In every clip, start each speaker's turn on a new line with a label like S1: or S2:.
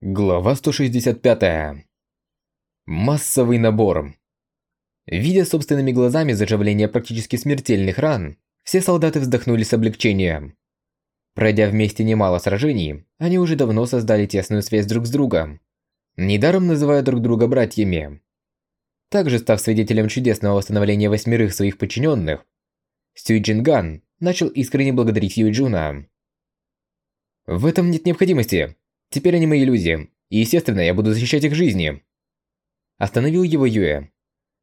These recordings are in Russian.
S1: Глава 165. Массовый набор. Видя собственными глазами заживление практически смертельных ран, все солдаты вздохнули с облегчением. Пройдя вместе немало сражений, они уже давно создали тесную связь друг с другом. Недаром называют друг друга братьями. Также став свидетелем чудесного восстановления восьмерых своих подчиненных, Сюй Джинган начал искренне благодарить Юйджуна. «В этом нет необходимости. Теперь они мои люди, и, естественно, я буду защищать их жизни. Остановил его Юэ.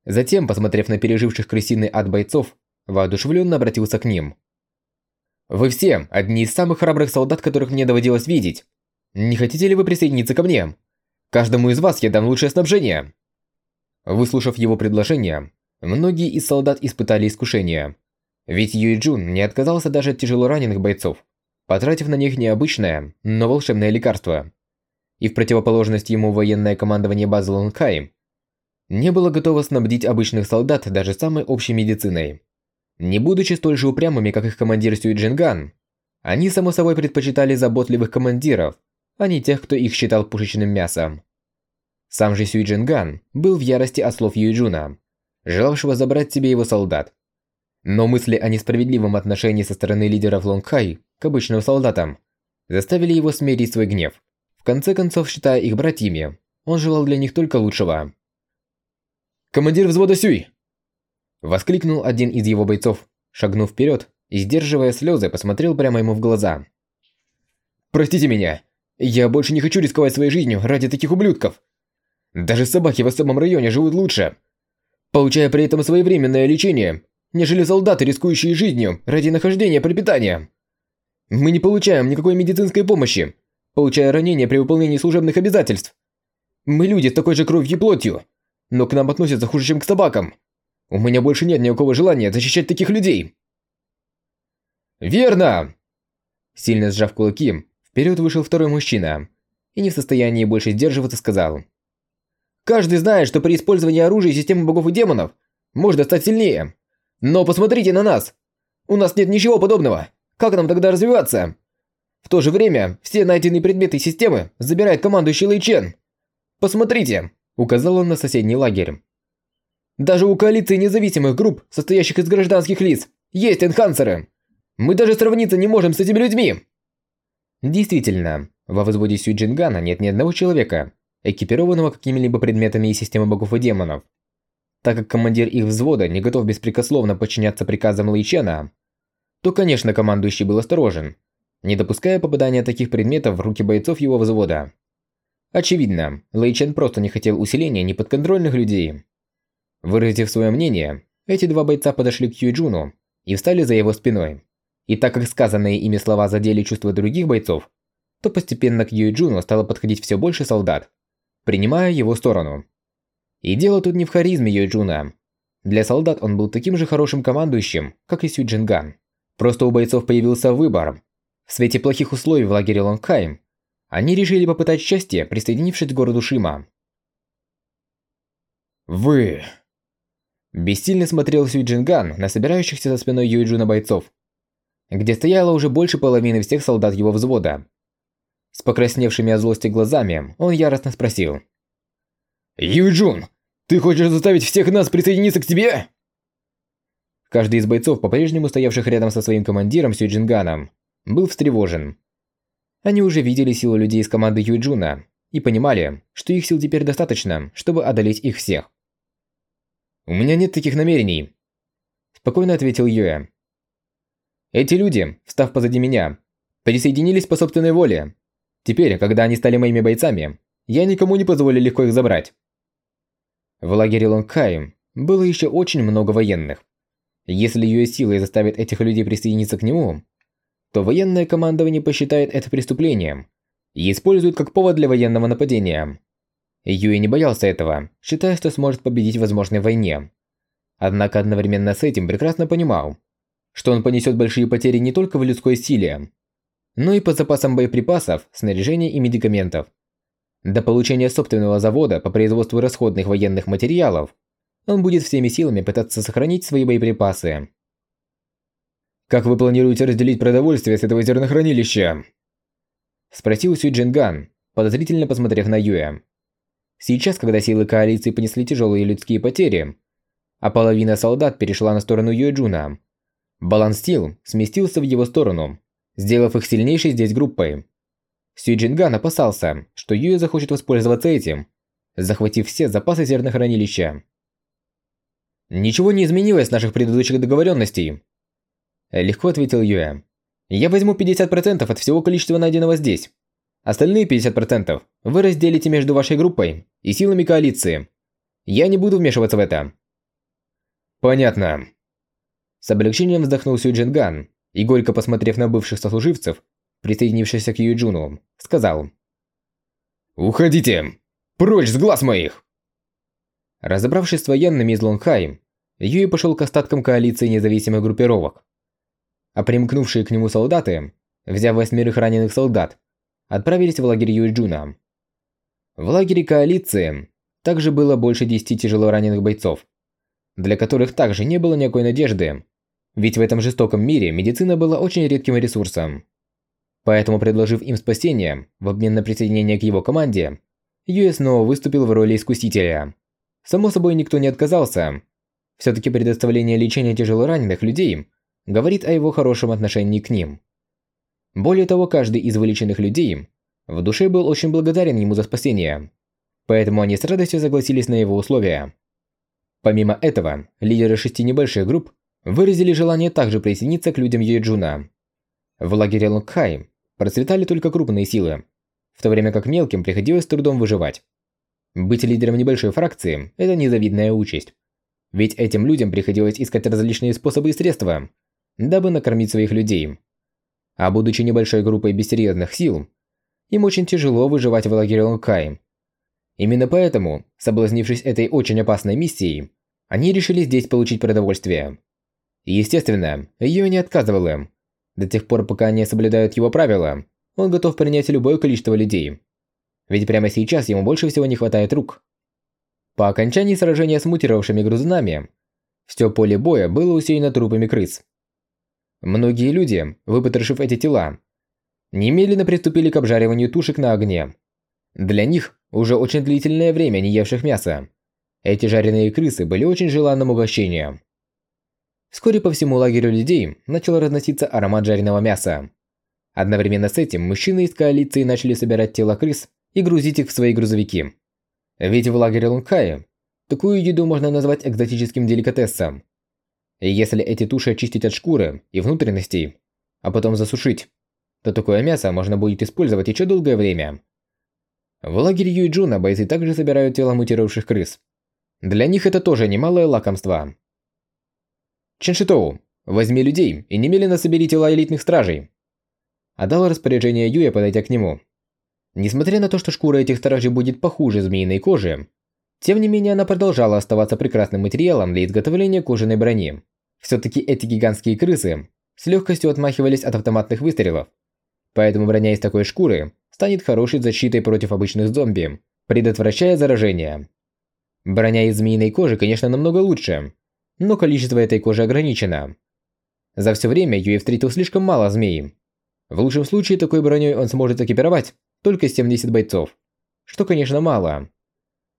S1: Затем, посмотрев на переживших крысиный ад бойцов, воодушевленно обратился к ним. «Вы все одни из самых храбрых солдат, которых мне доводилось видеть. Не хотите ли вы присоединиться ко мне? Каждому из вас я дам лучшее снабжение». Выслушав его предложение, многие из солдат испытали искушение. Ведь Юй Джун не отказался даже от тяжело раненых бойцов, потратив на них необычное, но волшебное лекарство. И в противоположность ему военное командование базы Лонгхайм не было готово снабдить обычных солдат даже самой общей медициной. Не будучи столь же упрямыми, как их командир Сюй Джинган, они, само собой, предпочитали заботливых командиров, а не тех, кто их считал пушечным мясом. Сам же Сюй Джинган был в ярости от слов Юйджуна, желавшего забрать себе его солдат. Но мысли о несправедливом отношении со стороны лидеров Лонгхай к обычным солдатам, заставили его смирить свой гнев. В конце концов, считая их братьями, он желал для них только лучшего. «Командир взвода Сюй!» Воскликнул один из его бойцов, шагнув вперед и, сдерживая слезы, посмотрел прямо ему в глаза. «Простите меня, я больше не хочу рисковать своей жизнью ради таких ублюдков. Даже собаки в особом районе живут лучше, получая при этом своевременное лечение, нежели солдаты, рискующие жизнью ради нахождения пропитания. Мы не получаем никакой медицинской помощи, получая ранения при выполнении служебных обязательств. Мы люди с такой же кровью и плотью, но к нам относятся хуже, чем к собакам. У меня больше нет никакого желания защищать таких людей. Верно! Сильно сжав кулаки, вперед вышел второй мужчина и не в состоянии больше сдерживаться сказал. Каждый знает, что при использовании оружия системы богов и демонов можно стать сильнее. Но посмотрите на нас. У нас нет ничего подобного. Как нам тогда развиваться? В то же время, все найденные предметы системы забирает командующий Лэй Чен. Посмотрите, указал он на соседний лагерь. Даже у коалиции независимых групп, состоящих из гражданских лиц, есть энхансеры. Мы даже сравниться не можем с этими людьми. Действительно, во взводе Сюджингана нет ни одного человека, экипированного какими-либо предметами из системы богов и демонов. Так как командир их взвода не готов беспрекословно подчиняться приказам Лэйчена, то, конечно, командующий был осторожен, не допуская попадания таких предметов в руки бойцов его взвода. Очевидно, Лэй Чен просто не хотел усиления неподконтрольных людей. Выразив свое мнение, эти два бойца подошли к Юджуну и встали за его спиной. И так как сказанные ими слова задели чувства других бойцов, то постепенно к Юджуну стало подходить все больше солдат, принимая его сторону. И дело тут не в харизме Юджуна. Для солдат он был таким же хорошим командующим, как и Сюджинган. Просто у бойцов появился выбор. В свете плохих условий в лагере Лонгхайм, они решили попытать счастье, присоединившись к городу Шима. «Вы...» Бессильно смотрел Сюйджинган на собирающихся за спиной Юйджуна бойцов, где стояло уже больше половины всех солдат его взвода. С покрасневшими от злости глазами он яростно спросил. «Юйджун, ты хочешь заставить всех нас присоединиться к тебе?» Каждый из бойцов, по-прежнему стоявших рядом со своим командиром Сюджинганом, был встревожен. Они уже видели силу людей из команды Юджуна и понимали, что их сил теперь достаточно, чтобы одолеть их всех. «У меня нет таких намерений», – спокойно ответил Юэ. «Эти люди, встав позади меня, присоединились по собственной воле. Теперь, когда они стали моими бойцами, я никому не позволю легко их забрать». В лагере Лонгхайм было еще очень много военных. Если ее силой заставит этих людей присоединиться к нему, то военное командование посчитает это преступлением и использует как повод для военного нападения. Юи не боялся этого, считая, что сможет победить в возможной войне. Однако одновременно с этим прекрасно понимал, что он понесет большие потери не только в людской силе, но и по запасам боеприпасов, снаряжения и медикаментов. До получения собственного завода по производству расходных военных материалов он будет всеми силами пытаться сохранить свои боеприпасы. «Как вы планируете разделить продовольствие с этого зернохранилища?» Спросил Сюджинган, подозрительно посмотрев на Юя. Сейчас, когда силы коалиции понесли тяжелые людские потери, а половина солдат перешла на сторону Юэджуна, баланс сил сместился в его сторону, сделав их сильнейшей здесь группой. Сюй Джинган опасался, что Юэ захочет воспользоваться этим, захватив все запасы зернохранилища. «Ничего не изменилось с наших предыдущих договоренностей», – легко ответил Юэ. «Я возьму 50% от всего количества найденного здесь. Остальные 50% вы разделите между вашей группой и силами коалиции. Я не буду вмешиваться в это». «Понятно». С облегчением вздохнул Сюй Джинган и, горько посмотрев на бывших сослуживцев, присоединившихся к Юджуну, сказал «Уходите! Прочь с глаз моих!» Разобравшись с военными из Лонгхай, Юи пошел к остаткам коалиции независимых группировок. А примкнувшие к нему солдаты, взяв восьмерых раненых солдат, отправились в лагерь Юйджуна. В лагере коалиции также было больше 10 тяжело раненых бойцов, для которых также не было никакой надежды, ведь в этом жестоком мире медицина была очень редким ресурсом. Поэтому, предложив им спасение в обмен на присоединение к его команде, Юэ снова выступил в роли искусителя. Само собой, никто не отказался. Все-таки предоставление лечения тяжелораненых людей говорит о его хорошем отношении к ним. Более того, каждый из вылеченных людей в душе был очень благодарен ему за спасение. Поэтому они с радостью согласились на его условия. Помимо этого, лидеры шести небольших групп выразили желание также присоединиться к людям Юэджуна. В лагере Лонгхай процветали только крупные силы, в то время как мелким приходилось трудом выживать. Быть лидером небольшой фракции – это незавидная участь. Ведь этим людям приходилось искать различные способы и средства, дабы накормить своих людей. А будучи небольшой группой без сил, им очень тяжело выживать в лагере Лонгхай. Именно поэтому, соблазнившись этой очень опасной миссией, они решили здесь получить продовольствие. естественно, ее не отказывал им, до тех пор, пока они соблюдают его правила, он готов принять любое количество людей. Ведь прямо сейчас ему больше всего не хватает рук. По окончании сражения с мутировавшими грузунами, все поле боя было усеяно трупами крыс. Многие люди, выпотрошив эти тела, немедленно приступили к обжариванию тушек на огне. Для них, уже очень длительное время не евших мяса, эти жареные крысы были очень желанным угощением. Вскоре по всему лагерю людей начал разноситься аромат жареного мяса. Одновременно с этим мужчины из коалиции начали собирать тела крыс и грузить их в свои грузовики. Ведь в лагере Лунгхае такую еду можно назвать экзотическим деликатесом. И если эти туши очистить от шкуры и внутренностей, а потом засушить, то такое мясо можно будет использовать еще долгое время. В лагере Юйджуна бойцы также собирают тела мутировавших крыс. Для них это тоже немалое лакомство. Ченшитоу, возьми людей и немедленно собери тела элитных стражей. Отдал распоряжение Юя, подойдя к нему. Несмотря на то, что шкура этих стражей будет похуже змеиной кожи, тем не менее она продолжала оставаться прекрасным материалом для изготовления кожаной брони. Все-таки эти гигантские крысы с легкостью отмахивались от автоматных выстрелов. Поэтому броня из такой шкуры станет хорошей защитой против обычных зомби, предотвращая заражение. Броня из змеиной кожи, конечно, намного лучше, но количество этой кожи ограничено. За все время Юи встретил слишком мало змей. В лучшем случае такой броней он сможет экипировать только 70 бойцов, что, конечно, мало.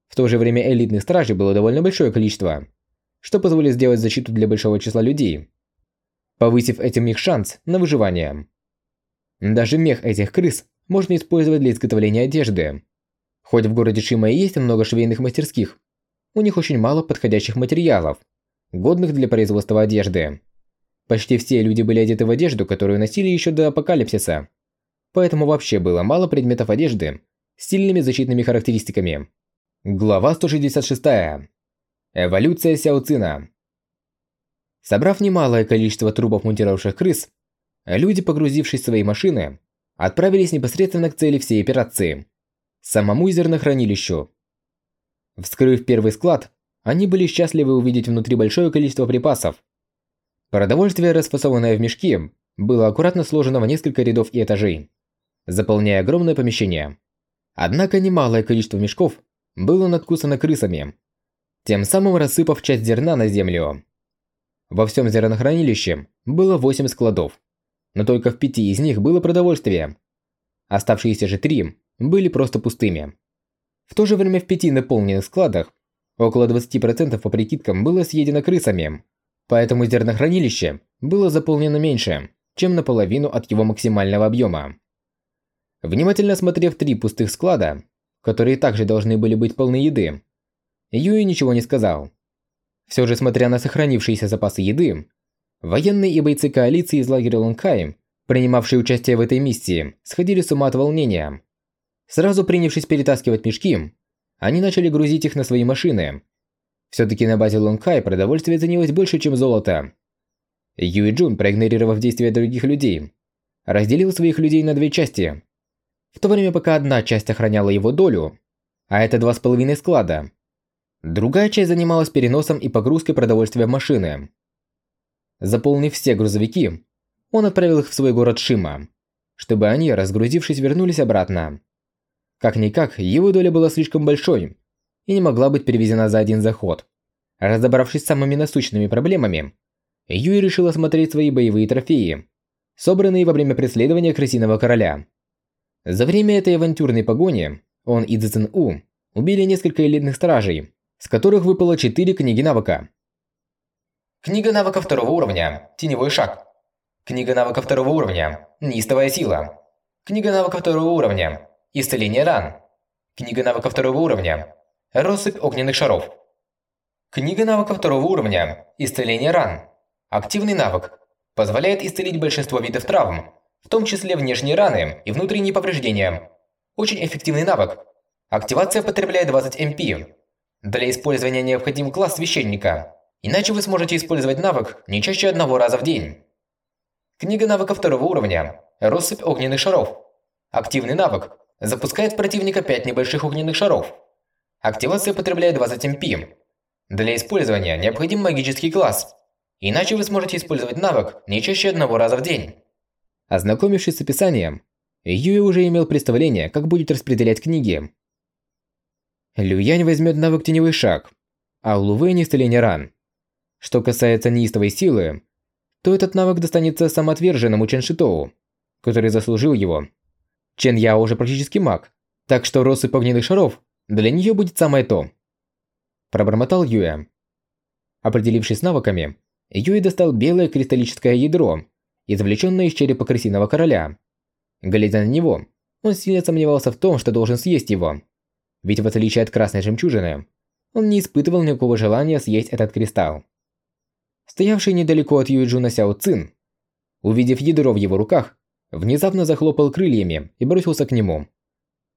S1: В то же время элитных стражей было довольно большое количество, что позволит сделать защиту для большого числа людей, повысив этим их шанс на выживание. Даже мех этих крыс можно использовать для изготовления одежды. Хоть в городе Шима и есть много швейных мастерских, у них очень мало подходящих материалов, годных для производства одежды. Почти все люди были одеты в одежду, которую носили еще до апокалипсиса. Поэтому вообще было мало предметов одежды с сильными защитными характеристиками. Глава 166. Эволюция Сяоцина. Собрав немалое количество трупов мутировавших крыс, люди, погрузившись в свои машины, отправились непосредственно к цели всей операции – самому зернохранилищу. Вскрыв первый склад, они были счастливы увидеть внутри большое количество припасов. Продовольствие, расфасованное в мешки, было аккуратно сложено в несколько рядов и этажей, заполняя огромное помещение. Однако немалое количество мешков было надкусано крысами, тем самым рассыпав часть зерна на землю. Во всем зернохранилище было 8 складов, но только в пяти из них было продовольствие. Оставшиеся же три были просто пустыми. В то же время в пяти наполненных складах около 20% по прикидкам было съедено крысами, поэтому зернохранилище было заполнено меньше, чем наполовину от его максимального объема. Внимательно осмотрев три пустых склада, которые также должны были быть полны еды, Юи ничего не сказал. Все же, смотря на сохранившиеся запасы еды, военные и бойцы коалиции из лагеря Лонгхайм, принимавшие участие в этой миссии, сходили с ума от волнения. Сразу принявшись перетаскивать мешки, они начали грузить их на свои машины. Все-таки на базе Лонгхай продовольствие ценилось больше, чем золото. Юи Джун, проигнорировав действия других людей, разделил своих людей на две части. В то время пока одна часть охраняла его долю, а это два с половиной склада, Другая часть занималась переносом и погрузкой продовольствия в машины. Заполнив все грузовики, он отправил их в свой город Шима, чтобы они, разгрузившись, вернулись обратно. Как-никак, его доля была слишком большой и не могла быть перевезена за один заход. Разобравшись с самыми насущными проблемами, Юй решил осмотреть свои боевые трофеи, собранные во время преследования крысиного короля. За время этой авантюрной погони он и Цзэн У убили несколько элитных стражей, с которых выпало 4 книги навыка. Книга навыка второго уровня. Теневой шаг. Книга навыка второго уровня. Неистовая сила. Книга навыка второго уровня. Исцеление ран. Книга навыка второго уровня. Россыпь огненных шаров. Книга навыка второго уровня. Исцеление ран. Активный навык. Позволяет исцелить большинство видов травм, в том числе внешние раны и внутренние повреждения. Очень эффективный навык. Активация потребляет 20 МП. Для использования необходим класс священника, иначе вы сможете использовать навык не чаще одного раза в день. Книга навыка второго уровня. Россыпь огненных шаров. Активный навык. Запускает в противника 5 небольших огненных шаров. Активация потребляет 20 МП. Для использования необходим магический класс. Иначе вы сможете использовать навык не чаще одного раза в день. Ознакомившись с описанием, Юи уже имел представление, как будет распределять книги. Люянь возьмет навык Теневой Шаг, а у Лувэнь исцеление ран. Что касается неистовой силы, то этот навык достанется самоотверженному Чен Шитоу, который заслужил его. Чен Яо уже практически маг, так что россыпь огненных шаров для нее будет самое то. Пробормотал Юэ. Определившись с навыками, Юэ достал белое кристаллическое ядро, извлеченное из черепа крысиного короля. Глядя на него, он сильно сомневался в том, что должен съесть его. Ведь в отличие от красной жемчужины, он не испытывал никакого желания съесть этот кристалл. Стоявший недалеко от Юйджуна Сяо Цин, увидев ядро в его руках, внезапно захлопал крыльями и бросился к нему,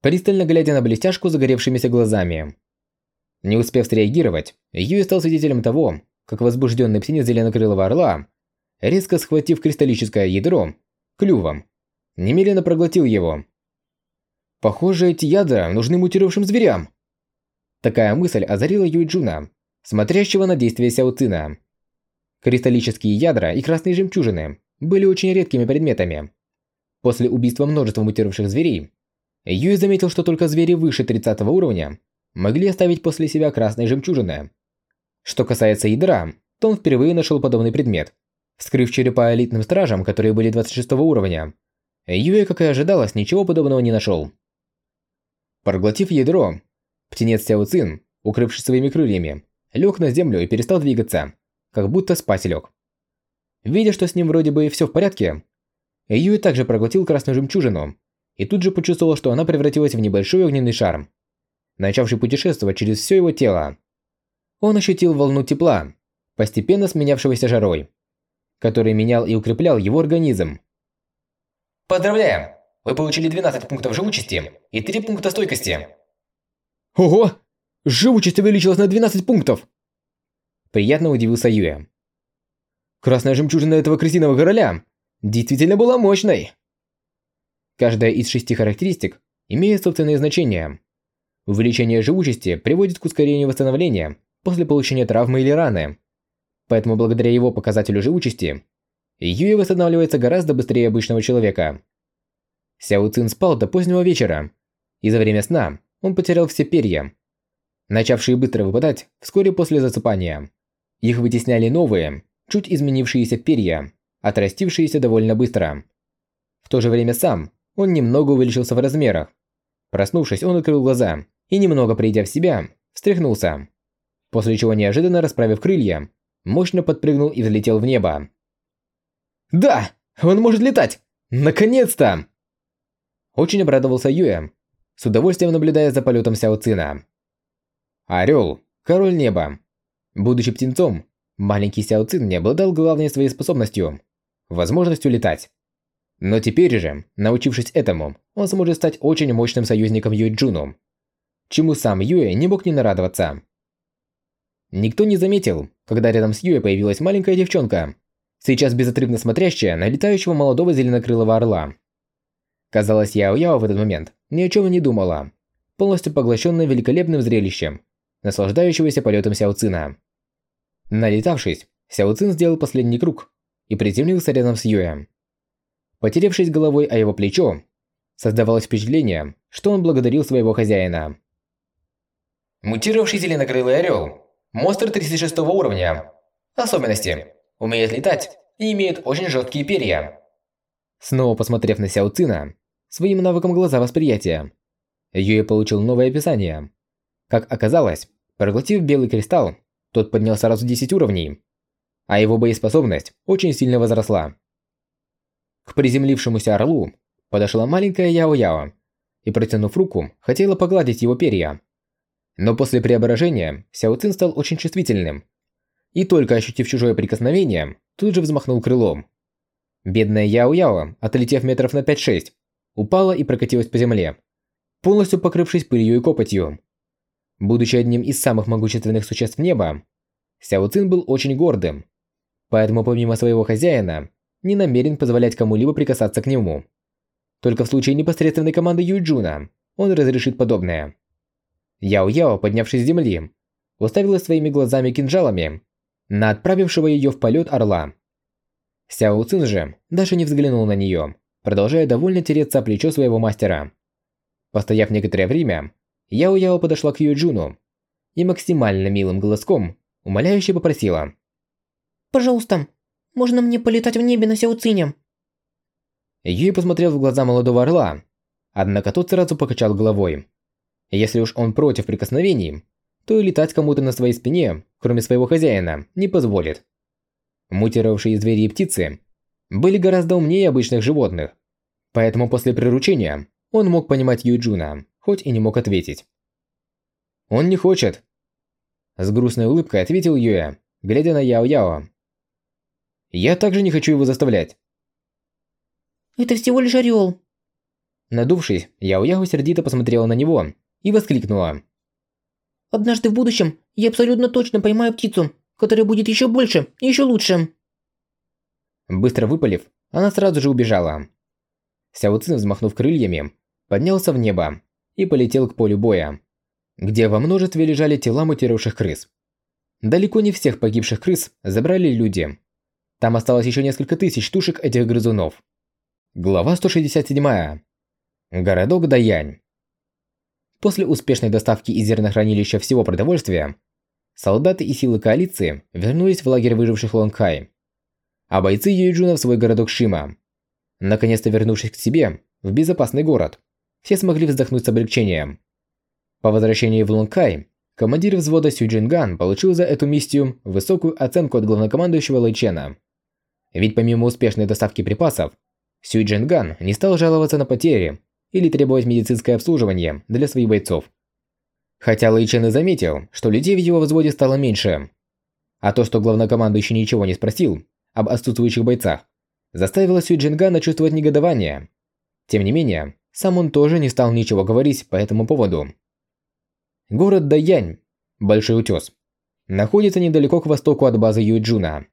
S1: пристально глядя на блестяшку загоревшимися глазами. Не успев среагировать, Юй стал свидетелем того, как возбужденный птенец зеленокрылого орла, резко схватив кристаллическое ядро клювом, немедленно проглотил его Похоже, эти ядра нужны мутировавшим зверям. Такая мысль озарила Юйджуна, смотрящего на действия Сяо Цина. Кристаллические ядра и красные жемчужины были очень редкими предметами. После убийства множества мутировавших зверей, Юй заметил, что только звери выше 30 уровня могли оставить после себя красные жемчужины. Что касается ядра, то он впервые нашел подобный предмет. Вскрыв черепа элитным стражам, которые были 26 уровня, Юэ, как и ожидалось, ничего подобного не нашел. Проглотив ядро, птенец Сяо Цин, укрывшись своими крыльями, лег на землю и перестал двигаться, как будто спать лег. Видя, что с ним вроде бы все в порядке, Юй также проглотил красную жемчужину и тут же почувствовал, что она превратилась в небольшой огненный шар, начавший путешествовать через все его тело. Он ощутил волну тепла, постепенно сменявшегося жарой, который менял и укреплял его организм. «Поздравляем! Вы получили 12 пунктов живучести и 3 пункта стойкости. Ого! Живучесть увеличилась на 12 пунктов! Приятно удивился Юэ. Красная жемчужина этого крысиного короля действительно была мощной. Каждая из шести характеристик имеет собственное значение. Увеличение живучести приводит к ускорению восстановления после получения травмы или раны. Поэтому благодаря его показателю живучести, Юэ восстанавливается гораздо быстрее обычного человека. Сяо Цин спал до позднего вечера, и за время сна он потерял все перья, начавшие быстро выпадать вскоре после засыпания. Их вытесняли новые, чуть изменившиеся перья, отрастившиеся довольно быстро. В то же время сам он немного увеличился в размерах. Проснувшись, он открыл глаза и, немного придя в себя, встряхнулся. После чего, неожиданно расправив крылья, мощно подпрыгнул и взлетел в небо. «Да! Он может летать! Наконец-то!» Очень обрадовался Юэ, с удовольствием наблюдая за полетом Сяо Цина. Орел, король неба. Будучи птенцом, маленький Сяо Цин не обладал главной своей способностью – возможностью летать. Но теперь же, научившись этому, он сможет стать очень мощным союзником Юэ Джуну, чему сам Юэ не мог не нарадоваться. Никто не заметил, когда рядом с Юэ появилась маленькая девчонка, сейчас безотрывно смотрящая на летающего молодого зеленокрылого орла. Казалось, Яо-Яо в этот момент ни о чем не думала, полностью поглощенная великолепным зрелищем, наслаждающегося полетом Сяо Цина. Налетавшись, Сяо Цин сделал последний круг и приземлился рядом с Юэ. Потеревшись головой о его плечо, создавалось впечатление, что он благодарил своего хозяина. Мутировавший зеленокрылый орел. Монстр 36 уровня. Особенности. Умеет летать и имеет очень жесткие перья. Снова посмотрев на Сяо Цина, своим навыком глаза восприятия, Юэ получил новое описание. Как оказалось, проглотив белый кристалл, тот поднял сразу 10 уровней, а его боеспособность очень сильно возросла. К приземлившемуся орлу подошла маленькая Яо-Яо и, протянув руку, хотела погладить его перья. Но после преображения Сяо Цин стал очень чувствительным. И только ощутив чужое прикосновение, тут же взмахнул крылом. Бедная Яо-Яо, отлетев метров на 5-6, упала и прокатилась по земле, полностью покрывшись пылью и копотью. Будучи одним из самых могущественных существ неба, Сяо Цин был очень гордым. Поэтому помимо своего хозяина, не намерен позволять кому-либо прикасаться к нему. Только в случае непосредственной команды Юйджуна он разрешит подобное. Яо-Яо, поднявшись с земли, уставила своими глазами кинжалами на отправившего ее в полет орла. Сяо Цин же даже не взглянул на нее, продолжая довольно тереться о плечо своего мастера. Постояв некоторое время, Яо-Яо подошла к Юджуну и максимально милым голоском умоляюще попросила.
S2: «Пожалуйста, можно мне полетать в небе на Сяоцине?»
S1: Юй посмотрел в глаза молодого орла, однако тот сразу покачал головой. Если уж он против прикосновений, то и летать кому-то на своей спине, кроме своего хозяина, не позволит. Мутировавшие звери и птицы были гораздо умнее обычных животных, поэтому после приручения он мог понимать Юджуна, хоть и не мог ответить. «Он не хочет!» С грустной улыбкой ответил Юэ, глядя на Яо-Яо. «Я также не хочу его заставлять».
S2: «Это всего лишь орел!»
S1: Надувшись, Яо-Яо сердито посмотрела на него и воскликнула.
S2: «Однажды в будущем я абсолютно точно поймаю птицу, которая будет еще больше и еще лучше!»
S1: Быстро выпалив, она сразу же убежала. Сяо Цин, взмахнув крыльями, поднялся в небо и полетел к полю боя, где во множестве лежали тела мутировавших крыс. Далеко не всех погибших крыс забрали люди. Там осталось еще несколько тысяч тушек этих грызунов. Глава 167. Городок Даянь. После успешной доставки из зернохранилища всего продовольствия, солдаты и силы коалиции вернулись в лагерь выживших Лонгхай, а бойцы Юйджуна в свой городок Шима. Наконец-то вернувшись к себе, в безопасный город, все смогли вздохнуть с облегчением. По возвращении в Лункай, командир взвода Сюджинган получил за эту миссию высокую оценку от главнокомандующего Лайчена. Ведь помимо успешной доставки припасов, Сюджинган не стал жаловаться на потери или требовать медицинское обслуживание для своих бойцов. Хотя Лайчен и заметил, что людей в его взводе стало меньше. А то, что главнокомандующий ничего не спросил об отсутствующих бойцах, заставило Сюджингана чувствовать негодование. Тем не менее, сам он тоже не стал ничего говорить по этому поводу. Город Даянь, Большой Утес, находится недалеко к востоку от базы Юйджуна.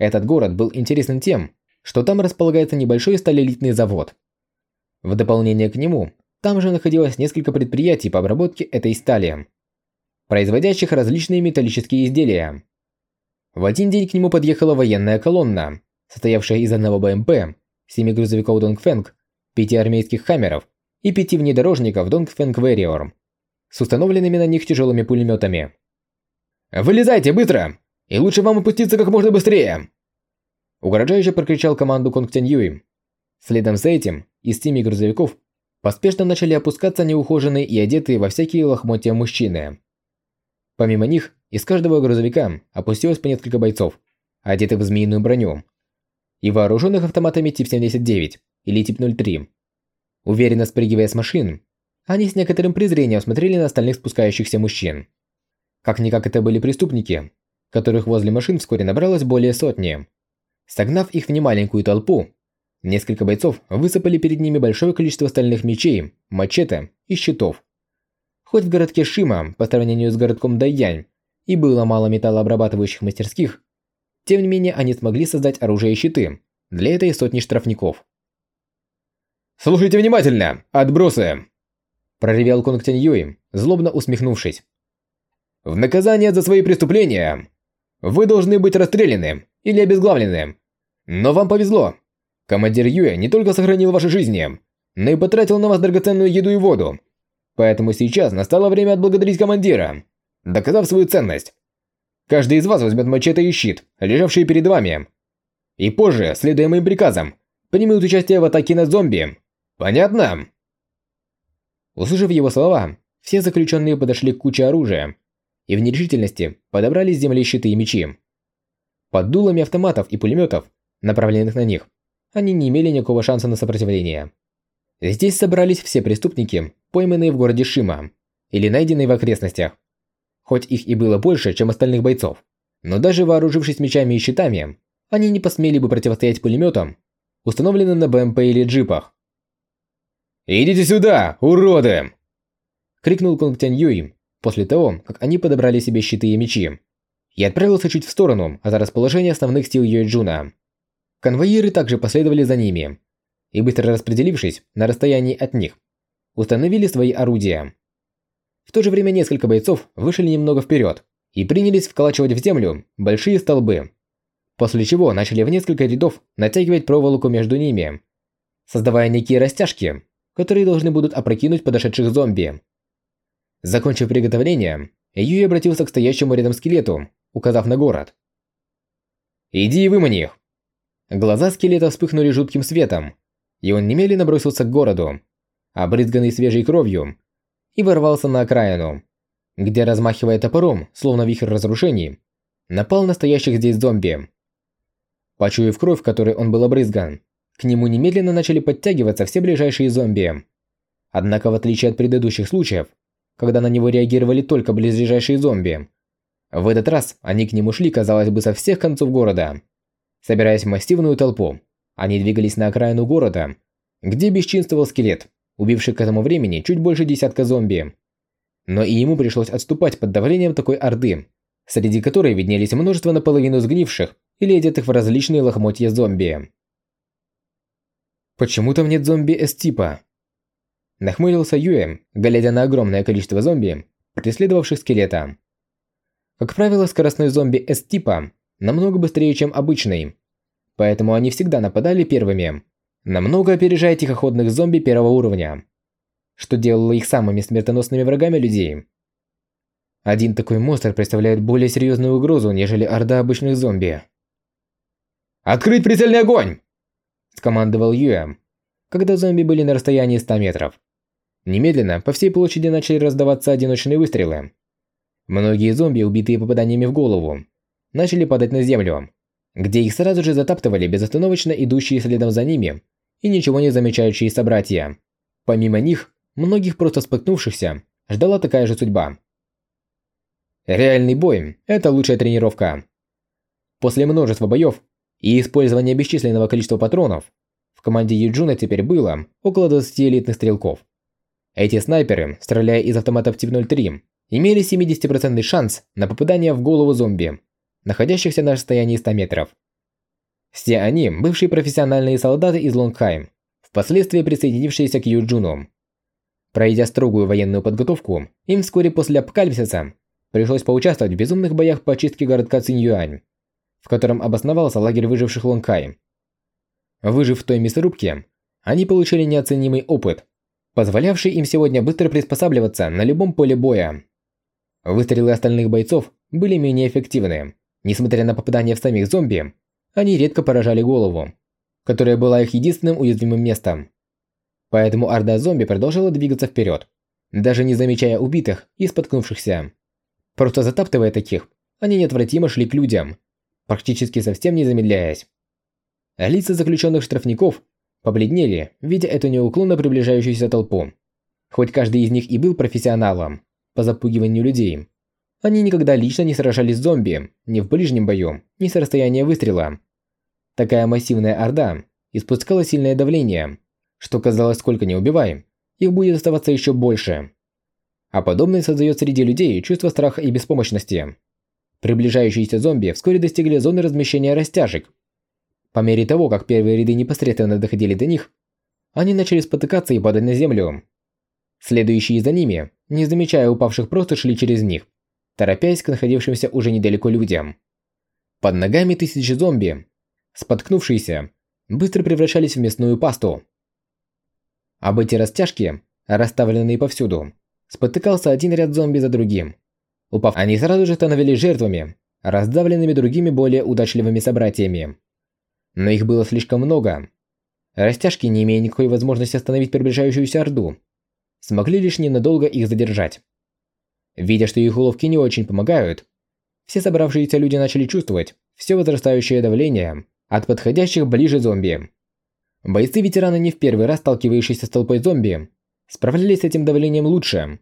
S1: Этот город был интересен тем, что там располагается небольшой сталелитейный завод. В дополнение к нему, там же находилось несколько предприятий по обработке этой стали, производящих различные металлические изделия. В один день к нему подъехала военная колонна, состоявшая из одного БМП, семи грузовиков Dongfeng пяти армейских хаммеров и пяти внедорожников Dongfeng Warrior с установленными на них тяжелыми пулеметами. «Вылезайте быстро! И лучше вам опуститься как можно быстрее!» Угрожающе прокричал команду Конг Юй. Следом за этим из семи грузовиков поспешно начали опускаться неухоженные и одетые во всякие лохмотья мужчины. Помимо них, из каждого грузовика опустилось по несколько бойцов, одетых в змеиную броню, и вооруженных автоматами тип 79 или тип 03. Уверенно спрыгивая с машин, они с некоторым презрением смотрели на остальных спускающихся мужчин. Как-никак это были преступники, которых возле машин вскоре набралось более сотни. Согнав их в немаленькую толпу, несколько бойцов высыпали перед ними большое количество стальных мечей, мачете и щитов. Хоть в городке Шима, по сравнению с городком Дайянь, и было мало металлообрабатывающих мастерских, тем не менее они смогли создать оружие и щиты для этой сотни штрафников. «Слушайте внимательно, отбросы!» Проревел Конг Тянь Юй, злобно усмехнувшись. «В наказание за свои преступления вы должны быть расстреляны или обезглавлены. Но вам повезло. Командир Юя не только сохранил ваши жизни, но и потратил на вас драгоценную еду и воду. Поэтому сейчас настало время отблагодарить командира, доказав свою ценность. Каждый из вас возьмет мачете и щит, лежавшие перед вами. И позже, следуя моим приказам, примет участие в атаке на зомби. Понятно? Услышав его слова, все заключенные подошли к куче оружия и в нерешительности подобрали с земли щиты и мечи. Под дулами автоматов и пулеметов, направленных на них, они не имели никакого шанса на сопротивление. Здесь собрались все преступники, пойманные в городе Шима или найденные в окрестностях. Хоть их и было больше, чем остальных бойцов, но даже вооружившись мечами и щитами, они не посмели бы противостоять пулеметам, установленным на БМП или джипах. «Идите сюда, уроды!» – крикнул Конг Тянь Юй, после того, как они подобрали себе щиты и мечи, и отправился чуть в сторону от расположения основных сил Юэ Джуна. Конвоиры также последовали за ними, и быстро распределившись на расстоянии от них, установили свои орудия. В то же время несколько бойцов вышли немного вперед и принялись вколачивать в землю большие столбы, после чего начали в несколько рядов натягивать проволоку между ними, создавая некие растяжки, которые должны будут опрокинуть подошедших зомби. Закончив приготовление, Юй обратился к стоящему рядом скелету, указав на город. «Иди и вымани их!» Глаза скелета вспыхнули жутким светом, и он немедленно бросился к городу, обрызганный свежей кровью, и ворвался на окраину, где, размахивая топором, словно вихрь разрушений, напал настоящих здесь зомби. Почуяв кровь, которой он был обрызган, к нему немедленно начали подтягиваться все ближайшие зомби. Однако, в отличие от предыдущих случаев, когда на него реагировали только близлежащие зомби. В этот раз они к нему шли, казалось бы, со всех концов города. Собираясь в массивную толпу, они двигались на окраину города, где бесчинствовал скелет, убивший к этому времени чуть больше десятка зомби. Но и ему пришлось отступать под давлением такой орды, среди которой виднелись множество наполовину сгнивших или одетых в различные лохмотья зомби. Почему там нет зомби S-типа? Нахмурился Юэ, глядя на огромное количество зомби, преследовавших скелета. Как правило, скоростной зомби S-типа намного быстрее, чем обычный. Поэтому они всегда нападали первыми, намного опережая тихоходных зомби первого уровня, что делало их самыми смертоносными врагами людей. Один такой монстр представляет более серьезную угрозу, нежели орда обычных зомби. «Открыть прицельный огонь!» – скомандовал Юэ, когда зомби были на расстоянии 100 метров. Немедленно по всей площади начали раздаваться одиночные выстрелы. Многие зомби, убитые попаданиями в голову, начали падать на землю, где их сразу же затаптывали безостановочно идущие следом за ними и ничего не замечающие собратья. Помимо них, многих просто споткнувшихся ждала такая же судьба. Реальный бой – это лучшая тренировка. После множества боев и использования бесчисленного количества патронов, в команде Юджуна теперь было около 20 элитных стрелков. Эти снайперы, стреляя из автоматов тип 03, имели 70% шанс на попадание в голову зомби, находящихся на расстоянии 100 метров. Все они – бывшие профессиональные солдаты из Лонгхайм, впоследствии присоединившиеся к Юджуну. Пройдя строгую военную подготовку, им вскоре после апокалипсиса пришлось поучаствовать в безумных боях по очистке городка Циньюань, в котором обосновался лагерь выживших Лонгхай. Выжив в той мясорубке, они получили неоценимый опыт позволявший им сегодня быстро приспосабливаться на любом поле боя. Выстрелы остальных бойцов были менее эффективны. Несмотря на попадание в самих зомби, они редко поражали голову, которая была их единственным уязвимым местом. Поэтому орда зомби продолжала двигаться вперед, даже не замечая убитых и споткнувшихся. Просто затаптывая таких, они неотвратимо шли к людям, практически совсем не замедляясь. Лица заключенных штрафников побледнели, видя эту неуклонно приближающуюся толпу. Хоть каждый из них и был профессионалом по запугиванию людей, они никогда лично не сражались с зомби, ни в ближнем бою, ни с расстояния выстрела. Такая массивная орда испускала сильное давление, что казалось, сколько не убивай, их будет оставаться еще больше. А подобное создает среди людей чувство страха и беспомощности. Приближающиеся зомби вскоре достигли зоны размещения растяжек. По мере того, как первые ряды непосредственно доходили до них, они начали спотыкаться и падать на землю. Следующие за ними, не замечая упавших, просто шли через них, торопясь к находившимся уже недалеко людям. Под ногами тысячи зомби, споткнувшиеся, быстро превращались в мясную пасту. Об эти растяжки, расставленные повсюду, спотыкался один ряд зомби за другим. Упав, они сразу же становились жертвами, раздавленными другими более удачливыми собратьями. Но их было слишком много. Растяжки, не имея никакой возможности остановить приближающуюся орду, смогли лишь ненадолго их задержать. Видя, что их уловки не очень помогают, все собравшиеся люди начали чувствовать все возрастающее давление от подходящих ближе зомби. Бойцы-ветераны, не в первый раз сталкивающиеся с толпой зомби, справлялись с этим давлением лучше.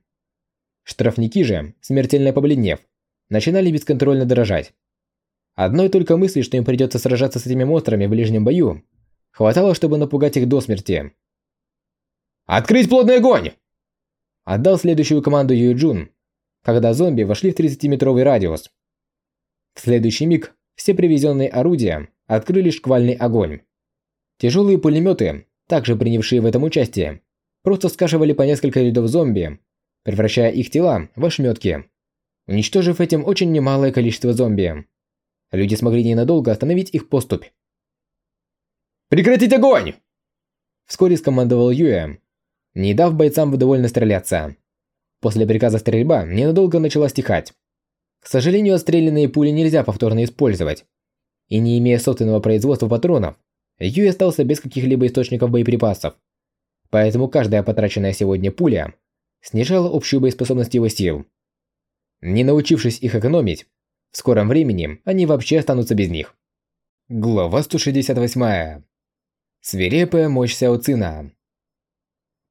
S1: Штрафники же, смертельно побледнев, начинали бесконтрольно дрожать. Одной только мысли, что им придется сражаться с этими монстрами в ближнем бою, хватало, чтобы напугать их до смерти. «Открыть плотный огонь!» Отдал следующую команду Юй Джун, когда зомби вошли в 30-метровый радиус. В следующий миг все привезенные орудия открыли шквальный огонь. Тяжелые пулеметы, также принявшие в этом участие, просто скашивали по несколько рядов зомби превращая их тела в ошметки, уничтожив этим очень немалое количество зомби. Люди смогли ненадолго остановить их поступь. «Прекратить огонь!» Вскоре скомандовал Юэ, не дав бойцам довольно стреляться. После приказа стрельба ненадолго начала стихать. К сожалению, отстрелянные пули нельзя повторно использовать. И не имея собственного производства патронов, Юэ остался без каких-либо источников боеприпасов. Поэтому каждая потраченная сегодня пуля снижало общую боеспособность его сил. Не научившись их экономить, в скором времени они вообще останутся без них. Глава 168. Свирепая мощь Сяо Цина.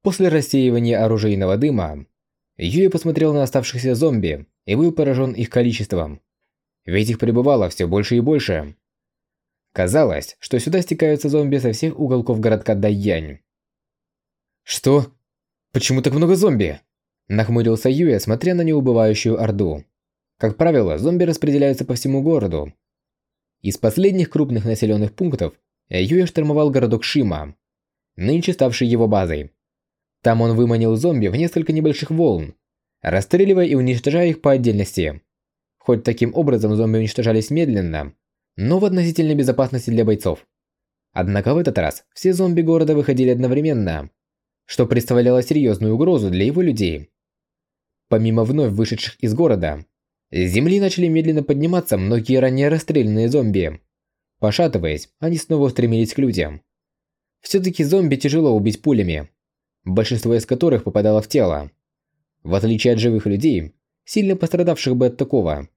S1: После рассеивания оружейного дыма, Юэ посмотрел на оставшихся зомби и был поражен их количеством. Ведь их прибывало все больше и больше. Казалось, что сюда стекаются зомби со всех уголков городка Дайянь. Что? Почему так много зомби? Нахмурился Юэ, смотря на неубывающую орду. Как правило, зомби распределяются по всему городу. Из последних крупных населенных пунктов Юэ штурмовал городок Шима, нынче ставший его базой. Там он выманил зомби в несколько небольших волн, расстреливая и уничтожая их по отдельности. Хоть таким образом зомби уничтожались медленно, но в относительной безопасности для бойцов. Однако в этот раз все зомби города выходили одновременно, что представляло серьезную угрозу для его людей. Помимо вновь вышедших из города, с земли начали медленно подниматься многие ранее расстрелянные зомби. Пошатываясь, они снова устремились к людям. Все-таки зомби тяжело убить пулями, большинство из которых попадало в тело. В отличие от живых людей, сильно пострадавших бы от такого,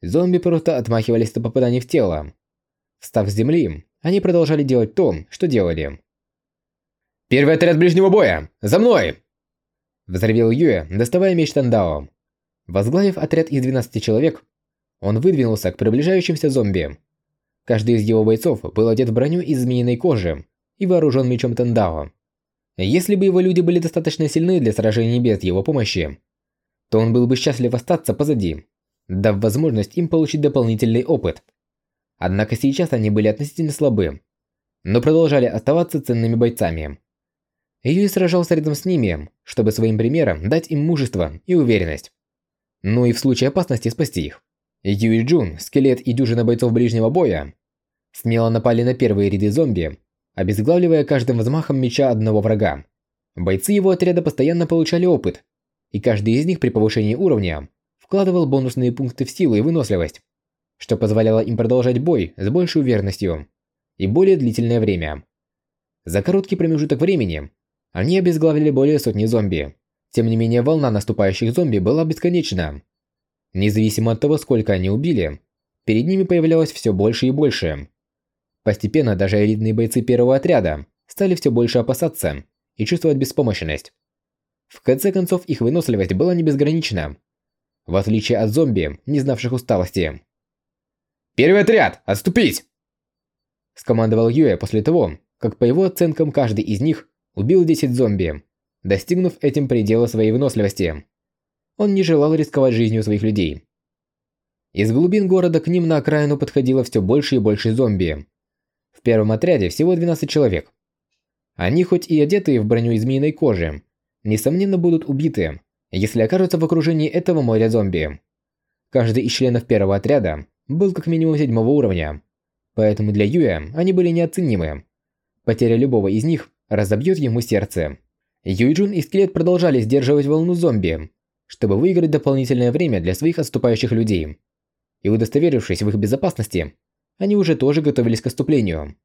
S1: зомби просто отмахивались от попаданий в тело. Встав с земли, они продолжали делать то, что делали. «Первый отряд ближнего боя! За мной!» Взревел Юэ, доставая меч Тандао. Возглавив отряд из 12 человек, он выдвинулся к приближающимся зомби. Каждый из его бойцов был одет в броню из змеиной кожи и вооружен мечом Тандао. Если бы его люди были достаточно сильны для сражений без его помощи, то он был бы счастлив остаться позади, дав возможность им получить дополнительный опыт. Однако сейчас они были относительно слабы, но продолжали оставаться ценными бойцами. Юй сражался рядом с ними, чтобы своим примером дать им мужество и уверенность. Ну и в случае опасности спасти их. Юй Джун, скелет и дюжина бойцов ближнего боя смело напали на первые ряды зомби, обезглавливая каждым взмахом меча одного врага. Бойцы его отряда постоянно получали опыт, и каждый из них при повышении уровня вкладывал бонусные пункты в силу и выносливость, что позволяло им продолжать бой с большей уверенностью и более длительное время. За короткий промежуток времени Они обезглавили более сотни зомби. Тем не менее, волна наступающих зомби была бесконечна. Независимо от того, сколько они убили, перед ними появлялось все больше и больше. Постепенно даже элитные бойцы первого отряда стали все больше опасаться и чувствовать беспомощность. В конце концов, их выносливость была не безгранична. В отличие от зомби, не знавших усталости. «Первый отряд! Отступить!» Скомандовал Юэ после того, как по его оценкам каждый из них убил 10 зомби, достигнув этим предела своей выносливости. Он не желал рисковать жизнью своих людей. Из глубин города к ним на окраину подходило все больше и больше зомби. В первом отряде всего 12 человек. Они хоть и одетые в броню из змеиной кожи, несомненно будут убиты, если окажутся в окружении этого моря зомби. Каждый из членов первого отряда был как минимум седьмого уровня, поэтому для Юя они были неоценимы. Потеря любого из них разобьет ему сердце. Юйджун и Скелет продолжали сдерживать волну зомби, чтобы выиграть дополнительное время для своих отступающих людей. И удостоверившись в их безопасности, они уже тоже готовились к отступлению.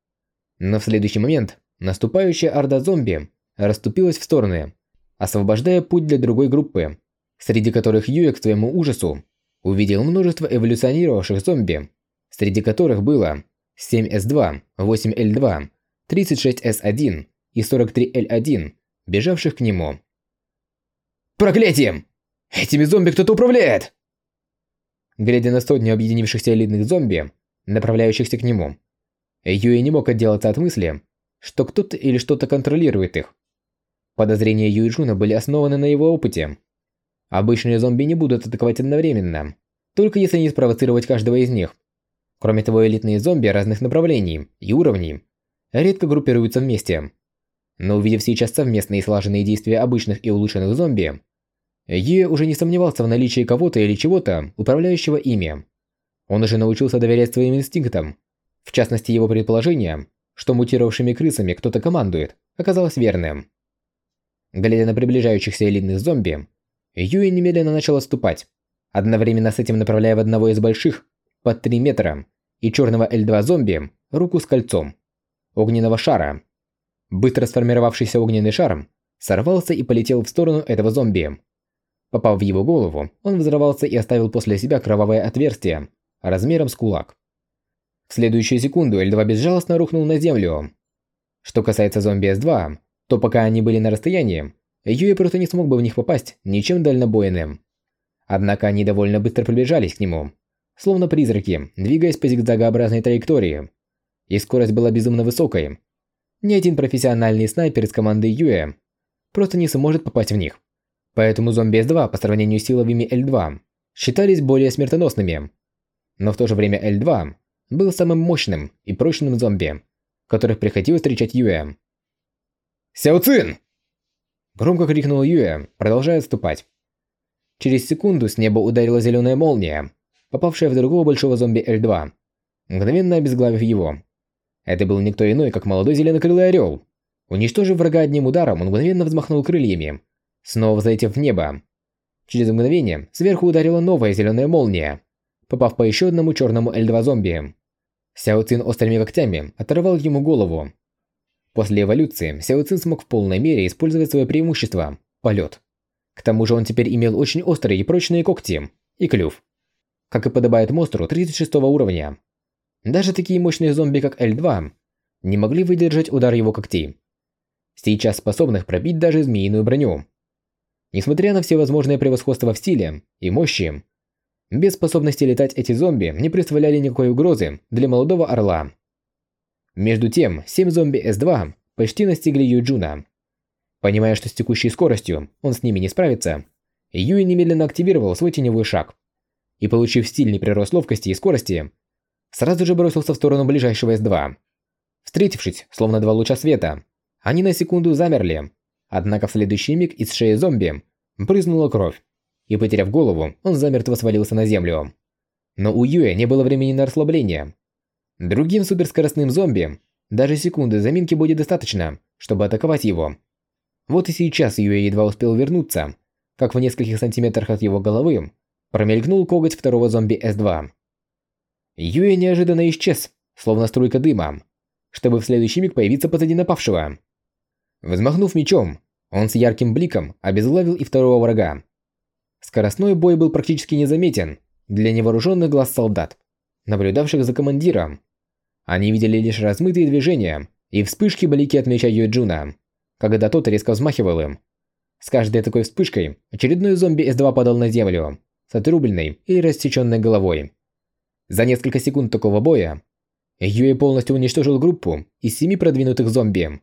S1: Но в следующий момент наступающая орда зомби расступилась в стороны, освобождая путь для другой группы, среди которых Юэ к своему ужасу увидел множество эволюционировавших зомби, среди которых было 7С2, 8Л2, 36С1 и 43Л1, бежавших к нему. «Проклятие! Этими зомби кто-то управляет!» Глядя на сотню объединившихся элитных зомби, направляющихся к нему, Юэ не мог отделаться от мысли, что кто-то или что-то контролирует их. Подозрения Юйджуна были основаны на его опыте. Обычные зомби не будут атаковать одновременно, только если не спровоцировать каждого из них. Кроме того, элитные зомби разных направлений и уровней редко группируются вместе. Но увидев сейчас совместные слаженные действия обычных и улучшенных зомби, Юэ уже не сомневался в наличии кого-то или чего-то, управляющего ими. Он уже научился доверять своим инстинктам. В частности, его предположение, что мутировавшими крысами кто-то командует, оказалось верным. Глядя на приближающихся элитных зомби, Юэ немедленно начал отступать, одновременно с этим направляя в одного из больших, под 3 метра, и черного L2 зомби руку с кольцом, огненного шара. Быстро сформировавшийся огненный шар сорвался и полетел в сторону этого зомби. Попав в его голову, он взорвался и оставил после себя кровавое отверстие, размером с кулак. В следующую секунду L2 безжалостно рухнул на землю. Что касается зомби S2, то пока они были на расстоянии, Юи просто не смог бы в них попасть ничем дальнобойным. Однако они довольно быстро приближались к нему, словно призраки, двигаясь по зигзагообразной траектории. И скорость была безумно высокой. Ни один профессиональный снайпер из команды Юэ просто не сможет попасть в них. Поэтому зомби С2 по сравнению с силовыми Л2 считались более смертоносными. Но в то же время Л2 был самым мощным и прочным зомби, которых приходилось встречать Юэ. «Сяо Цин!» Громко крикнул Юэ, продолжая отступать. Через секунду с неба ударила зеленая молния, попавшая в другого большого зомби Л2, мгновенно обезглавив его. Это был никто иной, как молодой зеленокрылый орел. Уничтожив врага одним ударом, он мгновенно взмахнул крыльями, снова взлетев в небо. Через мгновение сверху ударила новая зеленая молния, попав по еще одному черному L2 зомби. Сяо Цин острыми когтями оторвал ему голову. После эволюции Сяо Цин смог в полной мере использовать свое преимущество – полет. К тому же он теперь имел очень острые и прочные когти и клюв. Как и подобает монстру 36 уровня. Даже такие мощные зомби, как L2, не могли выдержать удар его когтей. Сейчас способных пробить даже змеиную броню. Несмотря на все возможные превосходства в стиле и мощи, без способности летать эти зомби не представляли никакой угрозы для молодого орла. Между тем, 7 зомби С2 почти настигли Юджуна. Понимая, что с текущей скоростью он с ними не справится, Юй немедленно активировал свой теневой шаг. И получив стильный прирост ловкости и скорости, сразу же бросился в сторону ближайшего С2. Встретившись, словно два луча света, они на секунду замерли, Однако в следующий миг из шеи зомби брызнула кровь, и потеряв голову, он замертво свалился на землю. Но у Юэ не было времени на расслабление. Другим суперскоростным зомби даже секунды заминки будет достаточно, чтобы атаковать его. Вот и сейчас Юэ едва успел вернуться, как в нескольких сантиметрах от его головы промелькнул коготь второго зомби С2. Юэ неожиданно исчез, словно струйка дыма, чтобы в следующий миг появиться позади напавшего. Взмахнув мечом, Он с ярким бликом обезглавил и второго врага. Скоростной бой был практически незаметен для невооруженных глаз солдат, наблюдавших за командиром. Они видели лишь размытые движения и вспышки блики от меча Юэджуна, когда тот резко взмахивал им. С каждой такой вспышкой очередной зомби С2 падал на землю с отрубленной или рассеченной головой. За несколько секунд такого боя Юэ полностью уничтожил группу из семи продвинутых зомби.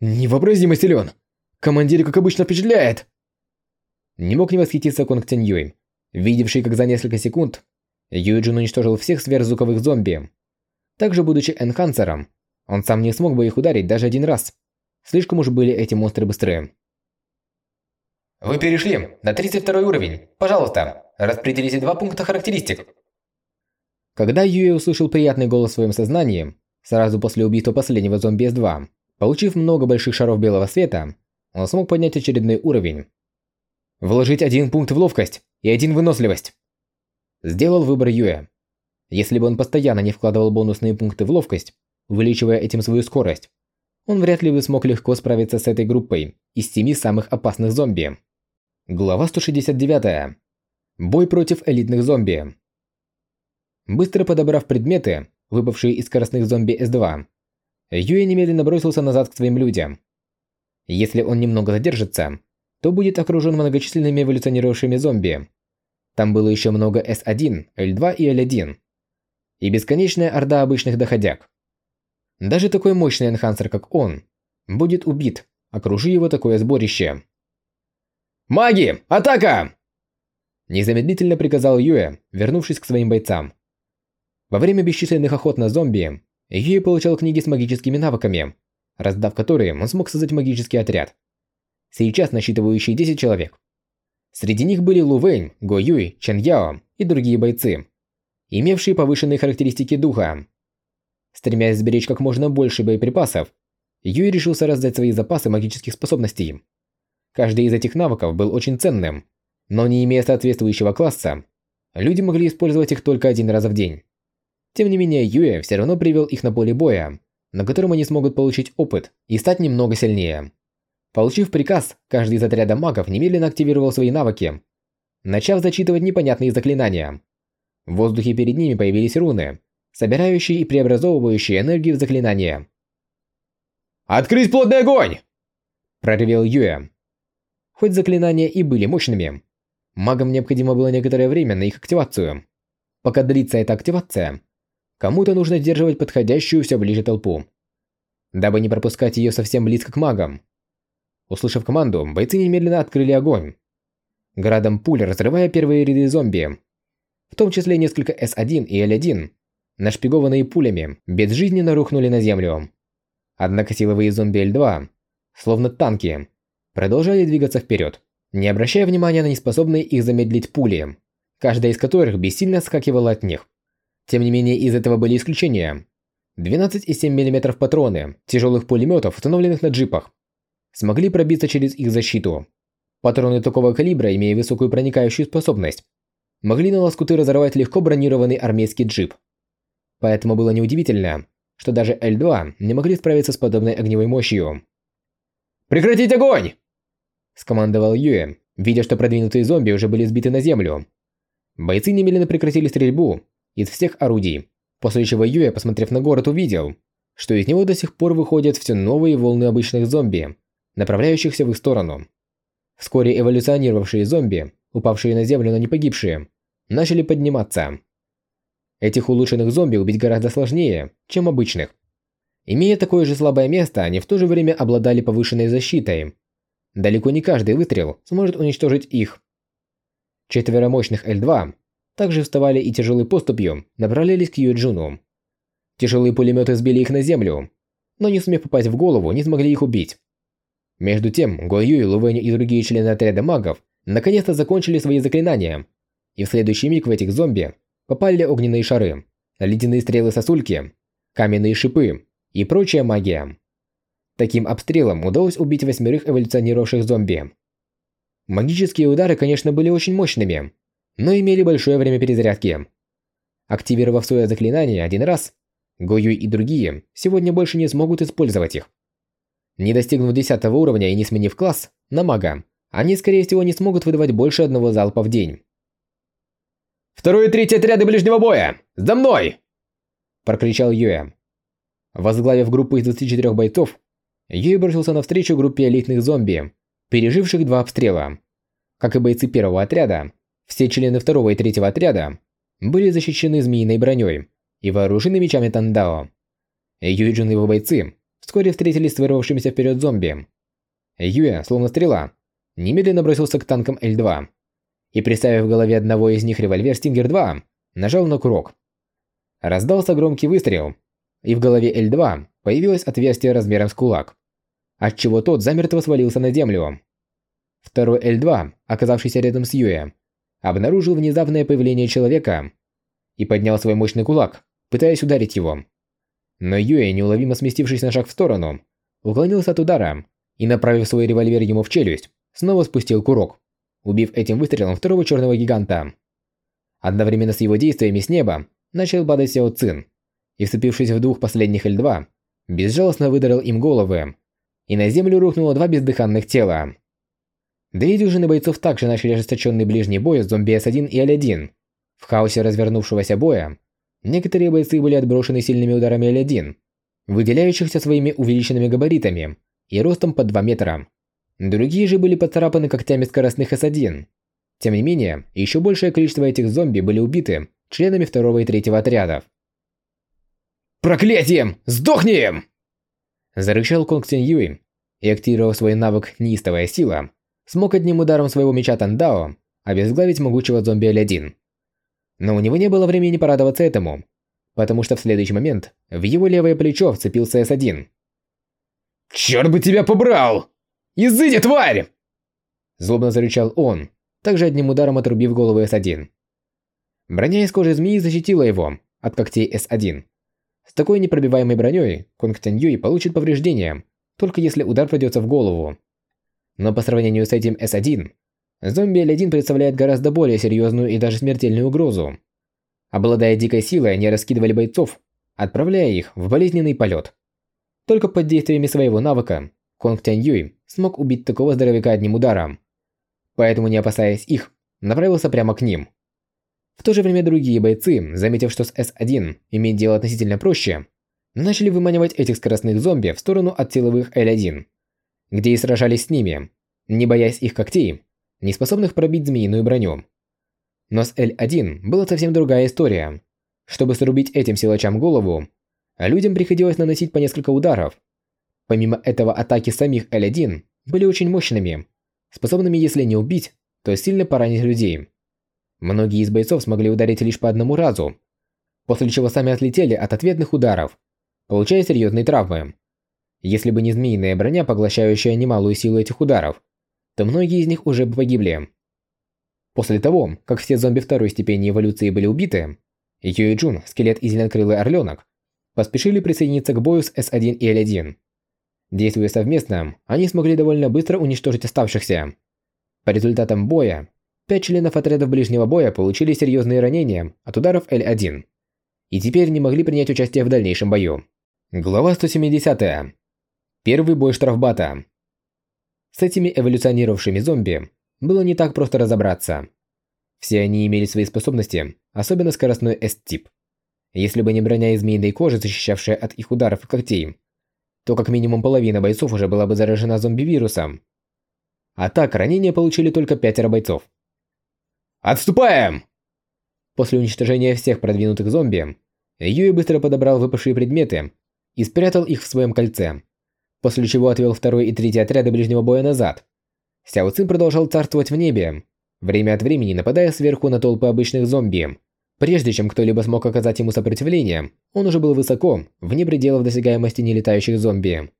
S3: Невообразимо силен! Командир, как обычно, впечатляет!
S1: Не мог не восхититься Конг Тянь Юй, видевший, как за несколько секунд Юджин уничтожил всех сверхзвуковых зомби. Также, будучи энхансером, он сам не смог бы их ударить даже один раз. Слишком уж были эти монстры быстрые.
S4: Вы перешли на 32 уровень. Пожалуйста, распределите два пункта характеристик.
S1: Когда Юэ услышал приятный голос в своем сознании, сразу после убийства последнего зомби С2, получив много больших шаров белого света, он смог поднять очередной уровень. Вложить один пункт в ловкость и один в выносливость. Сделал выбор Юэ. Если бы он постоянно не вкладывал бонусные пункты в ловкость, увеличивая этим свою скорость, он вряд ли бы смог легко справиться с этой группой из семи самых опасных зомби. Глава 169. Бой против элитных зомби. Быстро подобрав предметы, выпавшие из скоростных зомби С2, Юэ немедленно бросился назад к своим людям. Если он немного задержится, то будет окружен многочисленными эволюционировавшими зомби. Там было еще много С1, Л2 и Л1. И бесконечная орда обычных доходяг. Даже такой мощный энхансер, как он, будет убит, окружи его такое сборище.
S3: «Маги! Атака!»
S1: Незамедлительно приказал Юэ, вернувшись к своим бойцам. Во время бесчисленных охот на зомби, Юэ получал книги с магическими навыками, раздав которые он смог создать магический отряд. Сейчас насчитывающий 10 человек. Среди них были Лу Вэнь, Го Юй, Чен Яо и другие бойцы, имевшие повышенные характеристики духа. Стремясь сберечь как можно больше боеприпасов, Юй решился раздать свои запасы магических способностей. Каждый из этих навыков был очень ценным, но не имея соответствующего класса, люди могли использовать их только один раз в день. Тем не менее, Юэ все равно привел их на поле боя, на котором они смогут получить опыт и стать немного сильнее. Получив приказ, каждый из отряда магов немедленно активировал свои навыки, начав зачитывать непонятные заклинания. В воздухе перед ними появились руны, собирающие и преобразовывающие энергию в заклинания.
S3: «Открыть плотный огонь!»
S1: – проревел Юэ. Хоть заклинания и были мощными, магам необходимо было некоторое время на их активацию. Пока длится эта активация, кому-то нужно сдерживать подходящую все ближе толпу, дабы не пропускать ее совсем близко к магам. Услышав команду, бойцы немедленно открыли огонь. Градом пуль разрывая первые ряды зомби. В том числе несколько С1 и Л1 нашпигованные пулями, безжизненно рухнули на землю. Однако силовые зомби Л2, словно танки, продолжали двигаться вперед, не обращая внимания на неспособные их замедлить пули, каждая из которых бессильно скакивала от них. Тем не менее, из этого были исключения. 12,7 мм патроны тяжелых пулеметов, установленных на джипах, смогли пробиться через их защиту. Патроны такого калибра, имея высокую проникающую способность, могли на лоскуты разорвать легко бронированный армейский джип. Поэтому было неудивительно, что даже Л-2 не могли справиться с подобной огневой мощью.
S3: «Прекратить огонь!»
S1: Скомандовал Юэ, видя, что продвинутые зомби уже были сбиты на землю. Бойцы немедленно прекратили стрельбу из всех орудий, после чего Юэ, посмотрев на город, увидел, что из него до сих пор выходят все новые волны обычных зомби, направляющихся в их сторону. Вскоре эволюционировавшие зомби, упавшие на землю, но не погибшие, начали подниматься. Этих улучшенных зомби убить гораздо сложнее, чем обычных. Имея такое же слабое место, они в то же время обладали повышенной защитой. Далеко не каждый выстрел сможет уничтожить их. Четверо мощных Л-2 также вставали и тяжелой поступью направлялись к Юэджуну. Тяжелые пулеметы сбили их на землю, но не сумев попасть в голову, не смогли их убить. Между тем, Го Юй, Лувэнь и другие члены отряда магов наконец-то закончили свои заклинания, и в следующий миг в этих зомби попали огненные шары, ледяные стрелы-сосульки, каменные шипы и прочая магия. Таким обстрелом удалось убить восьмерых эволюционировавших зомби. Магические удары, конечно, были очень мощными, но имели большое время перезарядки. Активировав свое заклинание один раз, Гоюй и другие сегодня больше не смогут использовать их. Не достигнув 10 уровня и не сменив класс на мага, они, скорее всего, не смогут выдавать больше одного залпа в день.
S3: Второй и третий отряды ближнего боя! За мной!
S1: Прокричал Юэ. Возглавив группу из 24 бойцов, Юэ бросился навстречу группе элитных зомби, переживших два обстрела. Как и бойцы первого отряда, все члены второго и третьего отряда были защищены змеиной броней и вооружены мечами Тандао. Юэджин и его бойцы вскоре встретились с вырвавшимися вперед зомби. Юэ, словно стрела, немедленно бросился к танкам Л-2 и, приставив в голове одного из них револьвер Стингер-2, нажал на курок. Раздался громкий выстрел, и в голове Л-2 появилось отверстие размером с кулак, отчего тот замертво свалился на землю. Второй Л-2, оказавшийся рядом с Юэ, обнаружил внезапное появление человека и поднял свой мощный кулак, пытаясь ударить его. Но Юэ, неуловимо сместившись на шаг в сторону, уклонился от удара и, направив свой револьвер ему в челюсть, снова спустил курок, убив этим выстрелом второго черного гиганта. Одновременно с его действиями с неба начал падать Сяо Цин, и, вцепившись в двух последних Л-2, безжалостно выдрал им головы, и на землю рухнуло два бездыханных тела. Две дюжины бойцов также начали ожесточенный ближний бой с зомби С1 и Л1. В хаосе развернувшегося боя некоторые бойцы были отброшены сильными ударами Л1, выделяющихся своими увеличенными габаритами и ростом под 2 метра. Другие же были поцарапаны когтями скоростных С1. Тем не менее, еще большее количество этих зомби были убиты членами второго и третьего отрядов.
S3: «Проклятием! Сдохнем!»
S1: Зарычал Конг Синь Юй и, активировав свой навык «Неистовая сила», смог одним ударом своего меча Тандао обезглавить могучего зомби Л-1. Но у него не было времени порадоваться этому, потому что в следующий момент в его левое плечо вцепился С1.
S3: «Чёрт бы тебя побрал! Изыди, тварь!»
S1: Злобно зарычал он, также одним ударом отрубив голову С1. Броня из кожи змеи защитила его от когтей С1. С такой непробиваемой броней Конг Тянь получит повреждения, только если удар придется в голову. Но по сравнению с этим С1, зомби L1 представляет гораздо более серьезную и даже смертельную угрозу. Обладая дикой силой, они раскидывали бойцов, отправляя их в болезненный полет. Только под действиями своего навыка Конг Тянь Юй смог убить такого здоровяка одним ударом. Поэтому, не опасаясь их, направился прямо к ним. В то же время другие бойцы, заметив, что с С1 иметь дело относительно проще, начали выманивать этих скоростных зомби в сторону от силовых L1 где и сражались с ними, не боясь их когтей, не способных пробить змеиную броню. Но с L1 была совсем другая история. Чтобы срубить этим силачам голову, людям приходилось наносить по несколько ударов. Помимо этого, атаки самих L1 были очень мощными, способными, если не убить, то сильно поранить людей. Многие из бойцов смогли ударить лишь по одному разу, после чего сами отлетели от ответных ударов, получая серьезные травмы. Если бы не змеиная броня, поглощающая немалую силу этих ударов, то многие из них уже бы погибли. После того, как все зомби второй степени эволюции были убиты, Юй Джун, скелет и зеленокрылый орленок поспешили присоединиться к бою с С1 и Л1. Действуя совместно, они смогли довольно быстро уничтожить оставшихся. По результатам боя, пять членов отрядов ближнего боя получили серьезные ранения от ударов Л1 и теперь не могли принять участие в дальнейшем бою. Глава 170. Первый бой штрафбата. С этими эволюционировавшими зомби было не так просто разобраться. Все они имели свои способности, особенно скоростной S-тип. Если бы не броня из змеиной кожи, защищавшая от их ударов и когтей, то как минимум половина бойцов уже была бы заражена зомби-вирусом. А так, ранения получили только пятеро бойцов.
S3: «Отступаем!»
S1: После уничтожения всех продвинутых зомби, Юи быстро подобрал выпавшие предметы и спрятал их в своем кольце после чего отвел второй и третий отряды ближнего боя назад. Сяо Цин продолжал царствовать в небе, время от времени нападая сверху на толпы обычных зомби. Прежде чем кто-либо смог оказать ему сопротивление, он уже был высоко, вне пределов досягаемости нелетающих зомби.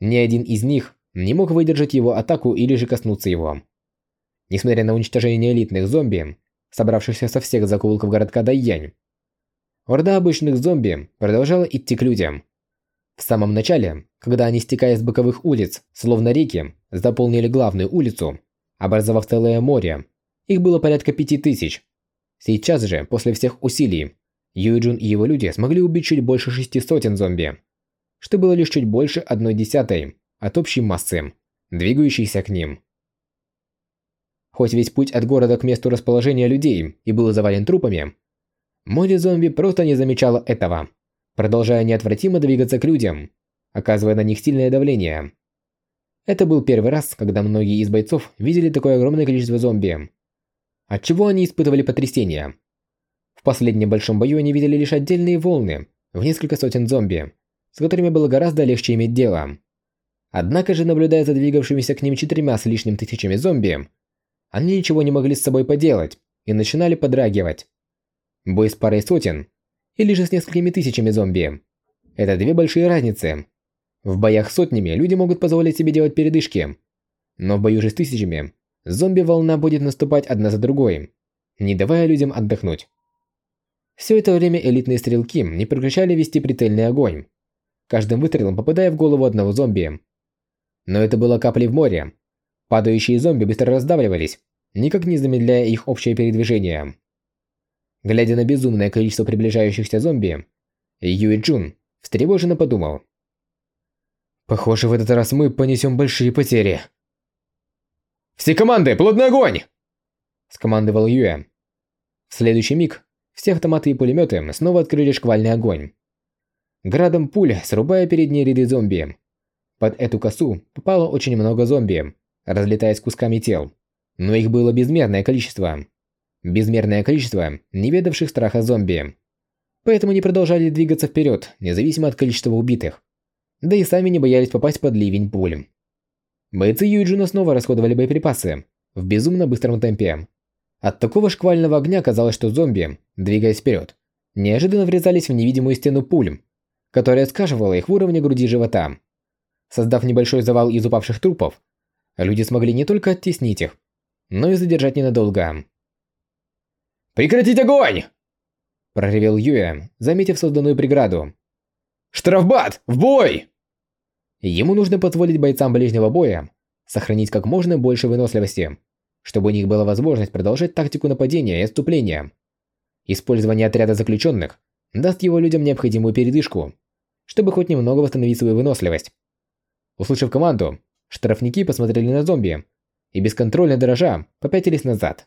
S1: Ни один из них не мог выдержать его атаку или же коснуться его. Несмотря на уничтожение элитных зомби, собравшихся со всех закоулков городка Дайянь, орда обычных зомби продолжала идти к людям. В самом начале, когда они, стекая с боковых улиц, словно реки, заполнили главную улицу, образовав целое море, их было порядка пяти тысяч. Сейчас же, после всех усилий, Юйджун и его люди смогли убить чуть больше шести сотен зомби, что было лишь чуть больше одной десятой от общей массы, двигающейся к ним. Хоть весь путь от города к месту расположения людей и был завален трупами, море зомби просто не замечала этого, продолжая неотвратимо двигаться к людям, оказывая на них сильное давление. Это был первый раз, когда многие из бойцов видели такое огромное количество зомби. Отчего они испытывали потрясение. В последнем большом бою они видели лишь отдельные волны в несколько сотен зомби, с которыми было гораздо легче иметь дело. Однако же, наблюдая за двигавшимися к ним четырьмя с лишним тысячами зомби, они ничего не могли с собой поделать и начинали подрагивать. Бой с парой сотен или же с несколькими тысячами зомби – это две большие разницы. В боях с сотнями люди могут позволить себе делать передышки, но в бою же с тысячами зомби-волна будет наступать одна за другой, не давая людям отдохнуть. Все это время элитные стрелки не прекращали вести прицельный огонь, каждым выстрелом попадая в голову одного зомби. Но это было каплей в море. Падающие зомби быстро раздавливались, никак не замедляя их общее передвижение. Глядя на безумное количество приближающихся зомби, Юи Джун встревоженно подумал. «Похоже, в этот раз мы понесем большие потери».
S3: «Все команды, плотный огонь!»
S1: скомандовал Юэ. В следующий миг все автоматы и пулеметы снова открыли шквальный огонь. Градом пуль, срубая передние ряды зомби. Под эту косу попало очень много зомби, разлетаясь кусками тел. Но их было безмерное количество. Безмерное количество неведавших страха зомби. Поэтому они продолжали двигаться вперед, независимо от количества убитых. Да и сами не боялись попасть под ливень пуль. Бойцы Юджина снова расходовали боеприпасы в безумно быстром темпе. От такого шквального огня казалось, что зомби, двигаясь вперед, неожиданно врезались в невидимую стену пуль, которая скашивала их в уровне груди живота. Создав небольшой завал из упавших трупов, люди смогли не только оттеснить их, но и задержать ненадолго.
S3: «Прекратить огонь!»
S1: Проревел Юэ, заметив созданную преграду.
S3: «Штрафбат! В бой!»
S1: Ему нужно позволить бойцам ближнего боя сохранить как можно больше выносливости, чтобы у них была возможность продолжать тактику нападения и отступления. Использование отряда заключенных даст его людям необходимую передышку, чтобы хоть немного восстановить свою выносливость. Услышав команду, штрафники посмотрели на зомби и бесконтрольно дрожа попятились назад.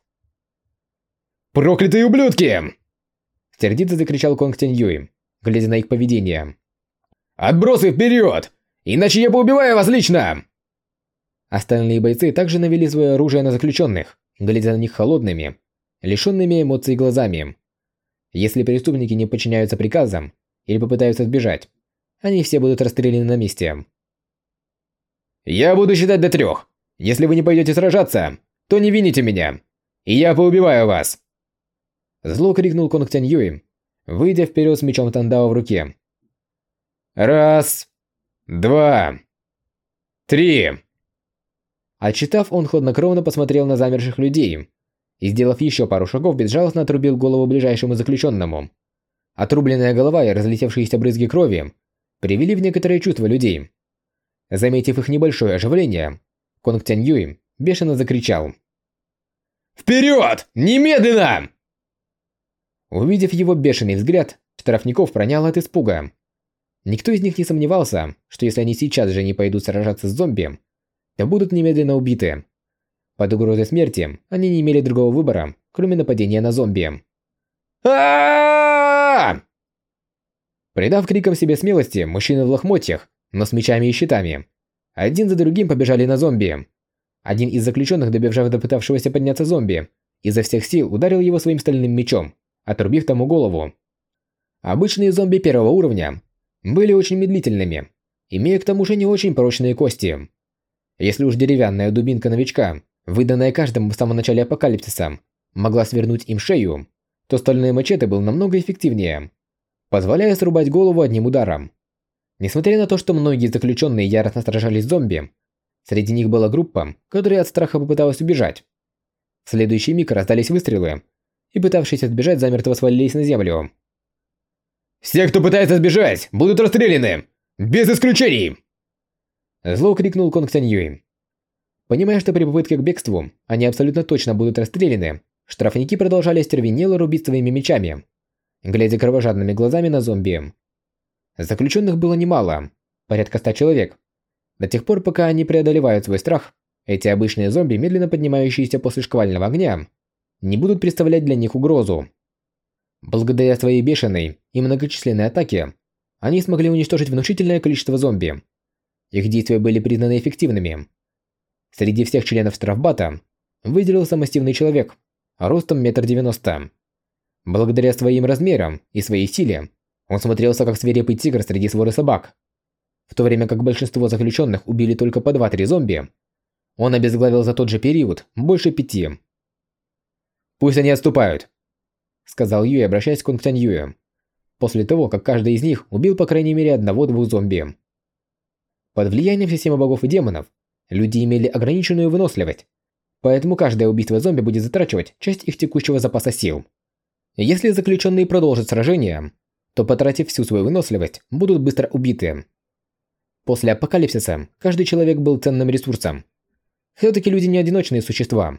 S3: «Проклятые ублюдки!»
S1: Сердито закричал Конг Тянь Юй, глядя на их поведение.
S3: «Отбросы вперед! Иначе я поубиваю вас лично!»
S1: Остальные бойцы также навели свое оружие на заключенных, глядя на них холодными, лишенными эмоций глазами. Если преступники не подчиняются приказам или попытаются сбежать, они все будут расстреляны на месте.
S3: «Я буду считать до трех. Если вы не пойдете сражаться, то не вините меня, и я поубиваю вас!»
S1: Зло крикнул Конг Тянь Юй, выйдя вперед с мечом Тандао в руке.
S3: «Раз, два, три!»
S1: Отчитав, он хладнокровно посмотрел на замерших людей и, сделав еще пару шагов, безжалостно отрубил голову ближайшему заключенному. Отрубленная голова и разлетевшиеся брызги крови привели в некоторые чувства людей. Заметив их небольшое оживление, Конг Тянь Юй бешено закричал.
S3: «Вперед! Немедленно!»
S1: Увидев его бешеный взгляд, штрафников проняло от испуга. Никто из них не сомневался, что если они сейчас же не пойдут сражаться с зомби, то будут немедленно убиты. Под угрозой смерти они не имели другого выбора, кроме нападения на зомби. Придав криком себе смелости, мужчины в лохмотьях, но с мечами и щитами, один за другим побежали на зомби. Один из заключенных, добежав до пытавшегося подняться зомби, изо всех сил ударил его своим стальным мечом, отрубив тому голову. Обычные зомби первого уровня были очень медлительными, имея к тому же не очень прочные кости. Если уж деревянная дубинка новичка выданная каждому в самом начале апокалипсиса, могла свернуть им шею, то стальной мачете был намного эффективнее, позволяя срубать голову одним ударом. Несмотря на то, что многие заключенные яростно сражались зомби, среди них была группа, которая от страха попыталась убежать. В следующий миг раздались выстрелы, и пытавшиеся сбежать замертво свалились на землю.
S3: «Все, кто пытается сбежать, будут расстреляны! Без исключений!»
S1: Зло крикнул Конг Тянь Понимая, что при попытке к бегству они абсолютно точно будут расстреляны, штрафники продолжали стервенело рубить своими мечами, глядя кровожадными глазами на зомби. Заключенных было немало, порядка ста человек. До тех пор, пока они преодолевают свой страх, эти обычные зомби, медленно поднимающиеся после шквального огня, не будут представлять для них угрозу. Благодаря своей бешеной и многочисленной атаке, они смогли уничтожить внушительное количество зомби. Их действия были признаны эффективными. Среди всех членов штрафбата выделился массивный человек, ростом метр девяносто. Благодаря своим размерам и своей силе, он смотрелся как свирепый тигр среди своры собак. В то время как большинство заключенных убили только по 2-3 зомби, он обезглавил за тот же период больше пяти. «Пусть они отступают», – сказал Юй, обращаясь к Кунг Юе, после того, как каждый из них убил по крайней мере одного-двух зомби. Под влиянием системы богов и демонов, люди имели ограниченную выносливость, поэтому каждое убийство зомби будет затрачивать часть их текущего запаса сил. Если заключенные продолжат сражение, то, потратив всю свою выносливость, будут быстро убиты. После апокалипсиса каждый человек был ценным ресурсом. Все-таки люди не одиночные существа.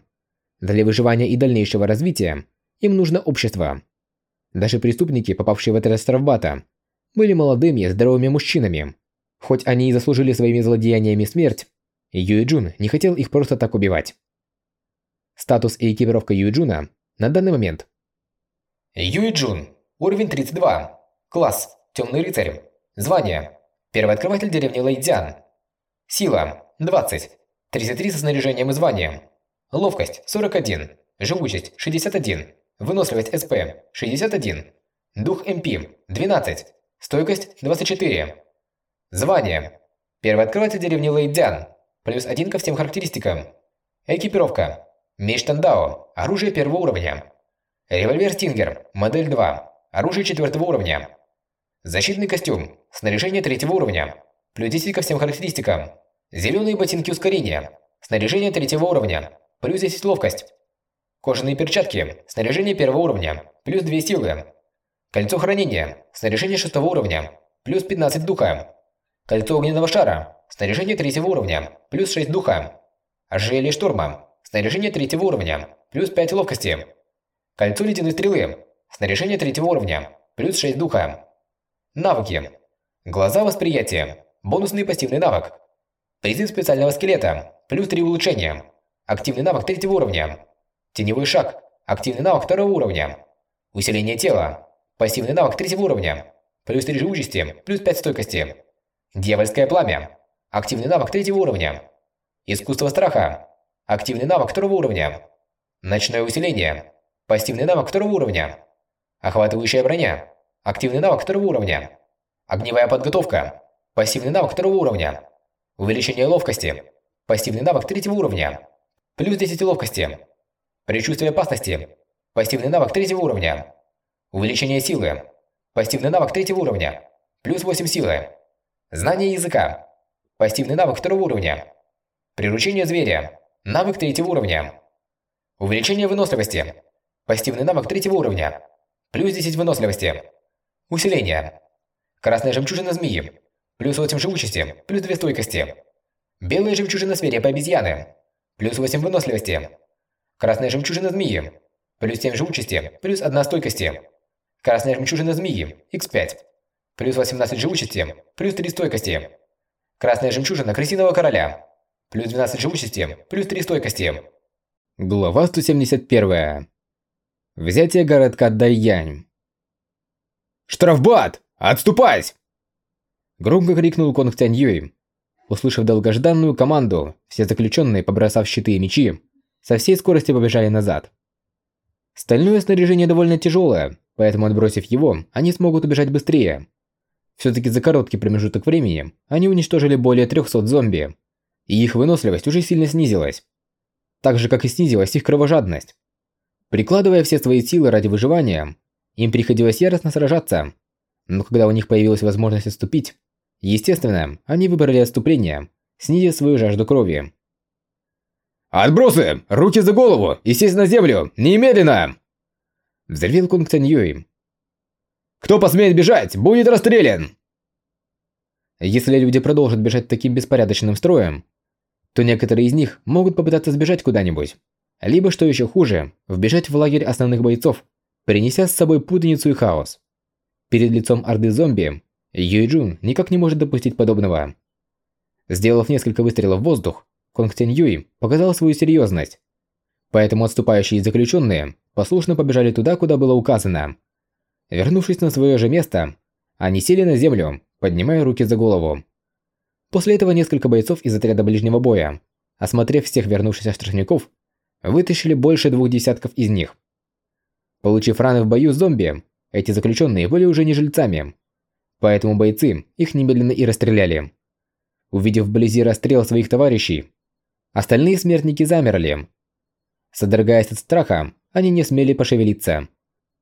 S1: Для выживания и дальнейшего развития им нужно общество. Даже преступники, попавшие в отряд Стравбата, были молодыми, здоровыми мужчинами. Хоть они и заслужили своими злодеяниями смерть, Юи Джун не хотел их просто так убивать. Статус и экипировка Юи Джуна на данный момент.
S4: Юи Джун, уровень 32, класс Темный рыцарь, звание Первый открыватель деревни Лайдзян, сила 20, 33 со снаряжением и званием, ловкость 41, живучесть 61, выносливость СП 61, дух МП 12, стойкость 24. Звание. Первый открыватель деревни Лейдзян. Плюс один ко всем характеристикам. Экипировка. Меч Тандао. Оружие первого уровня. Револьвер Стингер. Модель 2. Оружие четвертого уровня. Защитный костюм. Снаряжение третьего уровня. Плюс 10 ко всем характеристикам. Зеленые ботинки ускорения. Снаряжение третьего уровня. Плюс 10 ловкость. Кожаные перчатки. Снаряжение первого уровня. Плюс 2 силы. Кольцо хранения. Снаряжение шестого уровня. Плюс 15 духа. Кольцо огненного шара. Снаряжение третьего уровня. Плюс 6 духа. Ожерелье шторма. Снаряжение третьего уровня. Плюс 5 ловкости. Кольцо ледяной стрелы. Снаряжение третьего уровня. Плюс 6 духа. Навыки. Глаза восприятия. Бонусный пассивный навык. Призыв специального скелета. Плюс 3 улучшения. Активный навык третьего уровня. Теневой шаг. Активный навык второго уровня. Усиление тела. Пассивный навык третьего уровня. Плюс 3 живучести, плюс 5 стойкости. Дьявольское пламя. Активный навык третьего уровня. Искусство страха. Активный навык второго уровня. Ночное усиление. Пассивный навык второго уровня. Охватывающая броня. Активный навык второго уровня. Огневая подготовка. Пассивный навык второго уровня. Увеличение ловкости. Пассивный навык третьего уровня. Плюс 10 ловкости. Предчувствие опасности. Пассивный навык третьего уровня. Увеличение силы. Пассивный навык третьего уровня. Плюс 8 силы. Знание языка. Пассивный навык второго уровня. Приручение зверя. Навык третьего уровня. Увеличение выносливости. Пассивный навык третьего уровня. Плюс 10 выносливости. Усиление. Красная жемчужина змеи. Плюс 8 живучести. Плюс 2 стойкости. Белая жемчужина свирепой обезьяны. Плюс 8 выносливости. Красная жемчужина змеи. Плюс 7 живучести, плюс 1 стойкости. Красная жемчужина змеи, x5. Плюс 18 живучести, плюс 3 стойкости. Красная жемчужина крысиного короля. Плюс 12 живучести, плюс 3 стойкости.
S1: Глава 171. Взятие городка Дайянь.
S3: «Штрафбат! Отступать!»
S1: Громко крикнул Конг Тянь Юй. Услышав долгожданную команду, все заключенные, побросав щиты и мечи, со всей скорости побежали назад. Стальное снаряжение довольно тяжелое, поэтому отбросив его, они смогут убежать быстрее. Все-таки за короткий промежуток времени они уничтожили более 300 зомби, и их выносливость уже сильно снизилась. Так же, как и снизилась их кровожадность. Прикладывая все свои силы ради выживания, им приходилось яростно сражаться, но когда у них появилась возможность отступить, естественно, они выбрали отступление, снизив свою жажду крови.
S3: «Отбросы! Руки за голову и сесть на землю! Немедленно!»
S1: Взревел Кунг Цэнь
S3: «Кто посмеет бежать, будет расстрелян!»
S1: Если люди продолжат бежать таким беспорядочным строем, то некоторые из них могут попытаться сбежать куда-нибудь. Либо, что еще хуже, вбежать в лагерь основных бойцов, принеся с собой путаницу и хаос. Перед лицом орды зомби, Юйджун никак не может допустить подобного. Сделав несколько выстрелов в воздух, Конг Тянь Юй показал свою серьезность. Поэтому отступающие заключенные послушно побежали туда, куда было указано. Вернувшись на свое же место, они сели на землю, поднимая руки за голову. После этого несколько бойцов из отряда ближнего боя, осмотрев всех вернувшихся штрафников, вытащили больше двух десятков из них. Получив раны в бою с зомби, эти заключенные были уже не жильцами, поэтому бойцы их немедленно и расстреляли. Увидев вблизи расстрел своих товарищей, остальные смертники замерли. Содрогаясь от страха, они не смели пошевелиться.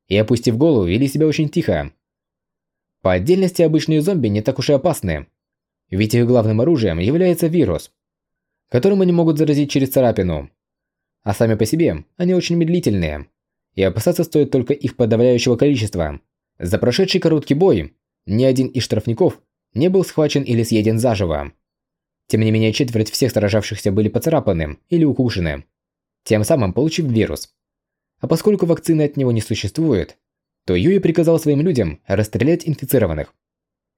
S1: И опустив голову, вели себя очень тихо. По отдельности обычные зомби не так уж и опасны. Ведь их главным оружием является вирус, которым они могут заразить через царапину. А сами по себе они очень медлительные. И опасаться стоит только их подавляющего количества. За прошедший короткий бой ни один из штрафников не был схвачен или съеден заживо. Тем не менее, четверть всех сражавшихся были поцарапаны или укушены, тем самым получив вирус. А поскольку вакцины от него не существует, то Юи приказал своим людям расстрелять инфицированных.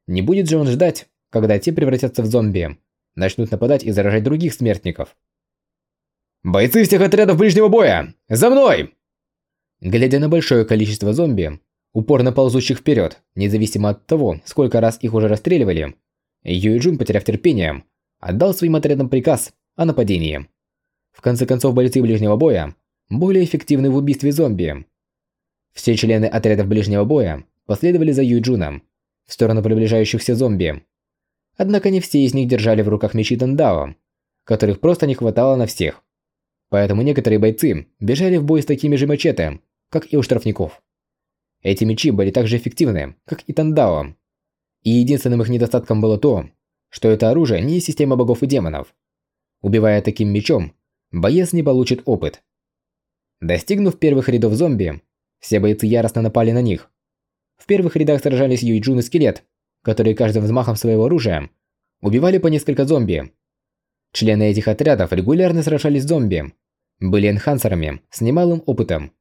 S1: Не будет же он ждать, когда те превратятся в зомби, начнут нападать и заражать других смертников.
S3: «Бойцы всех отрядов ближнего боя! За мной!»
S1: Глядя на большое количество зомби, упорно ползущих вперед, независимо от того, сколько раз их уже расстреливали, Юй Джун, потеряв терпение, отдал своим отрядам приказ о нападении. В конце концов, бойцы ближнего боя более эффективны в убийстве зомби. Все члены отрядов ближнего боя последовали за Юй Джуном в сторону приближающихся зомби. Однако не все из них держали в руках мечи Тандао, которых просто не хватало на всех. Поэтому некоторые бойцы бежали в бой с такими же мачете, как и у штрафников. Эти мечи были так же эффективны, как и Тандао. И единственным их недостатком было то, что это оружие не из системы богов и демонов. Убивая таким мечом, боец не получит опыт. Достигнув первых рядов зомби, все бойцы яростно напали на них. В первых рядах сражались Юйджун и Скелет, которые каждым взмахом своего оружия убивали по несколько зомби. Члены этих отрядов регулярно сражались с зомби, были энхансерами с немалым опытом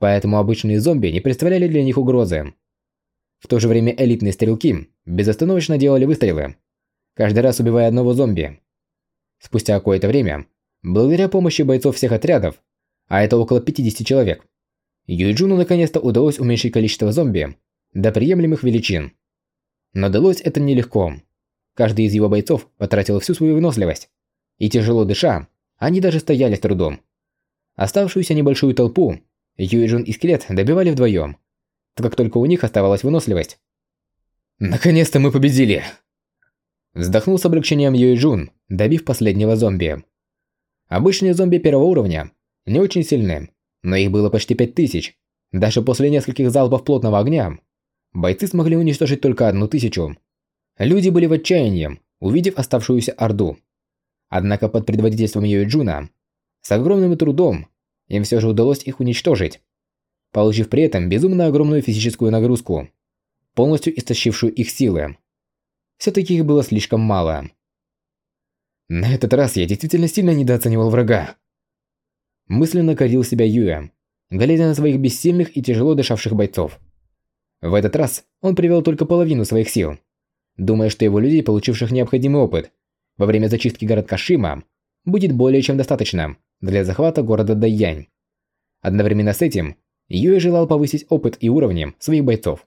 S1: поэтому обычные зомби не представляли для них угрозы. В то же время элитные стрелки безостановочно делали выстрелы, каждый раз убивая одного зомби. Спустя какое-то время, благодаря помощи бойцов всех отрядов, а это около 50 человек, Юйджуну наконец-то удалось уменьшить количество зомби до приемлемых величин. Но далось это нелегко. Каждый из его бойцов потратил всю свою выносливость, и тяжело дыша, они даже стояли с трудом. Оставшуюся небольшую толпу Юиджун и Скелет добивали вдвоем, так как только у них оставалась выносливость.
S3: «Наконец-то мы победили!»
S1: Вздохнул с облегчением Юиджун, добив последнего зомби. Обычные зомби первого уровня не очень сильны, но их было почти пять тысяч. Даже после нескольких залпов плотного огня, бойцы смогли уничтожить только одну тысячу. Люди были в отчаянии, увидев оставшуюся орду. Однако под предводительством Юиджуна, с огромным трудом, им все же удалось их уничтожить, получив при этом безумно огромную физическую нагрузку, полностью истощившую их силы. Все-таки их было слишком мало. На этот раз я действительно сильно недооценивал врага. Мысленно корил себя Юя, глядя на своих бессильных и тяжело дышавших бойцов. В этот раз он привел только половину своих сил, думая, что его людей, получивших необходимый опыт во время зачистки городка Шима, будет более чем достаточно для захвата города Дайянь. Одновременно с этим Юэ желал повысить опыт и уровни своих бойцов.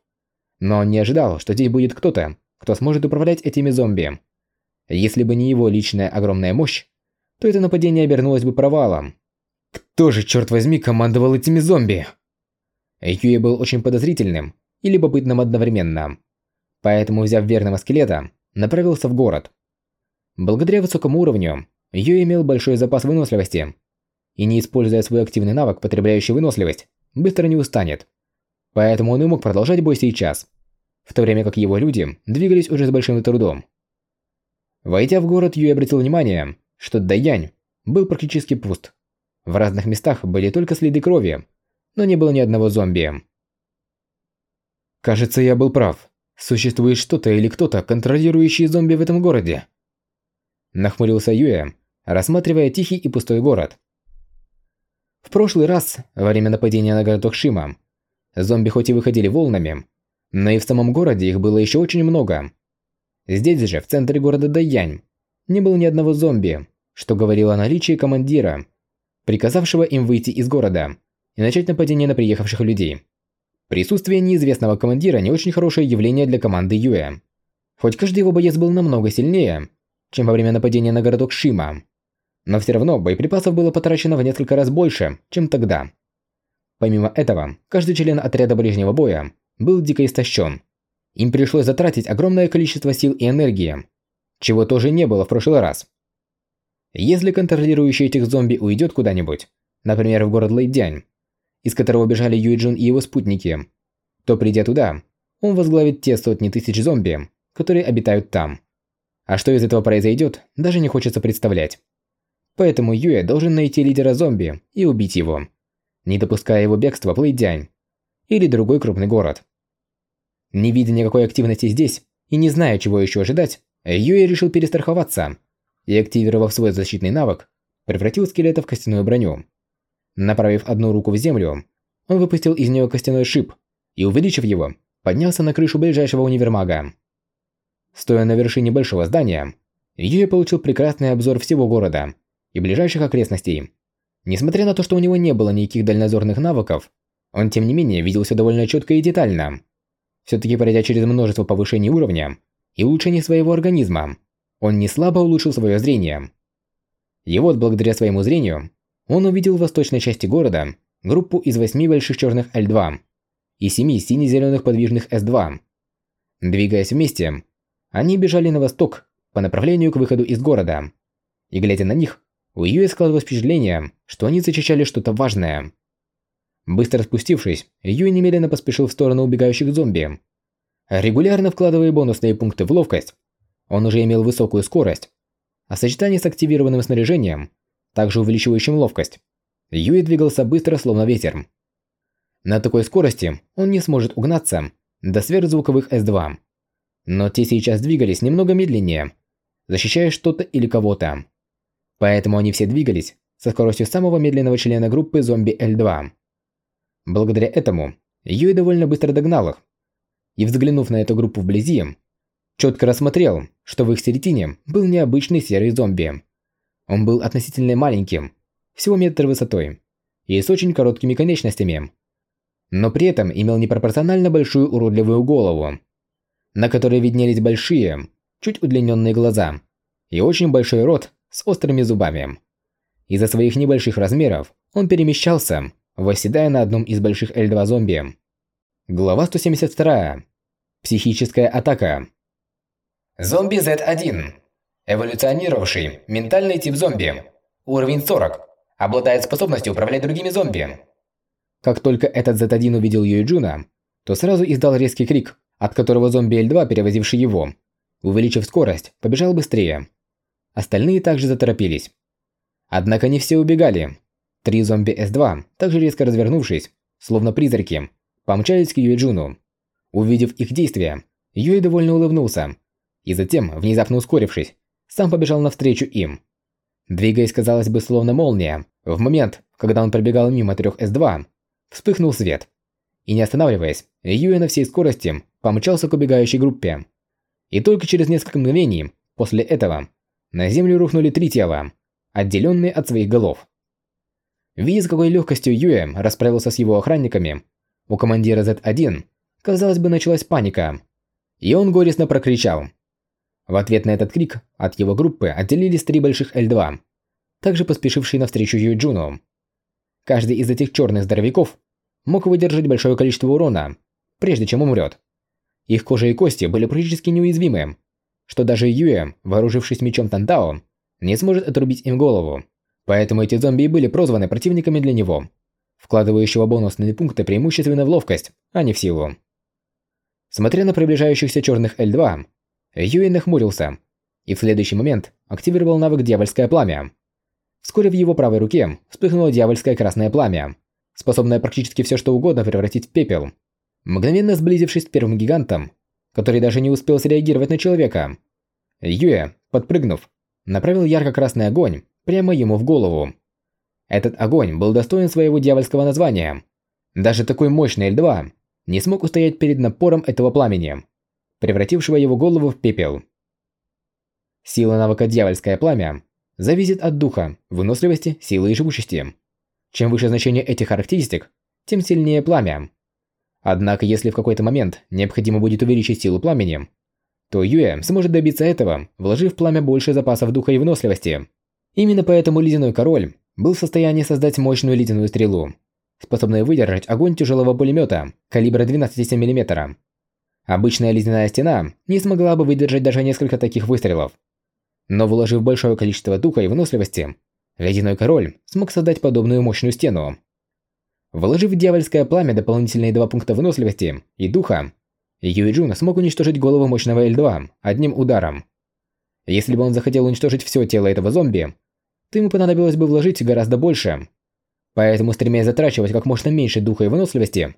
S1: Но он не ожидал, что здесь будет кто-то, кто сможет управлять этими зомби. Если бы не его личная огромная мощь, то это нападение обернулось бы провалом.
S3: Кто же, черт возьми, командовал этими зомби?
S1: Юэ был очень подозрительным и любопытным одновременно. Поэтому, взяв верного скелета, направился в город. Благодаря высокому уровню, Юэ имел большой запас выносливости и не используя свой активный навык, потребляющий выносливость, быстро не устанет. Поэтому он и мог продолжать бой сейчас, в то время как его люди двигались уже с большим трудом. Войдя в город, Юй обратил внимание, что Даянь был практически пуст. В разных местах были только следы крови, но не было ни одного зомби.
S3: Кажется, я был прав. Существует что-то или кто-то, контролирующий зомби в этом городе.
S1: Нахмурился Юэ, рассматривая тихий и пустой город. В прошлый раз, во время нападения на городок Шима, зомби хоть и выходили волнами, но и в самом городе их было еще очень много. Здесь же, в центре города Дайянь, не было ни одного зомби, что говорило о наличии командира, приказавшего им выйти из города и начать нападение на приехавших людей. Присутствие неизвестного командира не очень хорошее явление для команды Юэ. Хоть каждый его боец был намного сильнее, чем во время нападения на городок Шима, но все равно боеприпасов было потрачено в несколько раз больше, чем тогда. Помимо этого, каждый член отряда ближнего боя был дико истощен. Им пришлось затратить огромное количество сил и энергии, чего тоже не было в прошлый раз. Если контролирующий этих зомби уйдет куда-нибудь, например, в город Лэйдянь, из которого бежали Юйджун и его спутники, то придя туда, он возглавит те сотни тысяч зомби, которые обитают там. А что из этого произойдет, даже не хочется представлять. Поэтому Юэ должен найти лидера зомби и убить его, не допуская его бегства в Лэйдянь или другой крупный город. Не видя никакой активности здесь и не зная, чего еще ожидать, Юэ решил перестраховаться и, активировав свой защитный навык, превратил скелета в костяную броню. Направив одну руку в землю, он выпустил из нее костяной шип и, увеличив его, поднялся на крышу ближайшего универмага. Стоя на вершине большого здания, Юэ получил прекрасный обзор всего города и ближайших окрестностей. Несмотря на то, что у него не было никаких дальнозорных навыков, он тем не менее видел все довольно четко и детально. Все-таки пройдя через множество повышений уровня и улучшений своего организма, он не слабо улучшил свое зрение. И вот благодаря своему зрению, он увидел в восточной части города группу из восьми больших черных L2 и семи сине-зеленых подвижных S2. Двигаясь вместе, они бежали на восток по направлению к выходу из города. И глядя на них, у Юи складывалось впечатление, что они зачищали что-то важное. Быстро спустившись, Юи немедленно поспешил в сторону убегающих зомби. Регулярно вкладывая бонусные пункты в ловкость, он уже имел высокую скорость, а сочетание с активированным снаряжением, также увеличивающим ловкость, Юи двигался быстро, словно ветер. На такой скорости он не сможет угнаться до сверхзвуковых С2. Но те сейчас двигались немного медленнее, защищая что-то или кого-то. Поэтому они все двигались со скоростью самого медленного члена группы зомби L2. Благодаря этому, Юй довольно быстро догнал их. И взглянув на эту группу вблизи, четко рассмотрел, что в их середине был необычный серый зомби. Он был относительно маленьким, всего метр высотой, и с очень короткими конечностями. Но при этом имел непропорционально большую уродливую голову, на которой виднелись большие, чуть удлиненные глаза и очень большой рот с острыми зубами. Из-за своих небольших размеров он перемещался, восседая на одном из больших L2 зомби. Глава 172. Психическая атака.
S4: Зомби Z1. Эволюционировавший ментальный тип зомби. Уровень 40. Обладает способностью управлять другими зомби.
S1: Как только этот Z1 увидел Юйджуна, то сразу издал резкий крик, от которого зомби L2, перевозивший его, увеличив скорость, побежал быстрее. Остальные также заторопились. Однако не все убегали. Три зомби С2, также резко развернувшись, словно призраки, помчались к Юэджуну. Увидев их действия, Юэ довольно улыбнулся. И затем, внезапно ускорившись, сам побежал навстречу им. Двигаясь, казалось бы, словно молния, в момент, когда он пробегал мимо трех С2, вспыхнул свет. И не останавливаясь, Юэ на всей скорости помчался к убегающей группе. И только через несколько мгновений после этого на землю рухнули три тела, отделенные от своих голов. Видя, с какой легкостью Юэ расправился с его охранниками, у командира Z1, казалось бы, началась паника. И он горестно прокричал. В ответ на этот крик от его группы отделились три больших L2, также поспешившие навстречу Юджуну. Каждый из этих черных здоровяков мог выдержать большое количество урона, прежде чем умрет. Их кожа и кости были практически неуязвимы, что даже Юэ, вооружившись мечом Тантао, не сможет отрубить им голову. Поэтому эти зомби и были прозваны противниками для него, вкладывающего бонусные пункты преимущественно в ловкость, а не в силу. Смотря на приближающихся черных L2, Юэ нахмурился и в следующий момент активировал навык «Дьявольское пламя». Вскоре в его правой руке вспыхнуло дьявольское красное пламя, способное практически все что угодно превратить в пепел. Мгновенно сблизившись с первым гигантом, который даже не успел среагировать на человека. Юэ, подпрыгнув, направил ярко-красный огонь прямо ему в голову. Этот огонь был достоин своего дьявольского названия. Даже такой мощный L2 не смог устоять перед напором этого пламени, превратившего его голову в пепел. Сила навыка «Дьявольское пламя» зависит от духа, выносливости, силы и живучести. Чем выше значение этих характеристик, тем сильнее пламя. Однако, если в какой-то момент необходимо будет увеличить силу пламени, то Юэ сможет добиться этого, вложив в пламя больше запасов духа и выносливости. Именно поэтому Ледяной Король был в состоянии создать мощную ледяную стрелу, способную выдержать огонь тяжелого пулемета калибра 12,7 мм. Обычная ледяная стена не смогла бы выдержать даже несколько таких выстрелов. Но вложив большое количество духа и выносливости, Ледяной Король смог создать подобную мощную стену. Вложив в дьявольское пламя дополнительные два пункта выносливости и духа, Юиджун смог уничтожить голову мощного L2 одним ударом. Если бы он захотел уничтожить все тело этого зомби, то ему понадобилось бы вложить гораздо больше. Поэтому, стремясь затрачивать как можно меньше духа и выносливости,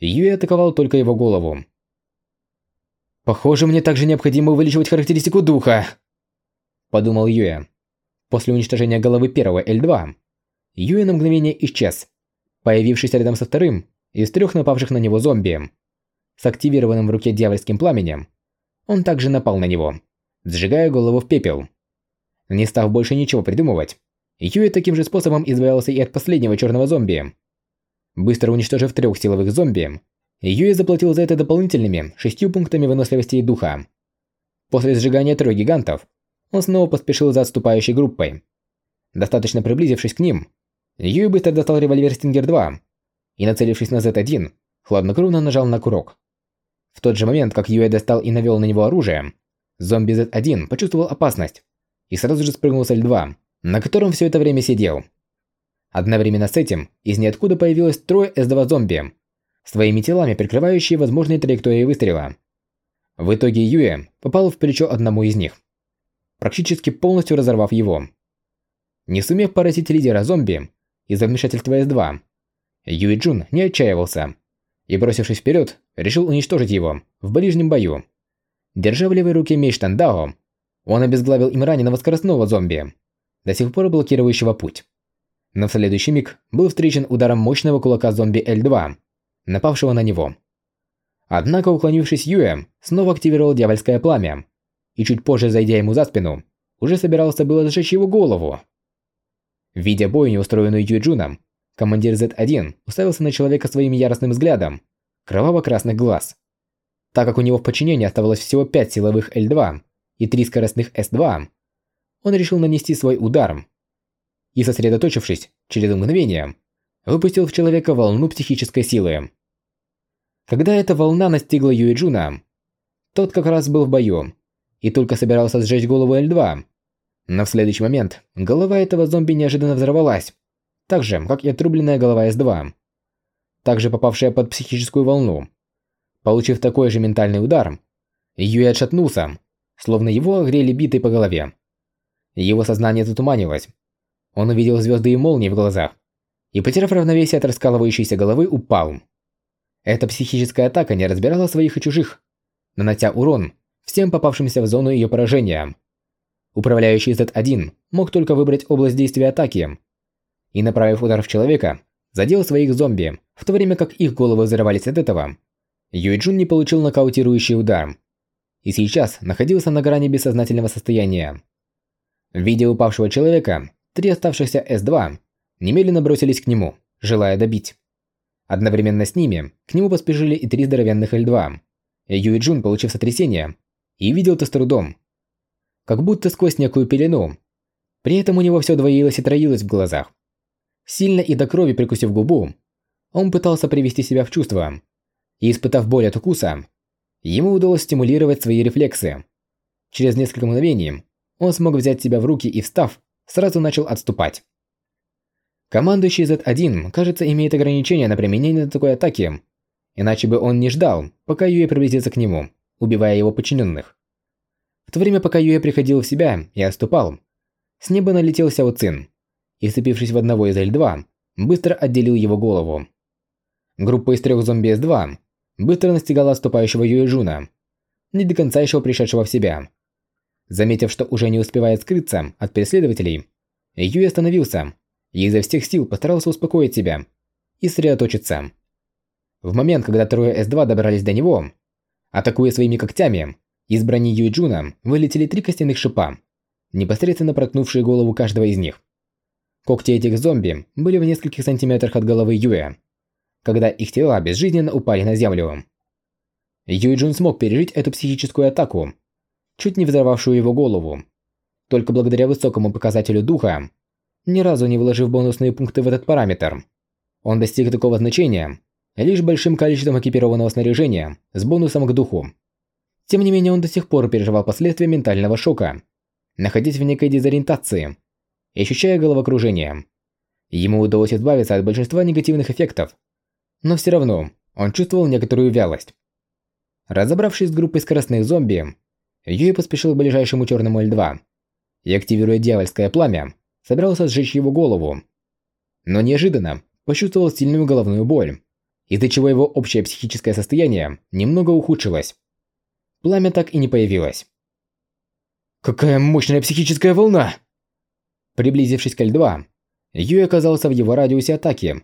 S1: Юи атаковал только его голову. «Похоже, мне также необходимо увеличивать характеристику духа», – подумал Юэ. После уничтожения головы первого L2, Юэ на мгновение исчез, появившись рядом со вторым из трех напавших на него зомби. С активированным в руке дьявольским пламенем, он также напал на него, сжигая голову в пепел. Не став больше ничего придумывать, Юэ таким же способом избавился и от последнего черного зомби. Быстро уничтожив трех силовых зомби, Юэ заплатил за это дополнительными шестью пунктами выносливости и духа. После сжигания трех гигантов, он снова поспешил за отступающей группой. Достаточно приблизившись к ним, Юй быстро достал револьвер Стингер-2 и, нацелившись на Z1, хладнокровно нажал на курок. В тот же момент, как Юэ достал и навел на него оружие, зомби Z1 почувствовал опасность и сразу же спрыгнул с L2, на котором все это время сидел. Одновременно с этим из ниоткуда появилось трое S2 зомби, своими телами прикрывающие возможные траектории выстрела. В итоге Юэ попал в плечо одному из них практически полностью разорвав его. Не сумев поразить лидера зомби из-за вмешательства С-2, Юи Джун не отчаивался и, бросившись вперед, решил уничтожить его в ближнем бою. Держа в левой руке меч Тандао, он обезглавил им раненого скоростного зомби, до сих пор блокирующего путь. Но в следующий миг был встречен ударом мощного кулака зомби L2, напавшего на него. Однако, уклонившись Юэ, снова активировал дьявольское пламя, и чуть позже, зайдя ему за спину, уже собирался было сжечь его голову. Видя бойню, устроенную Юджуном, командир Z1 уставился на человека своим яростным взглядом, кроваво-красных глаз. Так как у него в подчинении оставалось всего 5 силовых L2 и 3 скоростных S2, он решил нанести свой удар. И сосредоточившись, через мгновение, выпустил в человека волну психической силы. Когда эта волна настигла Юэджуна, тот как раз был в бою и только собирался сжечь голову L2. Но в следующий момент голова этого зомби неожиданно взорвалась, так же, как и отрубленная голова S2, также попавшая под психическую волну. Получив такой же ментальный удар, Юй отшатнулся, словно его огрели битой по голове. Его сознание затуманилось. Он увидел звезды и молнии в глазах и, потеряв равновесие от раскалывающейся головы, упал. Эта психическая атака не разбирала своих и чужих, нанося урон всем попавшимся в зону ее поражения. Управляющий Z1 мог только выбрать область действия атаки и, направив удар в человека, задел своих зомби, в то время как их головы взорвались от этого. Юйджун не получил нокаутирующий удар и сейчас находился на грани бессознательного состояния. Видя упавшего человека, три оставшихся С-2 немедленно бросились к нему, желая добить. Одновременно с ними к нему поспешили и три здоровенных Л-2. Юйджун, получив сотрясение, и видел-то с трудом. Как будто сквозь некую пелену. При этом у него все двоилось и троилось в глазах. Сильно и до крови прикусив губу, он пытался привести себя в чувство. И испытав боль от укуса, ему удалось стимулировать свои рефлексы. Через несколько мгновений он смог взять себя в руки и, встав, сразу начал отступать. Командующий Z1, кажется, имеет ограничения на применение такой атаки, иначе бы он не ждал, пока Юэ приблизится к нему убивая его подчиненных. В то время, пока Юэ приходил в себя и отступал, с неба налетел Сяо Цин и, вцепившись в одного из Л-2, быстро отделил его голову. Группа из трех зомби С-2 быстро настигала отступающего Юэжуна, не до конца еще пришедшего в себя. Заметив, что уже не успевает скрыться от преследователей, Юй остановился и изо всех сил постарался успокоить себя и сосредоточиться. В момент, когда трое С-2 добрались до него, Атакуя своими когтями, Из брони Юйджуна вылетели три костяных шипа, непосредственно проткнувшие голову каждого из них. Когти этих зомби были в нескольких сантиметрах от головы Юэ, когда их тела безжизненно упали на землю. Юйджун смог пережить эту психическую атаку, чуть не взорвавшую его голову. Только благодаря высокому показателю духа, ни разу не вложив бонусные пункты в этот параметр, он достиг такого значения лишь большим количеством экипированного снаряжения с бонусом к духу. Тем не менее, он до сих пор переживал последствия ментального шока, находясь в некой дезориентации ощущая головокружение. Ему удалось избавиться от большинства негативных эффектов, но все равно он чувствовал некоторую вялость. Разобравшись с группой скоростных зомби, Юи поспешил к ближайшему черному L2 и, активируя дьявольское пламя, собирался сжечь его голову. Но неожиданно почувствовал сильную головную боль, из-за чего его общее психическое состояние немного ухудшилось. Пламя так и не появилось.
S3: Какая мощная психическая волна!
S1: Приблизившись к L2, Юй оказался в его радиусе атаки,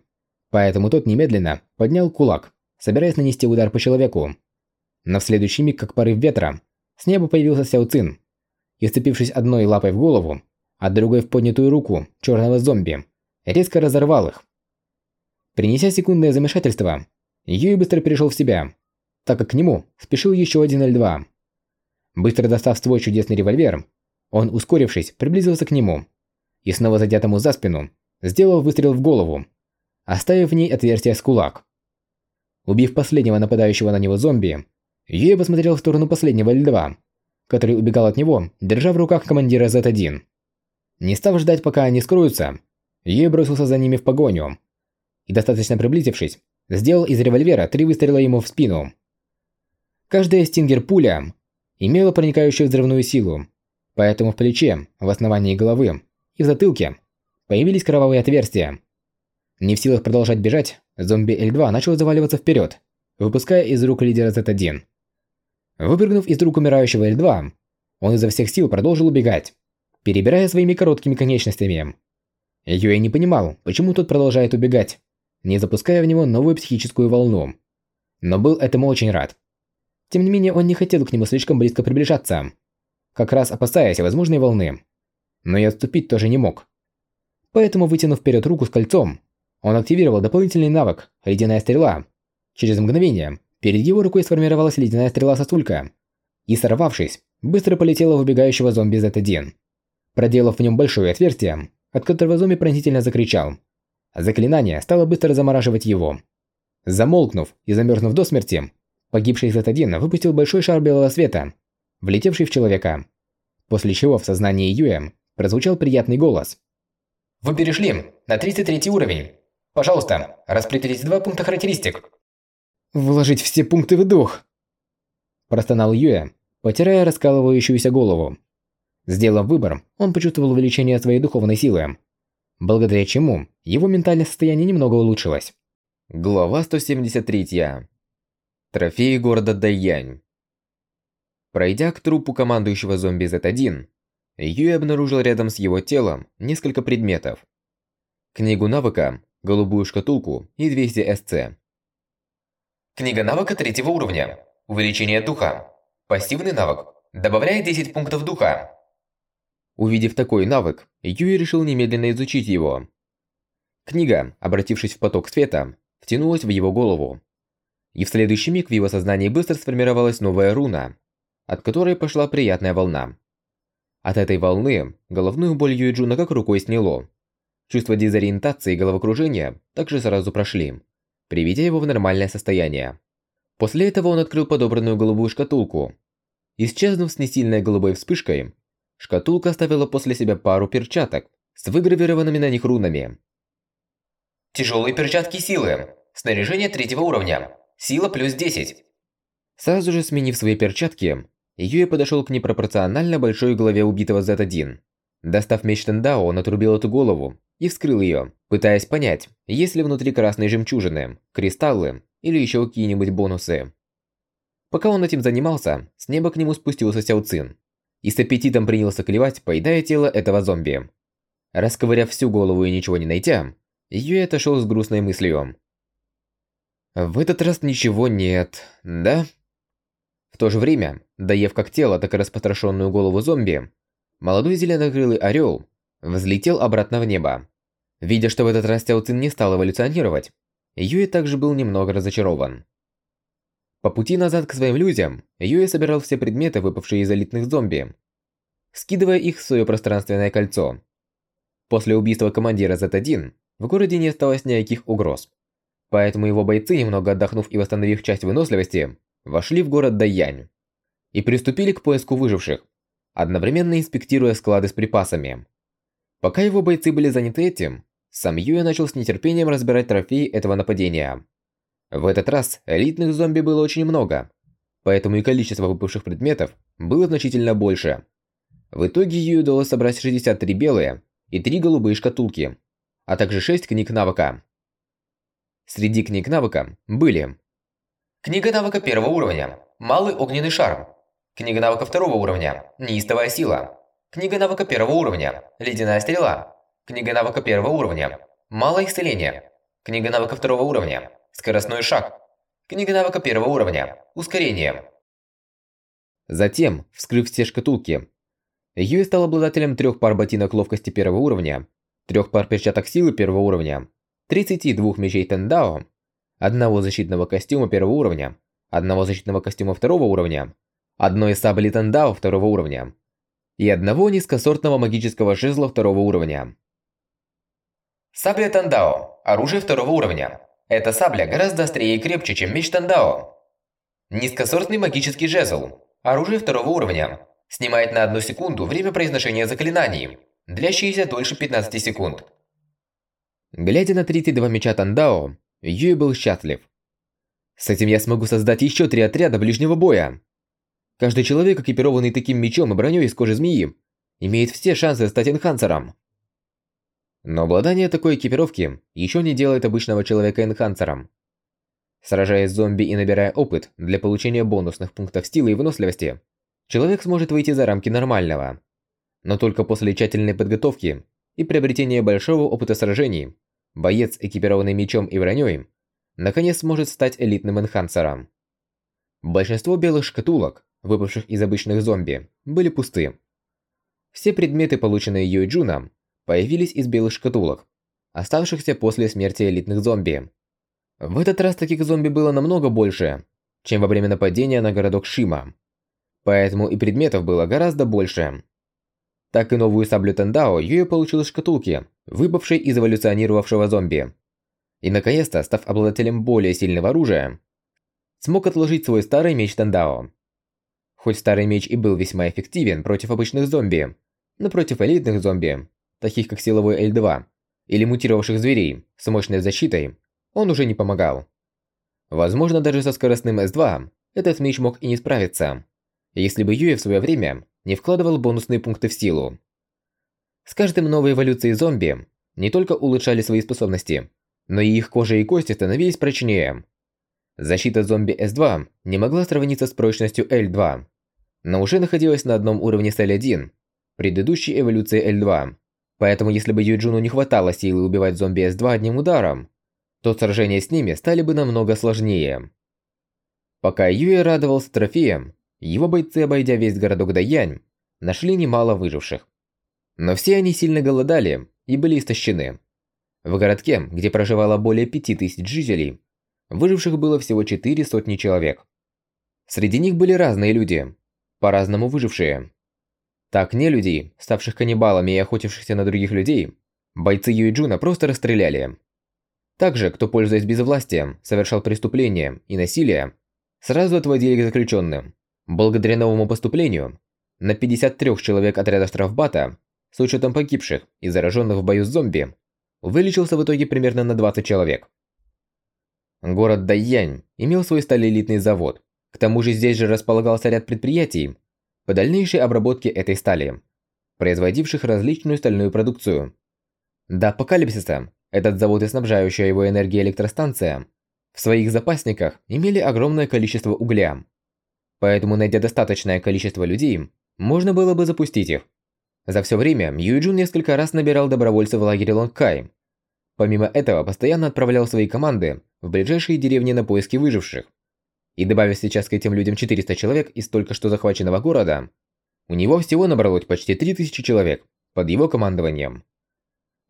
S1: поэтому тот немедленно поднял кулак, собираясь нанести удар по человеку. Но в следующий миг, как порыв ветра, с неба появился Сяо Цин и, сцепившись одной лапой в голову, а другой в поднятую руку черного зомби, резко разорвал их. Принеся секундное замешательство, Юй быстро перешел в себя, так как к нему спешил еще один L2. Быстро достав свой чудесный револьвер, он, ускорившись, приблизился к нему и снова зайдя тому за спину, сделал выстрел в голову, оставив в ней отверстие с кулак. Убив последнего нападающего на него зомби, Юэ посмотрел в сторону последнего L2, который убегал от него, держа в руках командира Z1. Не став ждать, пока они скроются, Юэ бросился за ними в погоню и, достаточно приблизившись, сделал из револьвера три выстрела ему в спину. Каждая стингер-пуля имела проникающую взрывную силу, поэтому в плече, в основании головы и в затылке появились кровавые отверстия. Не в силах продолжать бежать, зомби L2 начал заваливаться вперед, выпуская из рук лидера Z1. Выпрыгнув из рук умирающего L2, он изо всех сил продолжил убегать, перебирая своими короткими конечностями. Юэй не понимал, почему тот продолжает убегать, не запуская в него новую психическую волну. Но был этому очень рад. Тем не менее, он не хотел к нему слишком близко приближаться, как раз опасаясь возможной волны. Но и отступить тоже не мог. Поэтому, вытянув вперед руку с кольцом, он активировал дополнительный навык «Ледяная стрела». Через мгновение перед его рукой сформировалась ледяная стрела-сосулька и, сорвавшись, быстро полетела в убегающего зомби Z1. Проделав в нем большое отверстие, от которого зомби пронзительно закричал – Заклинание стало быстро замораживать его. Замолкнув и замерзнув до смерти, погибший Z1 выпустил большой шар белого света, влетевший в человека. После чего в сознании Юэ прозвучал приятный голос.
S4: Вы перешли на 33 уровень. Пожалуйста, распределите два пункта характеристик.
S3: Вложить все пункты в дух.
S1: Простонал Юэ, потирая раскалывающуюся голову. Сделав выбор, он почувствовал увеличение своей духовной силы благодаря чему его ментальное состояние немного улучшилось.
S5: Глава 173. Трофеи города Дайянь. Пройдя к трупу командующего зомби Z1, Юй обнаружил рядом с его телом несколько предметов. Книгу навыка, голубую шкатулку и 200 СЦ.
S4: Книга навыка третьего уровня. Увеличение духа. Пассивный навык. Добавляет 10 пунктов духа.
S5: Увидев такой навык, Юй решил немедленно изучить его. Книга, обратившись в поток света, втянулась в его голову. И в следующий миг в его сознании быстро сформировалась новая руна, от которой пошла приятная волна. От этой волны головную боль Юйджуна как рукой сняло. Чувство дезориентации и головокружения также сразу прошли, приведя его в нормальное состояние. После этого он открыл подобранную голубую шкатулку. Исчезнув с несильной голубой вспышкой, Шкатулка оставила после себя пару перчаток с выгравированными на них рунами.
S4: Тяжелые перчатки силы. Снаряжение третьего уровня. Сила плюс 10.
S5: Сразу же сменив свои перчатки, Юэ подошел к непропорционально большой голове убитого Z1. Достав меч Тендао, он отрубил эту голову и вскрыл ее, пытаясь понять, есть ли внутри красные жемчужины, кристаллы или еще какие-нибудь бонусы. Пока он этим занимался, с неба к нему спустился Сяо Цин и с аппетитом принялся клевать, поедая тело этого зомби. Расковыряв всю голову и ничего не найдя, Юэ отошел с грустной мыслью. В этот раз ничего нет, да? В
S1: то же время, доев как тело, так и распотрошенную голову зомби, молодой зеленокрылый орел взлетел обратно в небо. Видя, что в этот раз Цин не стал эволюционировать, Юэ также был немного разочарован. По пути назад к своим людям, Юэ собирал все предметы, выпавшие из элитных зомби, скидывая их в свое пространственное кольцо. После убийства командира Z1 в городе не осталось никаких угроз. Поэтому его бойцы, немного отдохнув и восстановив часть выносливости, вошли в город Даянь и приступили к поиску выживших, одновременно инспектируя склады с припасами. Пока его бойцы были заняты этим, сам Юэ начал с нетерпением разбирать трофеи этого нападения. В этот раз элитных зомби было очень много, поэтому и количество выпавших предметов было значительно больше. В итоге Юэ удалось собрать 63 белые и 3 голубые шкатулки, а также 6 книг навыка. Среди книг навыка были
S6: Книга навыка первого уровня. Малый огненный шар. Книга навыка второго уровня. Неистовая сила. Книга навыка первого уровня. Ледяная стрела. Книга навыка первого уровня. Малое исцеление. Книга навыка второго уровня. Скоростной шаг. Книга навыка первого уровня. Ускорение.
S1: Затем, вскрыв все шкатулки, Юй стал обладателем трех пар ботинок ловкости первого уровня, трех пар перчаток силы первого уровня, 32 мечей Тендао одного защитного костюма первого уровня, одного защитного костюма второго уровня, одной сабли Тандао второго уровня и одного низкосортного магического жезла второго уровня.
S6: Сабля Тандао – оружие второго уровня. Эта сабля гораздо острее и крепче, чем меч Тандао. Низкосортный магический жезл – оружие второго уровня. Снимает на одну секунду время произношения заклинаний, длящиеся дольше 15 секунд.
S1: Глядя на 32 меча Тандао, Юй был счастлив. С этим я смогу создать еще три отряда ближнего боя. Каждый человек, экипированный таким мечом и броней из кожи змеи, имеет все шансы стать энхансером. Но обладание такой экипировки еще не делает обычного человека энхансером. Сражаясь с зомби и набирая опыт для получения бонусных пунктов силы и выносливости, человек сможет выйти за рамки нормального. Но только после тщательной подготовки и приобретения большого опыта сражений боец, экипированный мечом и броней, наконец сможет стать элитным энхансером. Большинство белых шкатулок, выпавших из обычных зомби, были пусты. Все предметы, полученные Юйджуном, появились из белых шкатулок, оставшихся после смерти элитных зомби. В этот раз таких зомби было намного больше, чем во время нападения на городок Шима. Поэтому и предметов было гораздо больше. Так и новую саблю Тендао Юэ получил из шкатулки, выпавшей из эволюционировавшего зомби. И наконец-то, став обладателем более сильного оружия, смог отложить свой старый меч Тендао. Хоть старый меч и был весьма эффективен против обычных зомби, но против элитных зомби, таких как силовой L2 или мутировавших зверей с мощной защитой, он уже не помогал. Возможно, даже со скоростным S2 этот меч мог и не справиться, если бы Юэ в свое время не вкладывал бонусные пункты в силу. С каждым новой эволюцией зомби не только улучшали свои способности, но и их кожа и кости становились прочнее. Защита зомби S2 не могла сравниться с прочностью L2, но уже находилась на одном уровне с L1, предыдущей эволюции L2. Поэтому если бы Юджуну не хватало силы убивать зомби S2 одним ударом, то сражения с ними стали бы намного сложнее. Пока Юэ радовался трофеям, его бойцы, обойдя весь городок Даянь, нашли немало выживших. Но все они сильно голодали и были истощены. В городке, где проживало более пяти тысяч жителей, выживших было всего четыре сотни человек. Среди них были разные люди, по-разному выжившие. Так не людей, ставших каннибалами и охотившихся на других людей, бойцы Юиджуна просто расстреляли. Также, кто, пользуясь безвластием, совершал преступления и насилие, сразу отводили к заключенным. Благодаря новому поступлению, на 53 человек отряда штрафбата, с учетом погибших и зараженных в бою с зомби, увеличился в итоге примерно на 20 человек. Город Дайянь имел свой сталелитный завод. К тому же здесь же располагался ряд предприятий по дальнейшей обработке этой стали, производивших различную стальную продукцию. До апокалипсиса этот завод и снабжающая его энергией электростанция в своих запасниках имели огромное количество угля, Поэтому, найдя достаточное количество людей, можно было бы запустить их. За все время Юйджун несколько раз набирал добровольцев в лагере Лонгкай. Помимо этого, постоянно отправлял свои команды в ближайшие деревни на поиски выживших. и добавив сейчас к этим людям 400 человек из только что захваченного города, у него всего набралось почти 3000 человек под его командованием.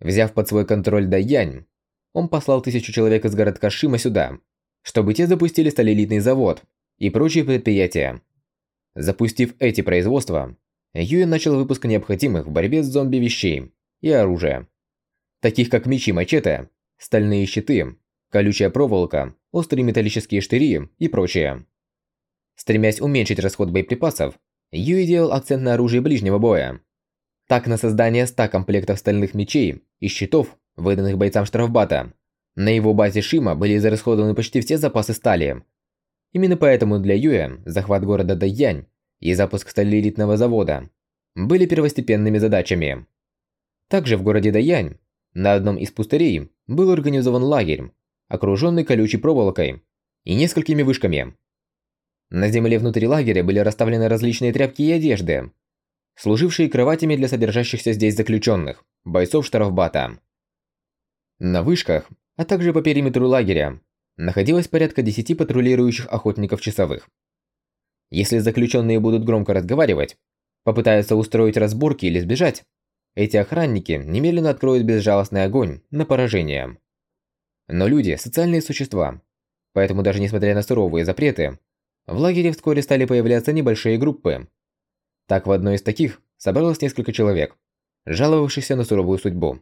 S1: Взяв под свой контроль Дайянь, он послал тысячу человек из городка Шима сюда, чтобы те запустили сталелитный завод и прочие предприятия. Запустив эти производства, Юэ начал выпуск необходимых в борьбе с зомби вещей и оружия, таких как мечи-мачете, стальные щиты, колючая проволока, острые металлические штыри и прочее. Стремясь уменьшить расход боеприпасов, Юи делал акцент на оружие ближнего боя. Так, на создание 100 комплектов стальных мечей и щитов, выданных бойцам штрафбата, на его базе Шима были израсходованы почти все запасы стали. Именно поэтому для Юя захват города Дайянь и запуск сталелитного завода были первостепенными задачами. Также в городе Дайянь на одном из пустырей был организован лагерь, окруженный колючей проволокой и несколькими вышками. На земле внутри лагеря были расставлены различные тряпки и одежды, служившие кроватями для содержащихся здесь заключенных, бойцов штрафбата. На вышках, а также по периметру лагеря, находилось порядка 10 патрулирующих охотников-часовых. Если заключенные будут громко разговаривать, попытаются устроить разборки или сбежать, эти охранники немедленно откроют безжалостный огонь на поражение. Но люди – социальные существа, поэтому даже несмотря на суровые запреты, в лагере вскоре стали появляться небольшие группы. Так в одной из таких собралось несколько человек, жаловавшихся на суровую судьбу.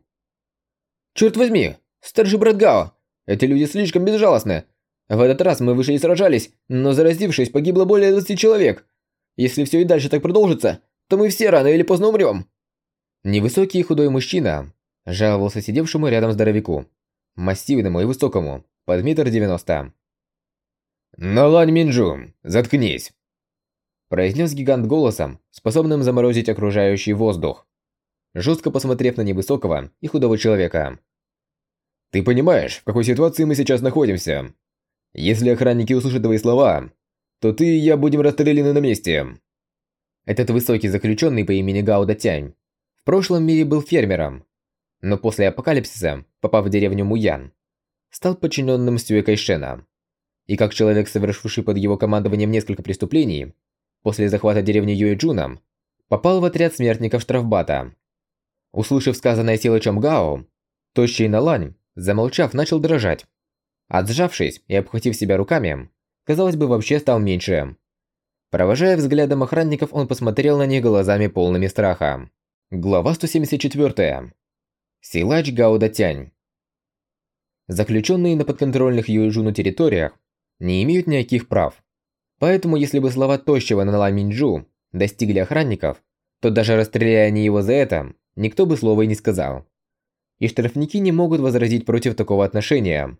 S7: «Черт возьми! Старший брат Гао! Эти люди слишком безжалостны! В этот раз мы вышли и сражались, но заразившись, погибло более 20 человек. Если все и дальше так продолжится, то мы все рано или поздно умрем!»
S1: Невысокий и худой мужчина жаловался сидевшему рядом здоровяку, массивному и высокому, под метр девяносто.
S7: «Налань Минджу, заткнись!»
S1: произнес гигант голосом, способным заморозить окружающий воздух, жестко посмотрев на невысокого и худого человека.
S7: «Ты понимаешь, в какой ситуации мы сейчас находимся? Если охранники услышат твои слова, то ты и я будем расстреляны на месте».
S1: Этот высокий заключенный по имени Гауда Тянь прошлом мире был фермером, но после апокалипсиса, попав в деревню Муян, стал подчиненным Сюэ Кайшена. И как человек, совершивший под его командованием несколько преступлений, после захвата деревни Юэджуна, попал в отряд смертников штрафбата. Услышав сказанное Силычем Гао, тощий Налань, замолчав, начал дрожать. Отсжавшись и обхватив себя руками, казалось бы, вообще стал меньше. Провожая взглядом охранников, он посмотрел на них глазами полными страха. Глава 174. Силач Гауда Тянь. Заключенные на подконтрольных Юэжуну территориях не имеют никаких прав. Поэтому, если бы слова тощего Нала Минджу достигли охранников, то даже расстреляя они его за это, никто бы слова и не сказал. И штрафники не могут возразить против такого отношения.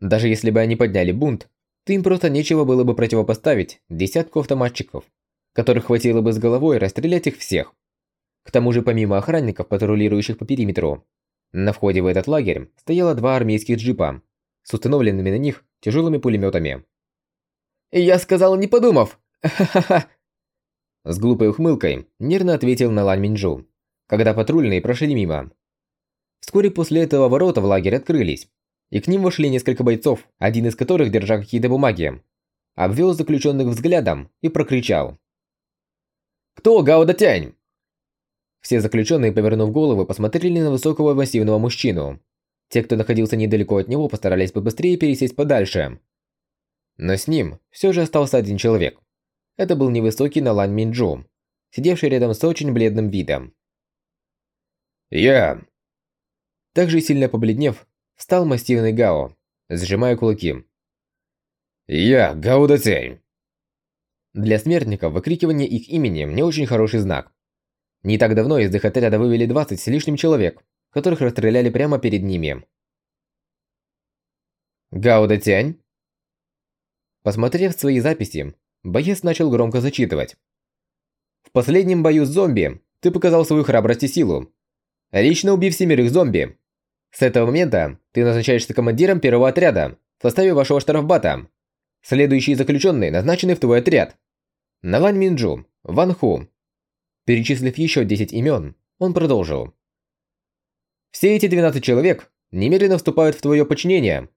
S1: Даже если бы они подняли бунт, то им просто нечего было бы противопоставить десятку автоматчиков, которых хватило бы с головой расстрелять их всех. К тому же, помимо охранников, патрулирующих по периметру, на входе в этот лагерь стояло два армейских джипа с установленными на них тяжелыми пулеметами.
S7: «Я сказал, не подумав! Ха-ха-ха!»
S1: С глупой ухмылкой нервно ответил Налань Минджу, когда патрульные прошли мимо. Вскоре после этого ворота в лагерь открылись, и к ним вошли несколько бойцов, один из которых, держа какие-то бумаги, обвел заключенных взглядом и прокричал.
S7: «Кто Гауда Тянь?
S1: Все заключенные, повернув головы, посмотрели на высокого массивного мужчину. Те, кто находился недалеко от него, постарались побыстрее пересесть подальше. Но с ним все же остался один человек. Это был невысокий Налан Минджу, сидевший рядом с очень бледным видом.
S7: «Я...»
S1: Также сильно побледнев, встал массивный Гао, сжимая кулаки.
S7: «Я Гао Дацянь».
S1: Для смертников выкрикивание их имени не очень хороший знак. Не так давно из их отряда вывели 20 с лишним человек, которых расстреляли прямо перед ними. Гауда Тянь? Посмотрев свои записи, боец начал громко зачитывать. В последнем бою с зомби ты показал свою храбрость и силу, лично убив семерых зомби. С этого момента ты назначаешься командиром первого отряда в составе вашего штрафбата. Следующие заключенные назначены в твой отряд. Налань Минджу, Ван Ху, Перечислив еще 10 имен, он продолжил. «Все эти 12 человек немедленно вступают в твое подчинение.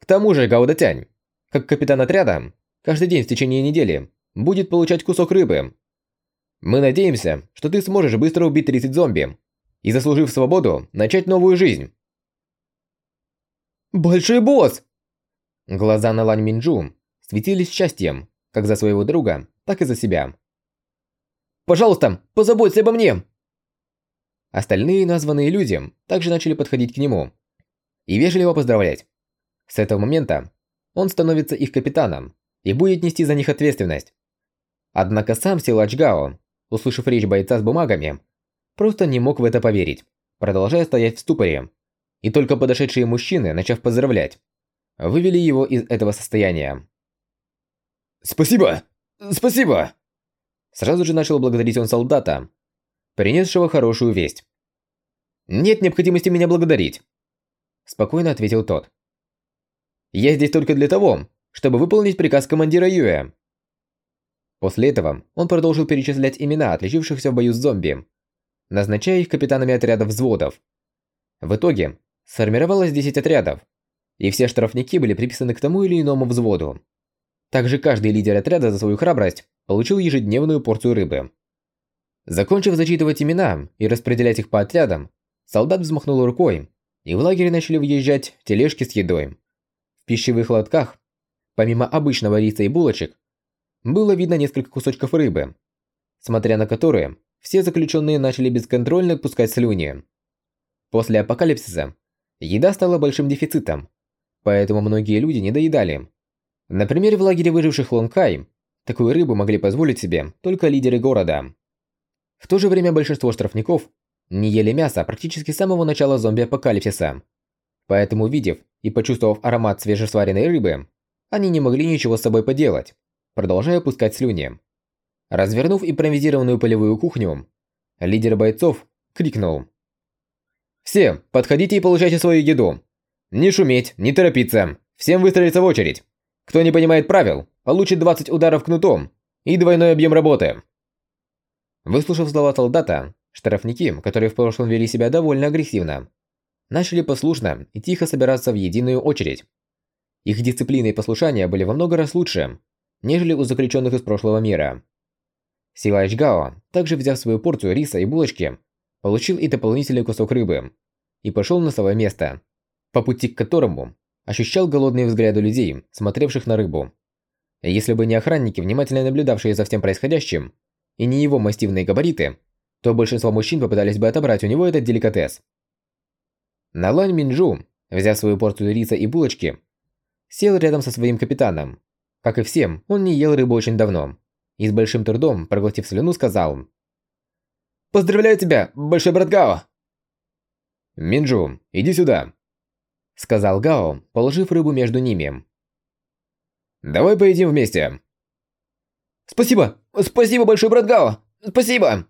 S1: К тому же, Гаудатянь, как капитан отряда, каждый день в течение недели будет получать кусок рыбы. Мы надеемся, что ты сможешь быстро убить 30 зомби и, заслужив свободу, начать новую жизнь.
S8: Большой босс!
S1: Глаза на Лань Минджу светились счастьем, как за своего друга, так и за себя.
S8: Пожалуйста, позаботься обо мне!
S1: Остальные названные люди также начали подходить к нему и вежливо поздравлять. С этого момента он становится их капитаном и будет нести за них ответственность. Однако сам Силач Гао, услышав речь бойца с бумагами, просто не мог в это поверить, продолжая стоять в ступоре. И только подошедшие мужчины, начав поздравлять, вывели его из этого состояния.
S8: «Спасибо! Спасибо!»
S1: Сразу же начал благодарить он солдата, принесшего хорошую весть.
S8: «Нет необходимости меня благодарить», –
S1: спокойно ответил тот.
S8: «Я здесь только для того, чтобы выполнить приказ командира Юэ».
S1: После этого он продолжил перечислять имена отличившихся в бою с зомби, назначая их капитанами отрядов взводов. В итоге сформировалось 10 отрядов, и все штрафники были приписаны к тому или иному взводу. Также каждый лидер отряда за свою храбрость получил ежедневную порцию рыбы. Закончив зачитывать имена и распределять их по отрядам, солдат взмахнул рукой, и в лагере начали въезжать тележки с едой. В пищевых лотках, помимо обычного риса и булочек, было видно несколько кусочков рыбы, смотря на которые все заключенные начали бесконтрольно пускать слюни. После апокалипсиса еда стала большим дефицитом, поэтому многие люди не доедали. Например, в лагере выживших Лонгхай такую рыбу могли позволить себе только лидеры города. В то же время большинство штрафников не ели мясо практически с самого начала зомби-апокалипсиса. Поэтому, увидев и почувствовав аромат свежесваренной рыбы, они не могли ничего с собой поделать, продолжая пускать слюни. Развернув импровизированную полевую кухню, лидер бойцов крикнул.
S8: «Все, подходите и получайте свою еду. Не шуметь, не торопиться, всем выстроиться в очередь. Кто не понимает правил, получит 20 ударов кнутом и двойной объем работы».
S1: Выслушав слова солдата, штрафники, которые в прошлом вели себя довольно агрессивно, начали послушно и тихо собираться в единую очередь. Их дисциплина и послушание были во много раз лучше, нежели у заключенных из прошлого мира. Силаич Гао, также взяв свою порцию риса и булочки, получил и дополнительный кусок рыбы и пошел на свое место, по пути к которому ощущал голодные взгляды людей, смотревших на рыбу. Если бы не охранники, внимательно наблюдавшие за всем происходящим, и не его массивные габариты, то большинство мужчин попытались бы отобрать у него этот деликатес. Налань Минджу, взяв свою порцию риса и булочки, сел рядом со своим капитаном. Как и всем, он не ел рыбу очень давно. И с большим трудом, проглотив слюну, сказал.
S8: «Поздравляю тебя, большой брат Гао!»
S1: «Минджу, иди сюда!» Сказал Гао, положив рыбу между ними. «Давай поедим вместе!»
S8: «Спасибо! Спасибо, большой брат Гао! Спасибо!»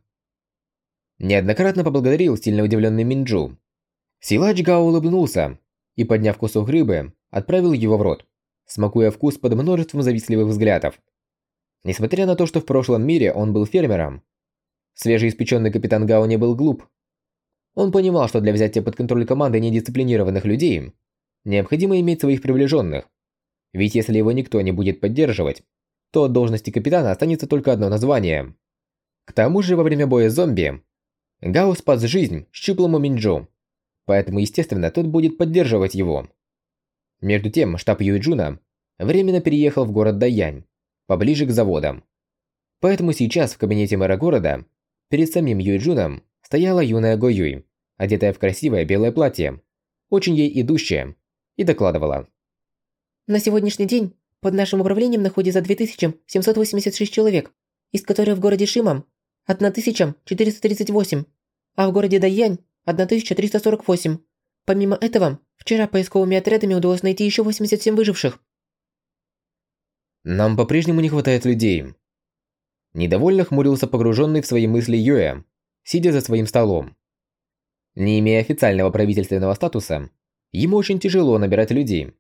S1: Неоднократно поблагодарил сильно удивленный Минджу. Силач Гао улыбнулся и, подняв кусок рыбы, отправил его в рот, смакуя вкус под множеством завистливых взглядов. Несмотря на то, что в прошлом мире он был фермером, свежеиспеченный капитан Гао не был глуп. Он понимал, что для взятия под контроль команды недисциплинированных людей необходимо иметь своих приближенных. Ведь если его никто не будет поддерживать, то от должности капитана останется только одно название. К тому же во время боя с зомби Гао спас жизнь щуплому Минджу, поэтому естественно тот будет поддерживать его. Между тем штаб Юйджуна временно переехал в город Даянь, поближе к заводам. Поэтому сейчас в кабинете мэра города перед самим Юйджуном стояла юная Го Юй, одетая в красивое белое платье, очень ей идущее, и докладывала.
S2: На сегодняшний день под нашим управлением находится 2786 человек, из которых в городе Шимам 1438, а в городе Даянь 1348. Помимо этого, вчера поисковыми отрядами удалось найти еще 87 выживших.
S1: Нам по-прежнему не хватает людей. Недовольно хмурился погруженный в свои мысли Юэ, сидя за своим столом. Не имея официального правительственного статуса, ему очень тяжело набирать людей,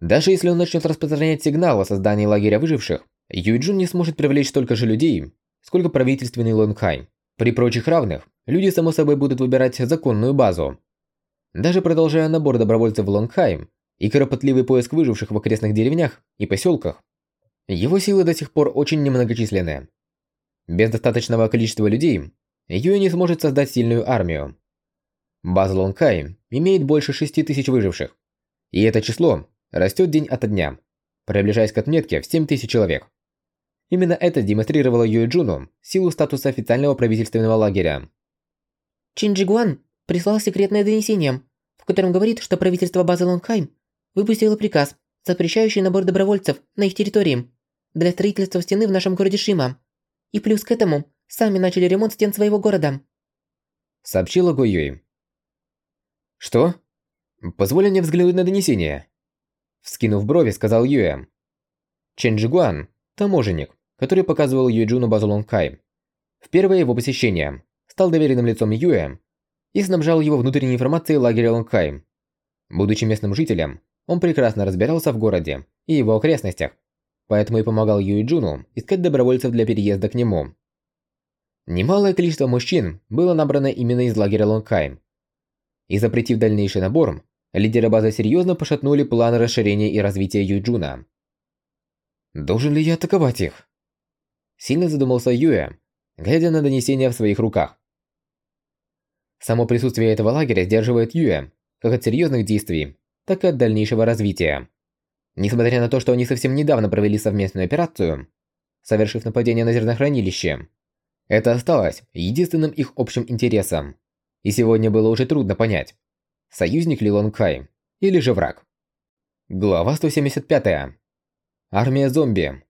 S1: даже если он начнет распространять сигнал о создании лагеря выживших, Юйджун не сможет привлечь столько же людей, сколько правительственный Лонгхай. При прочих равных, люди само собой будут выбирать законную базу. Даже продолжая набор добровольцев в Лонгхайм и кропотливый поиск выживших в окрестных деревнях и поселках, Его силы до сих пор очень немногочисленны. Без достаточного количества людей Юэ не сможет создать сильную армию. База Лонкай имеет больше 6 тысяч выживших, и это число растет день ото дня, приближаясь к отметке в 7 тысяч человек. Именно это демонстрировало Юэ Джуну силу статуса официального правительственного лагеря.
S2: Чин Джигуан прислал секретное донесение, в котором говорит, что правительство базы Лонгхайм выпустило приказ, запрещающий набор добровольцев на их территории для строительства стены в нашем городе Шима. И плюс к этому сами начали ремонт стен своего города.
S1: Сообщила Го Юй. Что? Позволь мне взглянуть на донесение. Вскинув брови, сказал Юэ. Чен Джигуан, таможенник, который показывал Юэджуну базу Лонгкай. В первое его посещение стал доверенным лицом Юэ и снабжал его внутренней информацией лагеря Лонгкай. Будучи местным жителем, он прекрасно разбирался в городе и его окрестностях, поэтому и помогал Юэджуну искать добровольцев для переезда к нему. Немалое количество мужчин было набрано именно из лагеря Лонгкай. И запретив дальнейший набор, лидеры базы серьезно пошатнули план расширения и развития Юджуна. Должен ли я атаковать их? Сильно задумался Юэ, глядя на донесения в своих руках. Само присутствие этого лагеря сдерживает Юэ как от серьезных действий, так и от дальнейшего развития. Несмотря на то, что они совсем недавно провели совместную операцию, совершив нападение на зернохранилище, это осталось единственным их общим интересом. И сегодня было уже трудно понять, союзник ли Лонгхай или же враг. Глава 175. Армия зомби.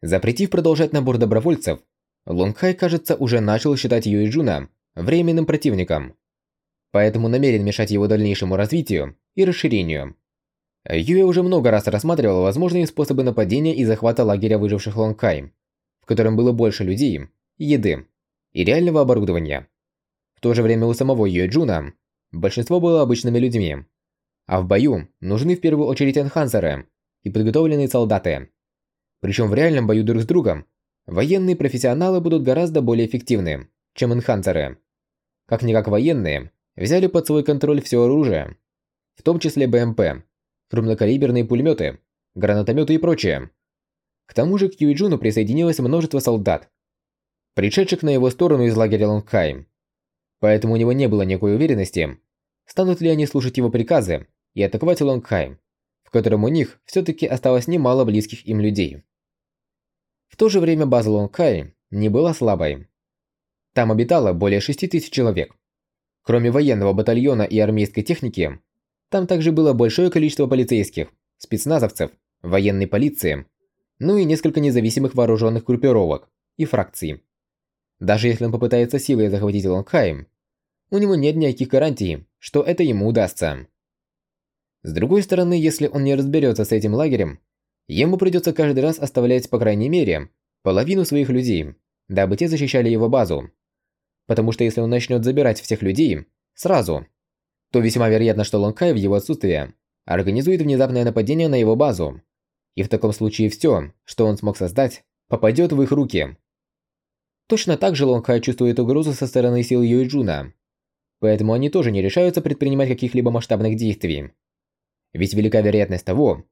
S1: Запретив продолжать набор добровольцев, Лонгхай, кажется, уже начал считать Юэджуна временным противником. Поэтому намерен мешать его дальнейшему развитию и расширению. Юэ уже много раз рассматривал возможные способы нападения и захвата лагеря выживших Лонгхай, в котором было больше людей, еды и реального оборудования. В то же время у самого Юэджуна большинство было обычными людьми, а в бою нужны в первую очередь энхансеры и подготовленные солдаты. Причем в реальном бою друг с другом военные профессионалы будут гораздо более эффективны, чем энхансеры. Как-никак военные взяли под свой контроль все оружие, в том числе БМП, крупнокалиберные пулеметы, гранатометы и прочее. К тому же к Юиджуну присоединилось множество солдат, пришедших на его сторону из лагеря Лонгхайм. Поэтому у него не было никакой уверенности, станут ли они слушать его приказы и атаковать Лонгхайм, в котором у них все-таки осталось немало близких им людей. В то же время база Лонгхай не была слабой. Там обитало более 6 тысяч человек. Кроме военного батальона и армейской техники, там также было большое количество полицейских, спецназовцев, военной полиции, ну и несколько независимых вооруженных группировок и фракций. Даже если он попытается силой захватить Лонгхайм, у него нет никаких гарантий, что это ему удастся. С другой стороны, если он не разберется с этим лагерем, ему придется каждый раз оставлять, по крайней мере, половину своих людей, дабы те защищали его базу. Потому что если он начнет забирать всех людей сразу, то весьма вероятно, что Лонгхай в его отсутствие организует внезапное нападение на его базу. И в таком случае все, что он смог создать, попадет в их руки. Точно так же Лонгхай чувствует угрозу со стороны сил Юэджуна. Поэтому они тоже не решаются предпринимать каких-либо масштабных действий. Ведь велика вероятность того,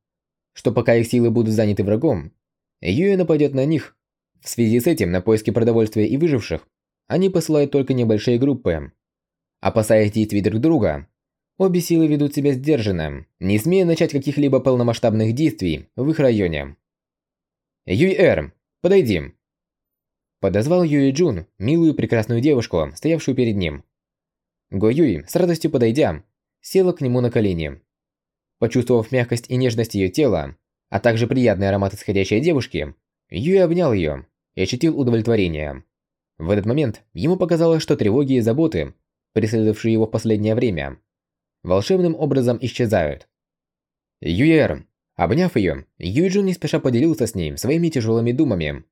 S1: что пока их силы будут заняты врагом, Юэ нападет на них. В связи с этим на поиски продовольствия и выживших они посылают только небольшие группы. Опасаясь действий друг друга, обе силы ведут себя сдержанно, не смея начать каких-либо полномасштабных действий в их районе. «Юй-Эр, подойди!» Подозвал Юй Джун, милую прекрасную девушку, стоявшую перед ним. Го Юй, с радостью подойдя, села к нему на колени. Почувствовав мягкость и нежность ее тела, а также приятный аромат исходящей девушки, Юй обнял ее и ощутил удовлетворение. В этот момент ему показалось, что тревоги и заботы преследовавшие его в последнее время, волшебным образом исчезают. Юэр, обняв ее, Юджин не спеша поделился с ней своими тяжелыми думами.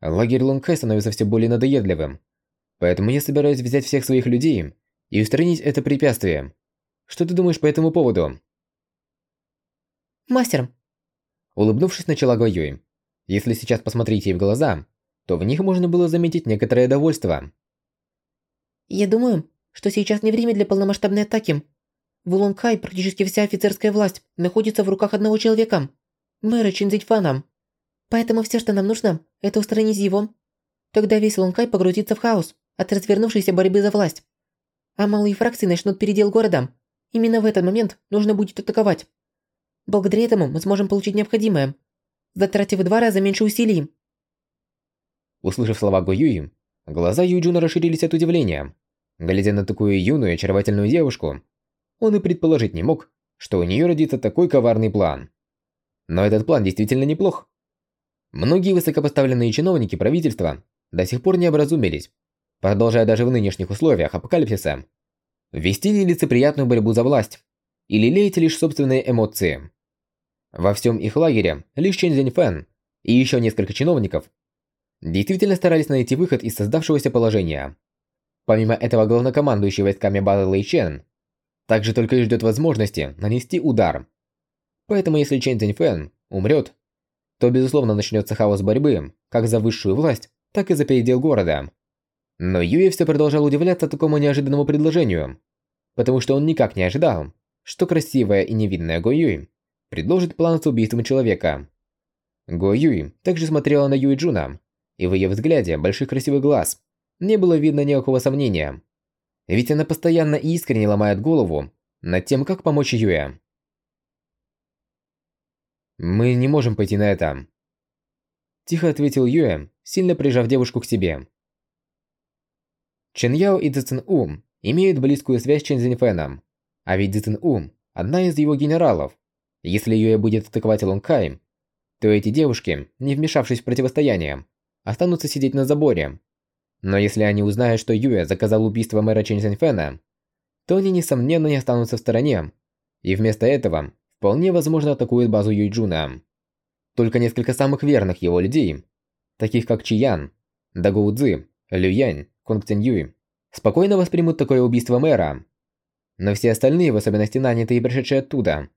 S1: Лагерь Лонгхай становится все более надоедливым, поэтому я собираюсь взять всех своих людей и устранить это препятствие. Что ты думаешь по этому поводу?
S2: Мастер.
S1: Улыбнувшись, начала Гаюй. Если сейчас посмотреть ей в глаза, то в них можно было заметить некоторое довольство.
S2: Я думаю, что сейчас не время для полномасштабной атаки. В Улонкай практически вся офицерская власть находится в руках одного человека. мэра Чинзитьфаном. Поэтому все, что нам нужно, это устранить его. Тогда весь Лонкай погрузится в хаос от развернувшейся борьбы за власть. А малые фракции начнут передел города. Именно в этот момент нужно будет атаковать. Благодаря этому мы сможем получить необходимое, затратив в два раза меньше усилий.
S1: Услышав слова Го Юи, глаза Юджуна расширились от удивления. Глядя на такую юную и очаровательную девушку, он и предположить не мог, что у нее родится такой коварный план. Но этот план действительно неплох. Многие высокопоставленные чиновники правительства до сих пор не образумились, продолжая даже в нынешних условиях апокалипсиса, вести нелицеприятную борьбу за власть или лелеять лишь собственные эмоции. Во всем их лагере лишь Чен Зяньфэн и еще несколько чиновников действительно старались найти выход из создавшегося положения. Помимо этого главнокомандующий войсками базы Лэй Чен также только и ждет возможности нанести удар. Поэтому если Чен Цзиньфэн умрет, то безусловно начнется хаос борьбы как за высшую власть, так и за передел города. Но Юи все продолжал удивляться такому неожиданному предложению, потому что он никак не ожидал, что красивая и невинная Го Юй предложит план с убийством человека. Го Юй также смотрела на Юи Джуна, и в ее взгляде больших красивых глаз не было видно никакого сомнения. Ведь она постоянно и искренне ломает голову над тем, как помочь Юэ. «Мы не можем пойти на это», – тихо ответил Юэ, сильно прижав девушку к себе. Чен Яо и Цзин У имеют близкую связь с Чен Зиньфэном, а ведь Цзин У – одна из его генералов. Если Юэ будет атаковать Лонг Кай, то эти девушки, не вмешавшись в противостояние, останутся сидеть на заборе но если они узнают, что Юэ заказал убийство мэра Чэнь Сэньфэна, то они, несомненно, не останутся в стороне. И вместо этого, вполне возможно, атакуют базу Юйджуна. Только несколько самых верных его людей, таких как Чиян, Дагоу Цзы, Люянь, Кунг Цинь Юй, спокойно воспримут такое убийство мэра. Но все остальные, в особенности нанятые и пришедшие оттуда,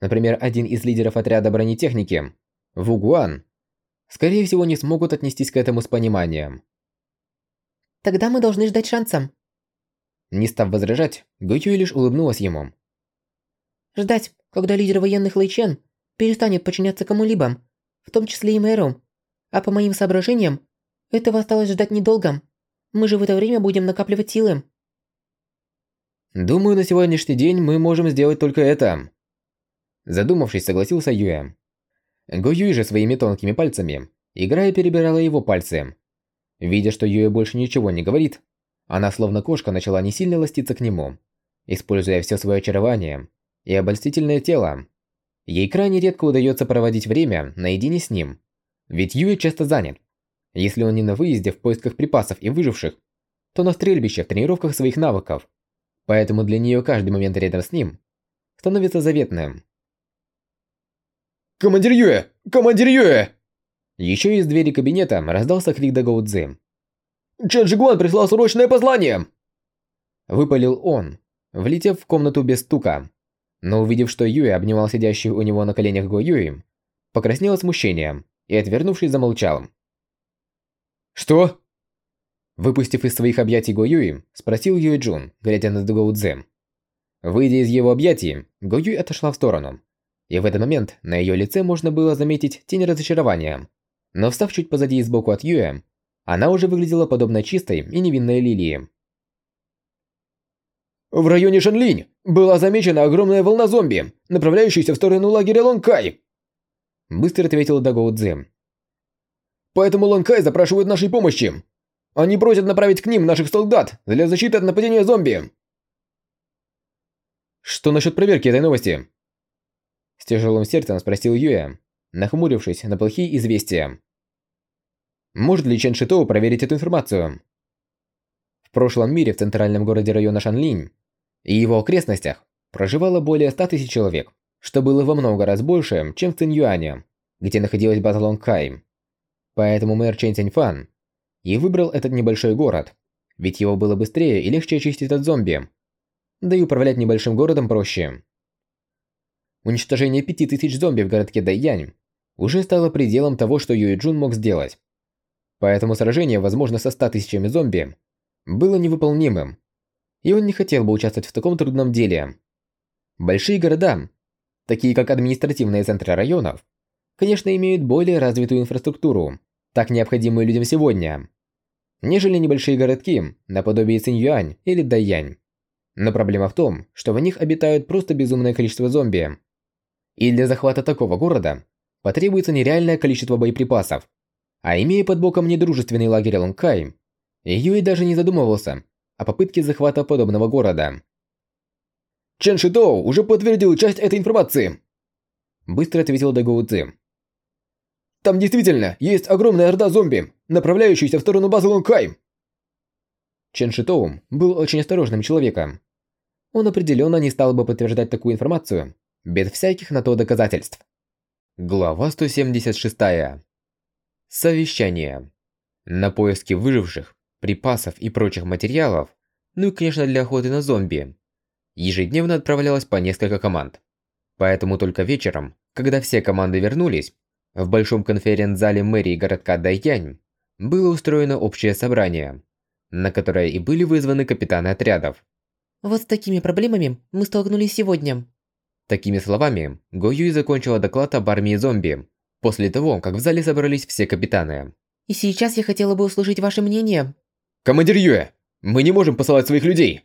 S1: например, один из лидеров отряда бронетехники, Ву Гуан, скорее всего, не смогут отнестись к этому с пониманием.
S2: Тогда мы должны ждать шанса.
S1: Не став возражать, Гуюй лишь улыбнулась ему.
S2: Ждать, когда лидер военных Лэйчен перестанет подчиняться кому-либо, в том числе и мэру. А по моим соображениям, этого осталось ждать недолго. Мы же в это время будем накапливать силы.
S1: Думаю, на сегодняшний день мы можем сделать только это. Задумавшись, согласился Юэ. Го Юй же своими тонкими пальцами, играя, перебирала его пальцы, Видя, что Юэ больше ничего не говорит, она словно кошка начала не сильно ластиться к нему, используя все свое очарование и обольстительное тело. Ей крайне редко удается проводить время наедине с ним, ведь Юэ часто занят. Если он не на выезде в поисках припасов и выживших, то на стрельбище в тренировках своих навыков. Поэтому для нее каждый момент рядом с ним становится заветным.
S9: «Командир Юэ! Командир Юэ!»
S1: Еще из двери кабинета раздался крик Дагоу Цзы.
S9: «Чен Жигуан прислал срочное послание!»
S1: Выпалил он, влетев в комнату без стука. Но увидев, что Юэ обнимал сидящую у него на коленях Го Юи, покраснел от смущения и, отвернувшись, замолчал.
S9: «Что?»
S1: Выпустив из своих объятий Го Юи, спросил Юэ Джун, глядя на Дагоу Цзэ. Выйдя из его объятий, Го Юй отошла в сторону. И в этот момент на ее лице можно было заметить тень разочарования. Но встав чуть позади и сбоку от Юэ, она уже выглядела подобно чистой и невинной лилии.
S9: В районе Шанлинь была замечена огромная волна зомби, направляющаяся в сторону лагеря Лонкай.
S1: Быстро ответил Дагоу Цзэ.
S9: Поэтому Лонкай запрашивают нашей помощи. Они просят направить к ним наших солдат для защиты от нападения зомби.
S1: Что насчет проверки этой новости? Тяжелым сердцем спросил Юэ, нахмурившись на плохие известия. Может ли Чен Шитоу проверить эту информацию? В прошлом мире в центральном городе района Шанлинь и его окрестностях проживало более 100 тысяч человек, что было во много раз больше, чем в Циньюане, где находилась база Лонгхай. Поэтому мэр Чен Циньфан и выбрал этот небольшой город, ведь его было быстрее и легче очистить от зомби. Да и управлять небольшим городом проще. Уничтожение 5000 зомби в городке Дайянь уже стало пределом того, что Юй Джун мог сделать. Поэтому сражение, возможно, со 100 тысячами зомби, было невыполнимым, и он не хотел бы участвовать в таком трудном деле. Большие города, такие как административные центры районов, конечно, имеют более развитую инфраструктуру, так необходимую людям сегодня, нежели небольшие городки, наподобие Циньюань или Дайянь. Но проблема в том, что в них обитают просто безумное количество зомби. И для захвата такого города потребуется нереальное количество боеприпасов. А имея под боком недружественный лагерь Лонгкай, Юй даже не задумывался о попытке захвата подобного города.
S3: Чен Шитоу уже подтвердил часть этой информации.
S1: Быстро ответил Дагоу Цзи.
S3: Там действительно есть огромная орда зомби, направляющаяся в сторону базы Лонгхай.
S1: Чен Шитоу был очень осторожным человеком. Он определенно не стал бы подтверждать такую информацию без всяких на то доказательств. Глава 176. Совещание. На поиски выживших, припасов и прочих материалов, ну и, конечно, для охоты на зомби, ежедневно отправлялось по несколько команд. Поэтому только вечером, когда все команды вернулись, в большом конференц-зале мэрии городка Дайянь было устроено общее собрание, на которое и были вызваны капитаны отрядов.
S2: Вот с такими проблемами мы столкнулись сегодня.
S1: Такими словами, Го Юй закончила доклад об армии зомби, после того, как в зале собрались все капитаны.
S2: И сейчас я хотела бы услышать ваше мнение.
S3: Командир Юэ, мы не можем посылать своих людей.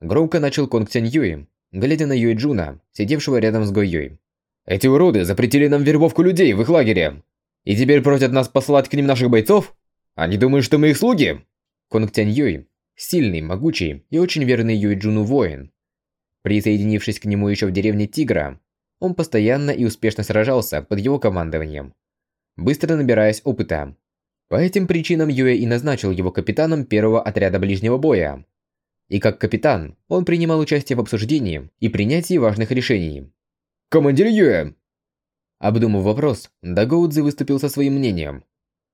S1: Громко начал Конг Тянь Юй, глядя на Юй Джуна, сидевшего рядом с Го Юй.
S3: Эти уроды запретили нам вербовку людей в их лагере. И теперь просят нас послать к ним наших бойцов? Они думают, что мы их слуги?
S1: Конг Тянь Юй – сильный, могучий и очень верный Юй Джуну воин. Присоединившись к нему еще в деревне Тигра, он постоянно и успешно сражался под его командованием, быстро набираясь опыта. По этим причинам Юэ и назначил его капитаном первого отряда ближнего боя. И как капитан, он принимал участие в обсуждении и принятии важных решений.
S3: «Командир Юэ!»
S1: Обдумав вопрос, Дагоудзи выступил со своим мнением.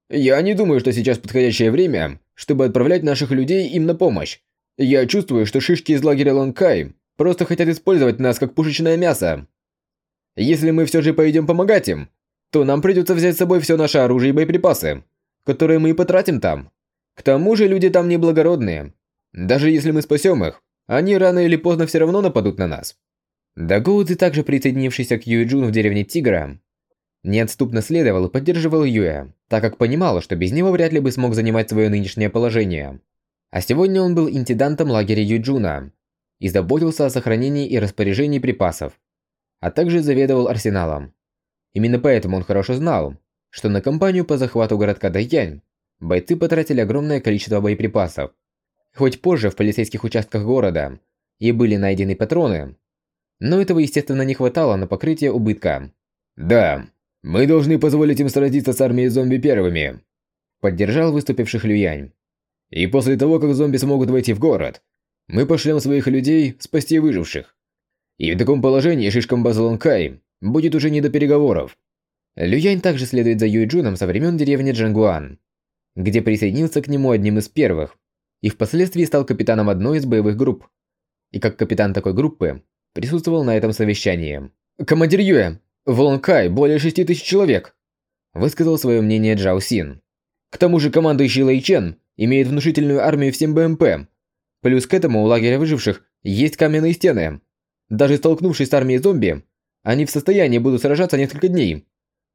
S3: «Я не думаю, что сейчас подходящее время, чтобы отправлять наших людей им на помощь. Я чувствую, что шишки из лагеря Лонкай просто хотят использовать нас как пушечное мясо. Если мы все же пойдем помогать им, то нам придется взять с собой все наше оружие и боеприпасы, которые мы и потратим там. К тому же люди там неблагородные. Даже если мы спасем их, они рано или поздно все равно нападут на нас.
S1: Дагоудзи, также присоединившийся к Юэджуну в деревне Тигра, неотступно следовал и поддерживал Юэ, так как понимал, что без него вряд ли бы смог занимать свое нынешнее положение. А сегодня он был интендантом лагеря Юджуна и заботился о сохранении и распоряжении припасов, а также заведовал арсеналом. Именно поэтому он хорошо знал, что на кампанию по захвату городка Дайянь бойцы потратили огромное количество боеприпасов. Хоть позже в полицейских участках города и были найдены патроны, но этого, естественно, не хватало на покрытие убытка.
S3: «Да, мы должны позволить им сразиться с армией зомби первыми»,
S1: поддержал выступивших Люянь.
S3: «И после того, как зомби смогут войти в город, мы пошлем своих людей спасти выживших. И в таком положении шишкам Базалонкай будет уже не до переговоров».
S1: Люянь также следует за Юйджуном со времен деревни Джангуан, где присоединился к нему одним из первых и впоследствии стал капитаном одной из боевых групп. И как капитан такой группы, присутствовал на этом совещании.
S3: «Командир Юэ, в Лонкай более шести тысяч человек», высказал свое мнение Джао Син. «К тому же командующий Лэй Чен имеет внушительную армию в 7 БМП. Плюс к этому у лагеря выживших есть каменные стены. Даже столкнувшись с армией зомби, они в состоянии будут сражаться несколько дней.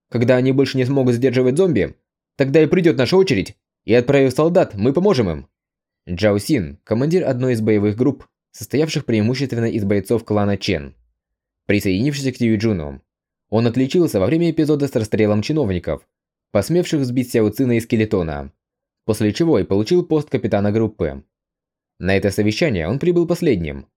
S3: Когда они больше не смогут сдерживать зомби, тогда и придет наша очередь, и отправив солдат, мы поможем им».
S1: Джао Син, командир одной из боевых групп, состоявших преимущественно из бойцов клана Чен. Присоединившись к Юджуну, он отличился во время эпизода с расстрелом чиновников, посмевших сбить Сяо Цина и Скелетона, после чего и получил пост капитана группы. На это совещание он прибыл последним,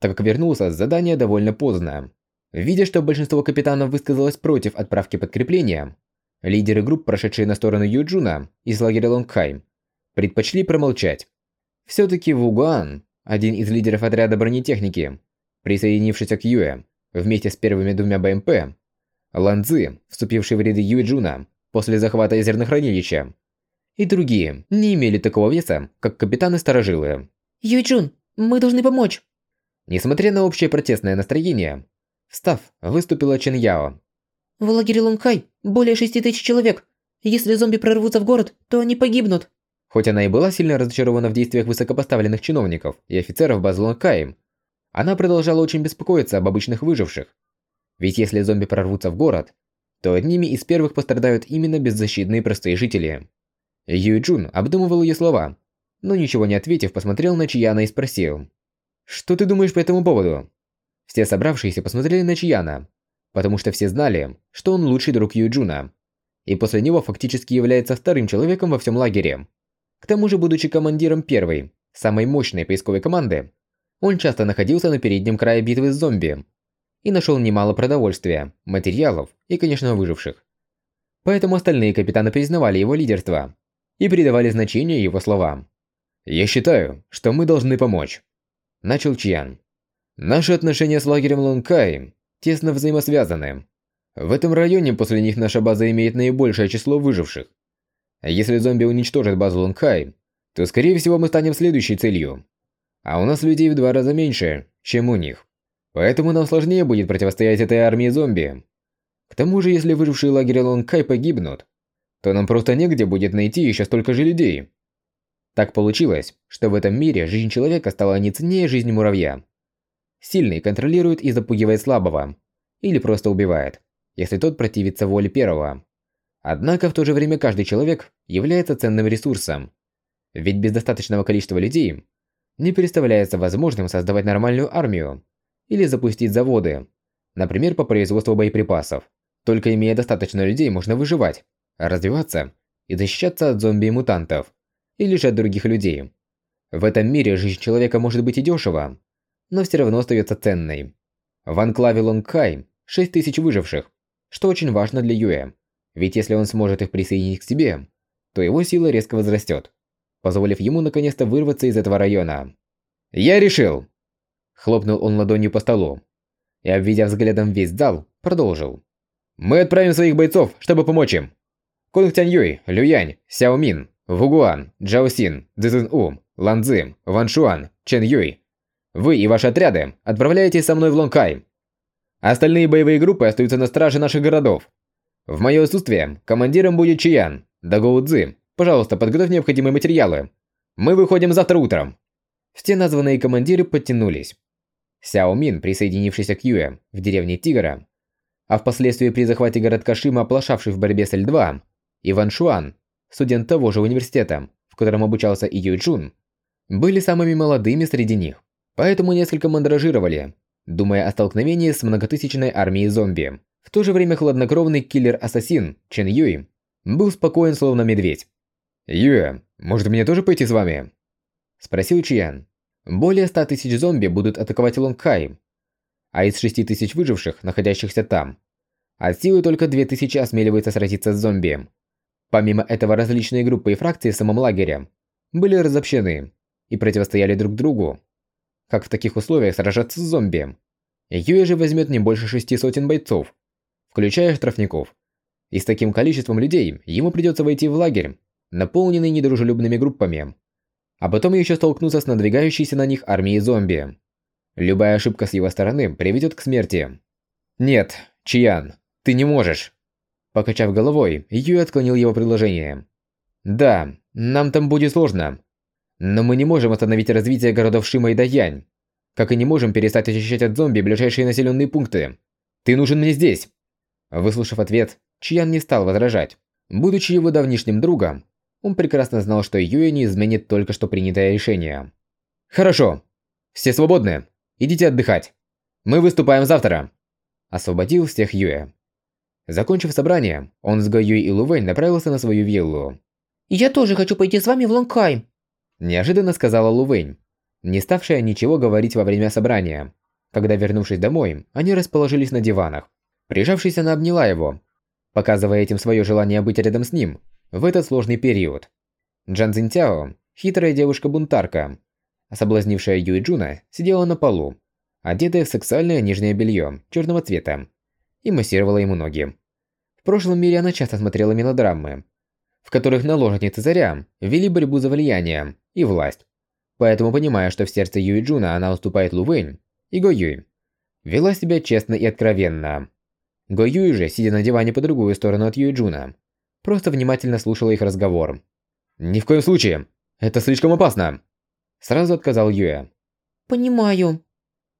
S1: так как вернулся с задания довольно поздно. Видя, что большинство капитанов высказалось против отправки подкрепления, лидеры групп, прошедшие на сторону Юджуна из лагеря Лонгхайм, предпочли промолчать. Все-таки Вугуан один из лидеров отряда бронетехники, присоединившийся к Юэ вместе с первыми двумя БМП, Ланзы, вступивший в ряды Юэ Джуна после захвата зернохранилища, и другие не имели такого веса, как капитаны-старожилы.
S2: Юй Джун, мы должны помочь.
S1: Несмотря на общее протестное настроение, встав, выступила Чен Яо.
S2: В лагере Лунгхай более шести тысяч человек. Если зомби прорвутся в город, то они погибнут.
S1: Хоть она и была сильно разочарована в действиях высокопоставленных чиновников и офицеров базы Лунгхай, она продолжала очень беспокоиться об обычных выживших. Ведь если зомби прорвутся в город, то одними из первых пострадают именно беззащитные простые жители. Юй Джун обдумывал ее слова, но ничего не ответив, посмотрел на Чияна и спросил. «Что ты думаешь по этому поводу?» Все собравшиеся посмотрели на Чияна, потому что все знали, что он лучший друг Юй Джуна, и после него фактически является вторым человеком во всем лагере. К тому же, будучи командиром первой, самой мощной поисковой команды, он часто находился на переднем крае битвы с зомби и нашел немало продовольствия, материалов и, конечно, выживших. Поэтому остальные капитаны признавали его лидерство и придавали значение его словам. «Я считаю, что мы должны помочь», – начал Чьян. «Наши отношения с лагерем Лонкай тесно взаимосвязаны. В этом районе после них наша база имеет наибольшее число выживших. Если зомби уничтожат базу Лонкай, то скорее всего мы станем следующей целью. А у нас людей в два раза меньше, чем у них. Поэтому нам сложнее будет противостоять этой армии зомби. К тому же, если выжившие лагеря Лонкай погибнут, то нам просто негде будет найти еще столько же людей. Так получилось, что в этом мире жизнь человека стала не ценнее жизни муравья. Сильный контролирует и запугивает слабого, или просто убивает, если тот противится воле первого. Однако в то же время каждый человек является ценным ресурсом. Ведь без достаточного количества людей не представляется возможным создавать нормальную армию или запустить заводы, например, по производству боеприпасов. Только имея достаточно людей, можно выживать, развиваться и защищаться от зомби и мутантов или же от других людей. В этом мире жизнь человека может быть и дешево, но все равно остается ценной. В анклаве Лонгхай 6 тысяч выживших, что очень важно для Юэ, ведь если он сможет их присоединить к себе, то его сила резко возрастет, позволив ему наконец-то вырваться из этого района. «Я решил!» Хлопнул он ладонью по столу и, обведя взглядом весь зал, продолжил. «Мы отправим своих бойцов, чтобы помочь им. Кунг Тянь Юй, Люянь, Сяо Мин, Вугуан, Джао Син, Цзин У, Лан Цзы, Ван Шуан, Чен Юй. Вы и ваши отряды отправляетесь со мной в Лонгкай. Остальные боевые группы остаются на страже наших городов. В мое отсутствие командиром будет Чиян, Дагоу Цзы. Пожалуйста, подготовь необходимые материалы. Мы выходим завтра утром. Все названные командиры подтянулись. Сяо Мин, присоединившийся к Юэ в деревне Тигра, а впоследствии при захвате городка Шима оплошавший в борьбе с Л-2, и Ван Шуан, студент того же университета, в котором обучался и Юй Чун, были самыми молодыми среди них, поэтому несколько мандражировали, думая о столкновении с многотысячной армией зомби. В то же время хладнокровный киллер-ассасин Чен Юй был спокоен, словно медведь. «Юэ, может мне тоже пойти с вами?» Спросил Чиян. Более ста тысяч зомби будут атаковать Лонгхай, а из шести тысяч выживших, находящихся там, от силы только две тысячи осмеливаются сразиться с зомби. Помимо этого, различные группы и фракции в самом лагере были разобщены и противостояли друг другу. Как в таких условиях сражаться с зомби? Юэ же возьмет не больше шести сотен бойцов, включая штрафников. И с таким количеством людей ему придется войти в лагерь, наполненный недружелюбными группами. А потом еще столкнуться с надвигающейся на них армией зомби. Любая ошибка с его стороны приведет к смерти. «Нет, Чиян, ты не можешь!» Покачав головой, Юй отклонил его предложение. «Да, нам там будет сложно. Но мы не можем остановить развитие городов Шима и Даянь. Как и не можем перестать очищать от зомби ближайшие населенные пункты. Ты нужен мне здесь!» Выслушав ответ, Чьян не стал возражать. Будучи его давнишним другом, он прекрасно знал, что Юэ не изменит только что принятое решение. «Хорошо. Все свободны. Идите отдыхать. Мы выступаем завтра!» Освободил всех Юэ. Закончив собрание, он с Гаюй и Лувэнь направился на свою виллу.
S2: «Я тоже хочу пойти с вами в Лонгхайм»,
S1: неожиданно сказала Лувэнь, не ставшая ничего говорить во время собрания. Когда, вернувшись домой, они расположились на диванах. Прижавшись, она обняла его, показывая этим свое желание быть рядом с ним в этот сложный период. Джан Цзиньтяо, хитрая девушка-бунтарка, соблазнившая Юй Джуна, сидела на полу, одетая в сексуальное нижнее белье черного цвета и массировала ему ноги. В прошлом мире она часто смотрела мелодрамы, в которых наложницы царя вели борьбу за влияние и власть. Поэтому, понимая, что в сердце Юи Джуна она уступает Лу Вэнь и Го Юй, вела себя честно и откровенно. Го Юй же, сидя на диване по другую сторону от Юи Джуна, просто внимательно слушала их разговор. «Ни в коем случае! Это слишком опасно!» Сразу отказал Юэ.
S2: «Понимаю».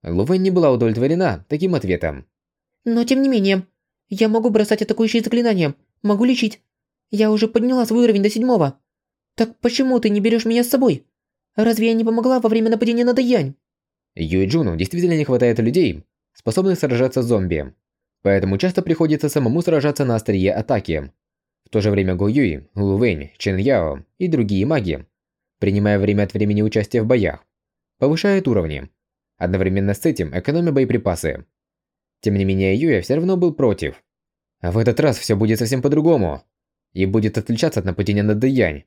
S1: Лувен не была удовлетворена таким ответом.
S2: Но тем не менее, Я могу бросать атакующие заклинания, могу лечить. Я уже подняла свой уровень до седьмого. Так почему ты не берешь меня с собой? Разве я не помогла во время нападения на Даянь?
S1: Юй Джуну действительно не хватает людей, способных сражаться с зомби. Поэтому часто приходится самому сражаться на острие атаки. В то же время Го Юй, Лу Вэнь, Чен Яо и другие маги, принимая время от времени участие в боях, повышают уровни, одновременно с этим экономя боеприпасы. Тем не менее, Юя все равно был против. А в этот раз все будет совсем по-другому. И будет отличаться от нападения на Дэянь.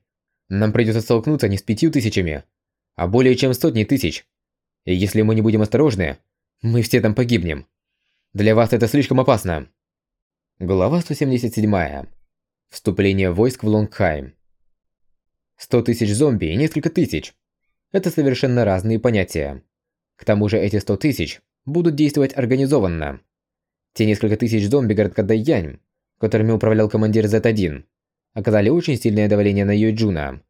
S1: Нам придется столкнуться не с пятью тысячами, а более чем сотней тысяч. И если мы не будем осторожны, мы все там погибнем. Для вас это слишком опасно. Глава 177. Вступление войск в Лонгхайм. 100 тысяч зомби и несколько тысяч. Это совершенно разные понятия. К тому же эти 100 тысяч будут действовать организованно. Те несколько тысяч зомби городка Дайянь, которыми управлял командир Z1, оказали очень сильное давление на Юйджуна.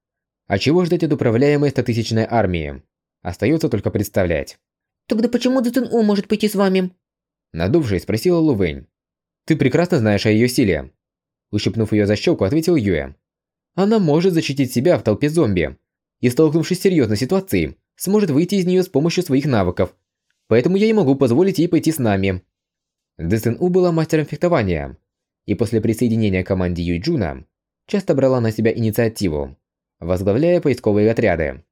S1: А чего ждать от управляемой стотысячной армии? Остается только представлять.
S2: Тогда почему ДТНУ может пойти с вами?
S1: Надувшись, спросила Лувэнь. Ты прекрасно знаешь о ее силе. Ущипнув ее за щеку, ответил Юэ. Она может защитить себя в толпе зомби. И столкнувшись с серьезной ситуацией, сможет выйти из нее с помощью своих навыков. Поэтому я и могу позволить ей пойти с нами. ДСНУ была мастером фехтования. И после присоединения к команде Юйджуна часто брала на себя инициативу, возглавляя поисковые отряды.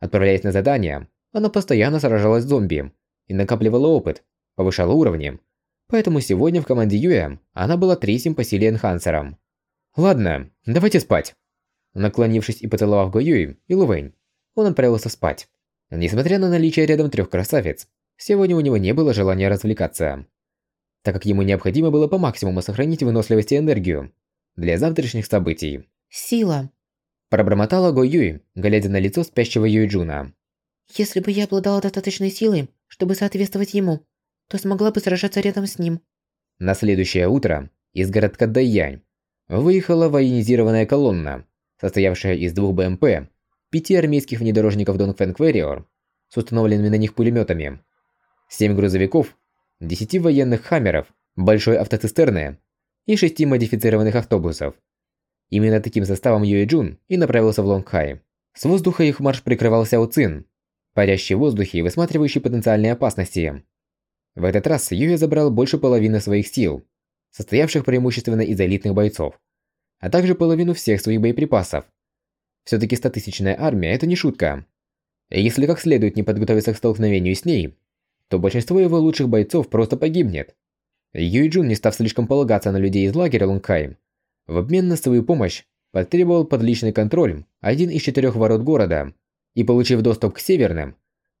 S1: Отправляясь на задания, она постоянно сражалась с зомби и накапливала опыт, повышала уровни. Поэтому сегодня в команде Юэ она была третьим по силе энхансером. Ладно, давайте спать. Наклонившись и поцеловав Го Юй и Лувэнь, он отправился спать. Несмотря на наличие рядом трех красавиц, сегодня у него не было желания развлекаться. Так как ему необходимо было по максимуму сохранить выносливость и энергию для завтрашних событий.
S2: Сила.
S1: Пробормотала Го Юй, глядя на лицо спящего Юй Джуна.
S2: Если бы я обладала достаточной силой, чтобы соответствовать ему, то смогла бы сражаться рядом с ним.
S1: На следующее утро из городка Дайянь выехала военизированная колонна, состоявшая из двух БМП, пяти армейских внедорожников Dongfeng Warrior с установленными на них пулеметами, семь грузовиков, десяти военных хаммеров, большой автоцистерны и шести модифицированных автобусов. Именно таким составом Юэ Джун и направился в Лонгхай. С воздуха их марш прикрывал Сяо Цин, парящий в воздухе и высматривающий потенциальные опасности. В этот раз Юэ забрал больше половины своих сил, состоявших преимущественно из элитных бойцов, а также половину всех своих боеприпасов. Все-таки стотысячная армия – это не шутка. Если как следует не подготовиться к столкновению с ней, то большинство его лучших бойцов просто погибнет. Юй Джун, не став слишком полагаться на людей из лагеря Лунгхайм, в обмен на свою помощь потребовал под личный контроль один из четырех ворот города и, получив доступ к северным,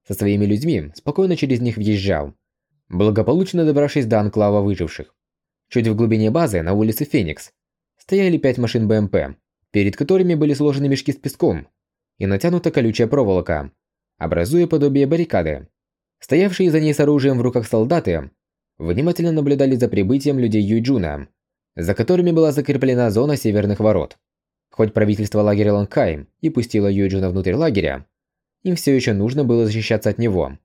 S1: со своими людьми спокойно через них въезжал, благополучно добравшись до анклава выживших. Чуть в глубине базы, на улице Феникс, стояли пять машин БМП, перед которыми были сложены мешки с песком и натянута колючая проволока, образуя подобие баррикады. Стоявшие за ней с оружием в руках солдаты внимательно наблюдали за прибытием людей Юйджуна за которыми была закреплена зона северных ворот. Хоть правительство лагеря Лангхайм и пустило Юджина внутрь лагеря, им все еще нужно было защищаться от него.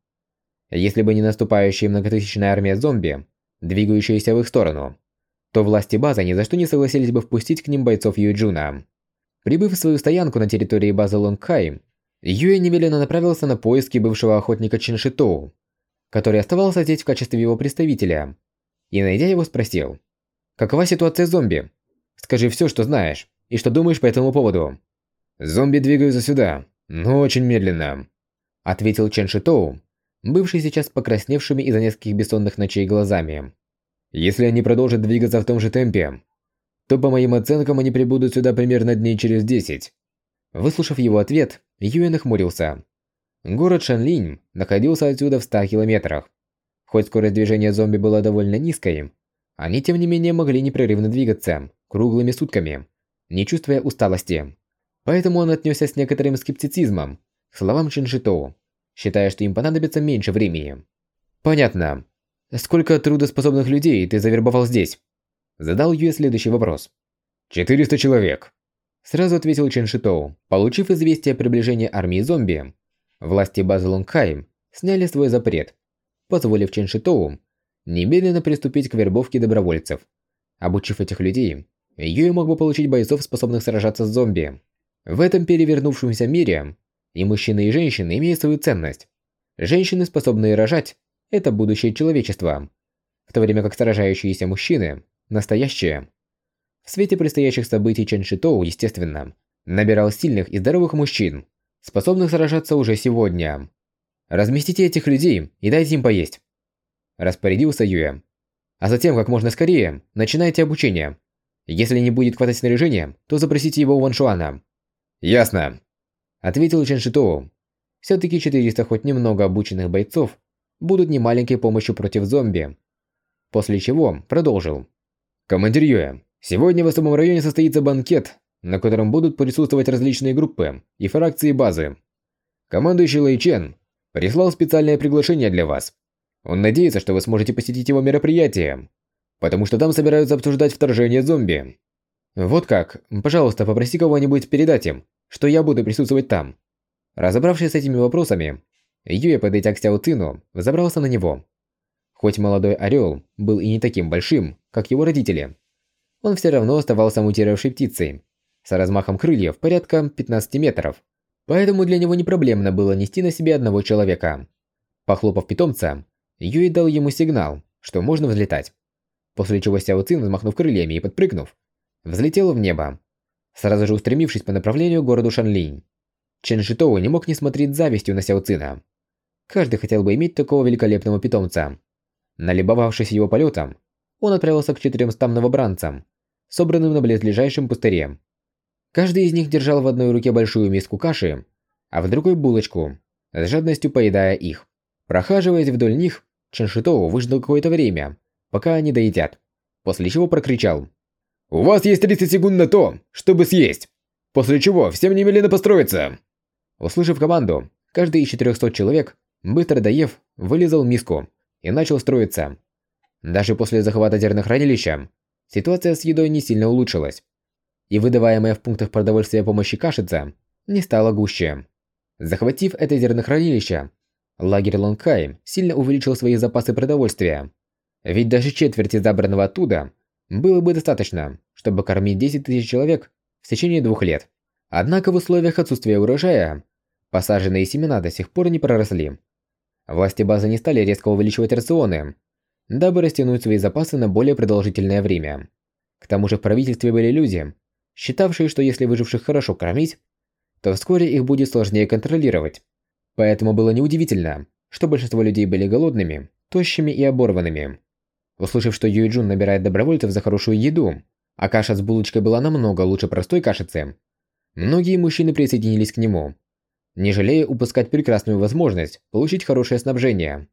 S1: Если бы не наступающая многотысячная армия зомби, двигающаяся в их сторону, то власти базы ни за что не согласились бы впустить к ним бойцов Юджуна. Прибыв в свою стоянку на территории базы Лонгхайм, Юэ немедленно направился на поиски бывшего охотника Чиншитоу, который оставался здесь в качестве его представителя, и, найдя его, спросил – Какова ситуация с зомби? Скажи все, что знаешь, и что думаешь по этому поводу. Зомби двигаются сюда, но очень медленно, ответил Чен Шитоу, бывший сейчас покрасневшими из-за нескольких бессонных ночей глазами. Если они продолжат двигаться в том же темпе, то по моим оценкам они прибудут сюда примерно дней через 10. Выслушав его ответ, Юэ нахмурился. Город Шанлинь находился отсюда в 100 километрах. Хоть скорость движения зомби была довольно низкой, они, тем не менее, могли непрерывно двигаться, круглыми сутками, не чувствуя усталости. Поэтому он отнесся с некоторым скептицизмом к словам Чиншитоу, считая, что им понадобится меньше времени. «Понятно. Сколько трудоспособных людей ты завербовал здесь?» Задал Юэ следующий вопрос. «400 человек», – сразу ответил Чиншитоу, получив известие о приближении армии зомби. Власти базы Лонгхайм сняли свой запрет, позволив Чиншитоу немедленно приступить к вербовке добровольцев, Обучив этих людей, Юй мог бы получить бойцов, способных сражаться с зомби. В этом перевернувшемся мире и мужчины, и женщины имеют свою ценность. Женщины, способные рожать, это будущее человечества, в то время как сражающиеся мужчины – настоящее. В свете предстоящих событий Чен Шитоу, естественно, набирал сильных и здоровых мужчин, способных сражаться уже сегодня. Разместите этих людей и дайте им поесть. Распорядился Юя. А затем, как можно скорее, начинайте обучение. Если не будет хватать снаряжения, то запросите его у Ваншуана. Ясно. Ответил Чен Шитоу. Все-таки 400 хоть немного обученных бойцов будут немаленькой помощью против зомби. После чего продолжил. Командир Юя, сегодня в особом районе состоится банкет, на котором будут присутствовать различные группы и фракции базы. Командующий Лэй Чен прислал специальное приглашение для вас. Он надеется, что вы сможете посетить его мероприятие, потому что там собираются обсуждать вторжение зомби. Вот как, пожалуйста, попроси кого-нибудь передать им, что я буду присутствовать там. Разобравшись с этими вопросами, Юя, подойдя к Сяо Цину, забрался на него. Хоть молодой орел был и не таким большим, как его родители, он все равно оставался мутировавшей птицей, с размахом крыльев порядка 15 метров. Поэтому для него не проблемно было нести на себе одного человека. Похлопав питомца, Юй дал ему сигнал, что можно взлетать. После чего Сяо Цин, взмахнув крыльями и подпрыгнув, взлетел в небо, сразу же устремившись по направлению к городу Шанлинь. Чен Шитоу не мог не смотреть завистью на Сяо Цина. Каждый хотел бы иметь такого великолепного питомца. Налюбовавшись его полетом, он отправился к четырёмстам новобранцам, собранным на близлежащем пустыре. Каждый из них держал в одной руке большую миску каши, а в другой булочку, с жадностью поедая их. Прохаживаясь вдоль них, Чен Шитоу выждал какое-то время, пока они доедят, после чего прокричал. «У вас есть 30 секунд на то, чтобы съесть, после чего всем немедленно построиться!» Услышав команду, каждый из 400 человек Быстро доев, вылезал миску и начал строиться. Даже после захвата зернохранилища ситуация с едой не сильно улучшилась. И выдаваемая в пунктах продовольствия помощи кашица не стала гуще. Захватив это зернохранилище, лагерь Лонгхайм сильно увеличил свои запасы продовольствия. Ведь даже четверти забранного оттуда было бы достаточно, чтобы кормить 10 тысяч человек в течение двух лет. Однако в условиях отсутствия урожая посаженные семена до сих пор не проросли. Власти базы не стали резко увеличивать рационы, дабы растянуть свои запасы на более продолжительное время. К тому же в правительстве были люди, считавшие, что если выживших хорошо кормить, то вскоре их будет сложнее контролировать. Поэтому было неудивительно, что большинство людей были голодными, тощими и оборванными. Услышав, что Юйджун набирает добровольцев за хорошую еду, а каша с булочкой была намного лучше простой кашицы, многие мужчины присоединились к нему не жалея упускать прекрасную возможность получить хорошее снабжение.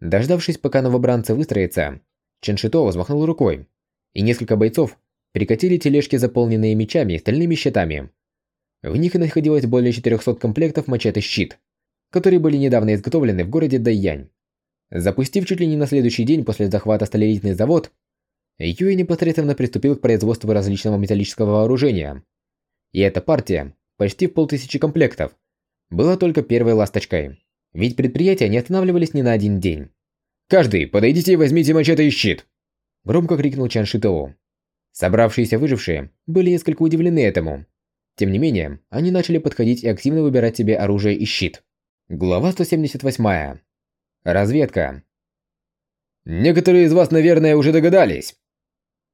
S1: Дождавшись, пока новобранцы выстроятся, Ченшито взмахнул рукой, и несколько бойцов прикатили тележки, заполненные мечами и стальными щитами. В них находилось более 400 комплектов мачете-щит, которые были недавно изготовлены в городе Дайянь. Запустив чуть ли не на следующий день после захвата сталелитный завод, Юй непосредственно приступил к производству различного металлического вооружения. И эта партия, почти в полтысячи комплектов, была только первой ласточкой. Ведь предприятия не останавливались ни на один день. «Каждый, подойдите и возьмите мачете и щит!» Громко крикнул Чан Шитоу. Собравшиеся выжившие были несколько удивлены этому. Тем не менее, они начали подходить и активно выбирать себе оружие и щит. Глава 178. Разведка. «Некоторые из вас, наверное, уже догадались»,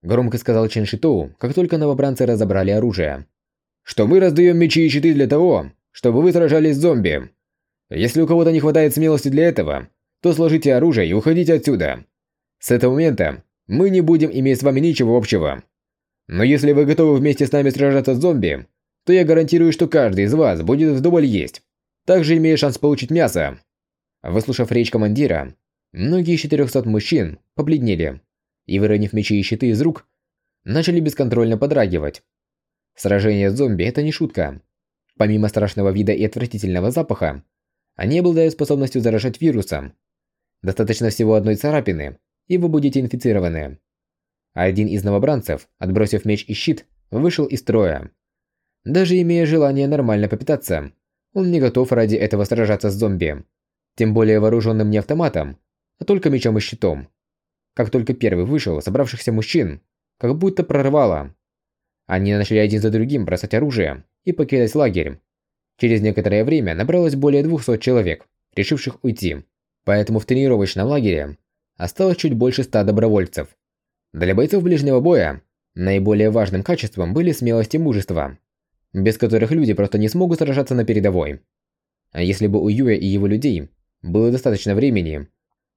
S1: громко сказал Чен Шитоу, как только новобранцы разобрали оружие, что мы раздаем мечи и щиты для того, чтобы вы сражались с зомби. Если у кого-то не хватает смелости для этого, то сложите оружие и уходите отсюда. С этого момента мы не будем иметь с вами ничего общего. Но если вы готовы вместе с нами сражаться с зомби, то я гарантирую, что каждый из вас будет вдоволь есть. Также имея шанс получить мясо. Выслушав речь командира, многие из 400 мужчин побледнели и, выронив мечи и щиты из рук, начали бесконтрольно подрагивать. Сражение с зомби – это не шутка. Помимо страшного вида и отвратительного запаха, они обладают способностью заражать вирусом. Достаточно всего одной царапины, и вы будете инфицированы. Один из новобранцев, отбросив меч и щит, вышел из строя. Даже имея желание нормально попитаться, он не готов ради этого сражаться с зомби. Тем более вооруженным не автоматом, а только мечом и щитом. Как только первый вышел собравшихся мужчин, как будто прорвало. Они начали один за другим бросать оружие и покидать лагерь. Через некоторое время набралось более 200 человек, решивших уйти. Поэтому в тренировочном лагере осталось чуть больше 100 добровольцев. Для бойцов ближнего боя наиболее важным качеством были смелость и мужество, без которых люди просто не смогут сражаться на передовой. А если бы у Юя и его людей было достаточно времени,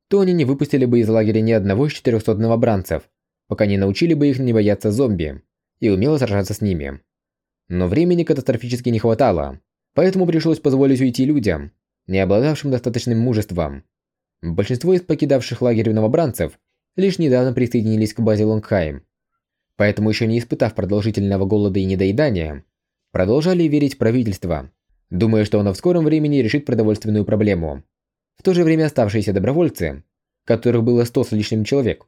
S1: то они не выпустили бы из лагеря ни одного из 400 новобранцев, пока не научили бы их не бояться зомби и умело сражаться с ними. Но времени катастрофически не хватало, поэтому пришлось позволить уйти людям, не обладавшим достаточным мужеством. Большинство из покидавших лагерь новобранцев лишь недавно присоединились к базе Лонгхайм, поэтому еще не испытав продолжительного голода и недоедания, продолжали верить в правительство, думая, что оно в скором времени решит продовольственную проблему. В то же время оставшиеся добровольцы, которых было 100 с лишним человек,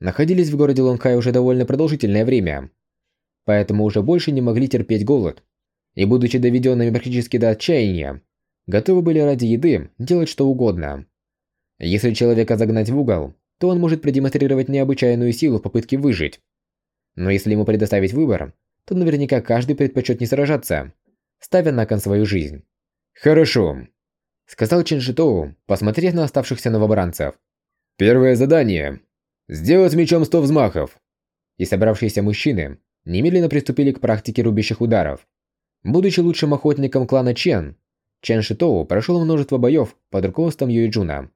S1: находились в городе Лонгхай уже довольно продолжительное время, поэтому уже больше не могли терпеть голод, и будучи доведенными практически до отчаяния, готовы были ради еды делать что угодно. Если человека загнать в угол, то он может продемонстрировать необычайную силу в попытке выжить. Но если ему предоставить выбор, то наверняка каждый предпочет не сражаться, ставя на кон свою жизнь. «Хорошо», – сказал Чин Шитоу, посмотрев на оставшихся новобранцев. «Первое задание – сделать мечом 100 взмахов». И собравшиеся мужчины немедленно приступили к практике рубящих ударов. Будучи лучшим охотником клана Чен, Чен Шитоу прошел множество боев под руководством Юйджуна,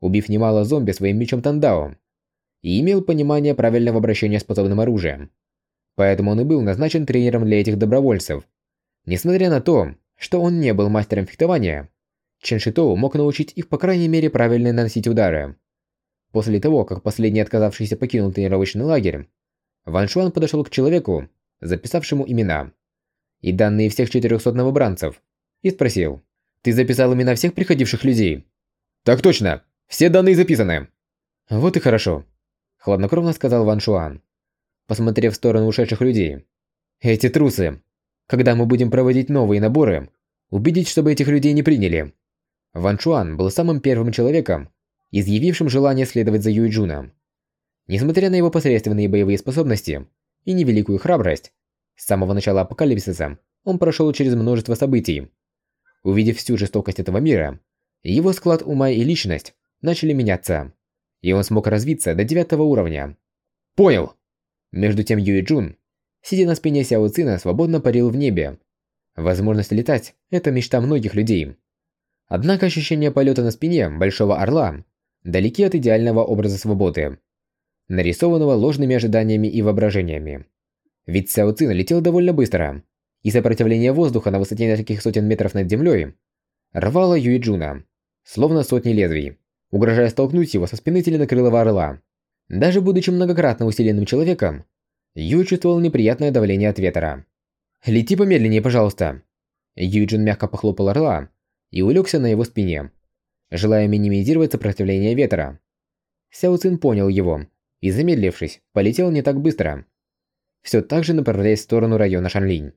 S1: убив немало зомби своим мечом Тандао, и имел понимание правильного обращения с подобным оружием. Поэтому он и был назначен тренером для этих добровольцев. Несмотря на то, что он не был мастером фехтования, Чен Шитоу мог научить их по крайней мере правильно наносить удары. После того, как последний отказавшийся покинул тренировочный лагерь, Ван Шуан подошел к человеку, записавшему имена и данные всех 400 новобранцев, и спросил, «Ты записал имена всех приходивших людей?» «Так точно! Все данные записаны!» «Вот и хорошо», – хладнокровно сказал Ван Шуан, посмотрев в сторону ушедших людей. «Эти трусы! Когда мы будем проводить новые наборы, убедить, чтобы этих людей не приняли». Ван Шуан был самым первым человеком, изъявившим желание следовать за Юйджуном. Несмотря на его посредственные боевые способности и невеликую храбрость, с самого начала апокалипсиса он прошел через множество событий. Увидев всю жестокость этого мира, его склад ума и личность начали меняться, и он смог развиться до девятого уровня. Понял! Между тем Юи Джун, сидя на спине Сяо Цина, свободно парил в небе. Возможность летать – это мечта многих людей. Однако ощущение полета на спине Большого Орла далеки от идеального образа свободы, нарисованного ложными ожиданиями и воображениями. Ведь Сяо Цин летел довольно быстро, и сопротивление воздуха на высоте нескольких сотен метров над землей рвало Юи Джуна, словно сотни лезвий, угрожая столкнуть его со спины теленокрылого орла. Даже будучи многократно усиленным человеком, Юй чувствовал неприятное давление от ветра. «Лети помедленнее, пожалуйста». Юйджин мягко похлопал орла и улегся на его спине, желая минимизировать сопротивление ветра. Сяо Цин понял его и, замедлившись, полетел не так быстро, все так же направляясь в сторону района Шанлинь.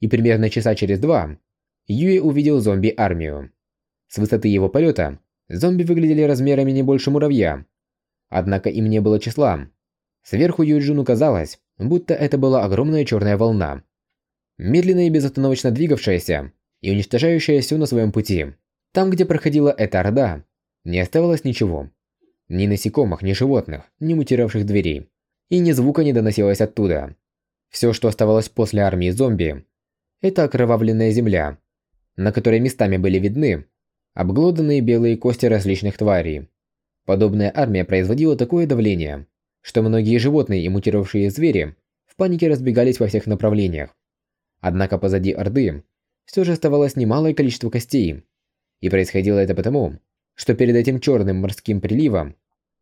S1: И примерно часа через два Юи увидел зомби-армию. С высоты его полета зомби выглядели размерами не больше муравья. Однако им не было числа. Сверху Юджину казалось, будто это была огромная черная волна. Медленно и безостановочно двигавшаяся и уничтожающая все на своем пути. Там, где проходила эта орда, не оставалось ничего. Ни насекомых, ни животных, ни мутировавших дверей и ни звука не доносилось оттуда. Все, что оставалось после армии зомби, это окровавленная земля, на которой местами были видны обглоданные белые кости различных тварей. Подобная армия производила такое давление, что многие животные и мутировавшие звери в панике разбегались во всех направлениях. Однако позади Орды все же оставалось немалое количество костей, и происходило это потому, что перед этим черным морским приливом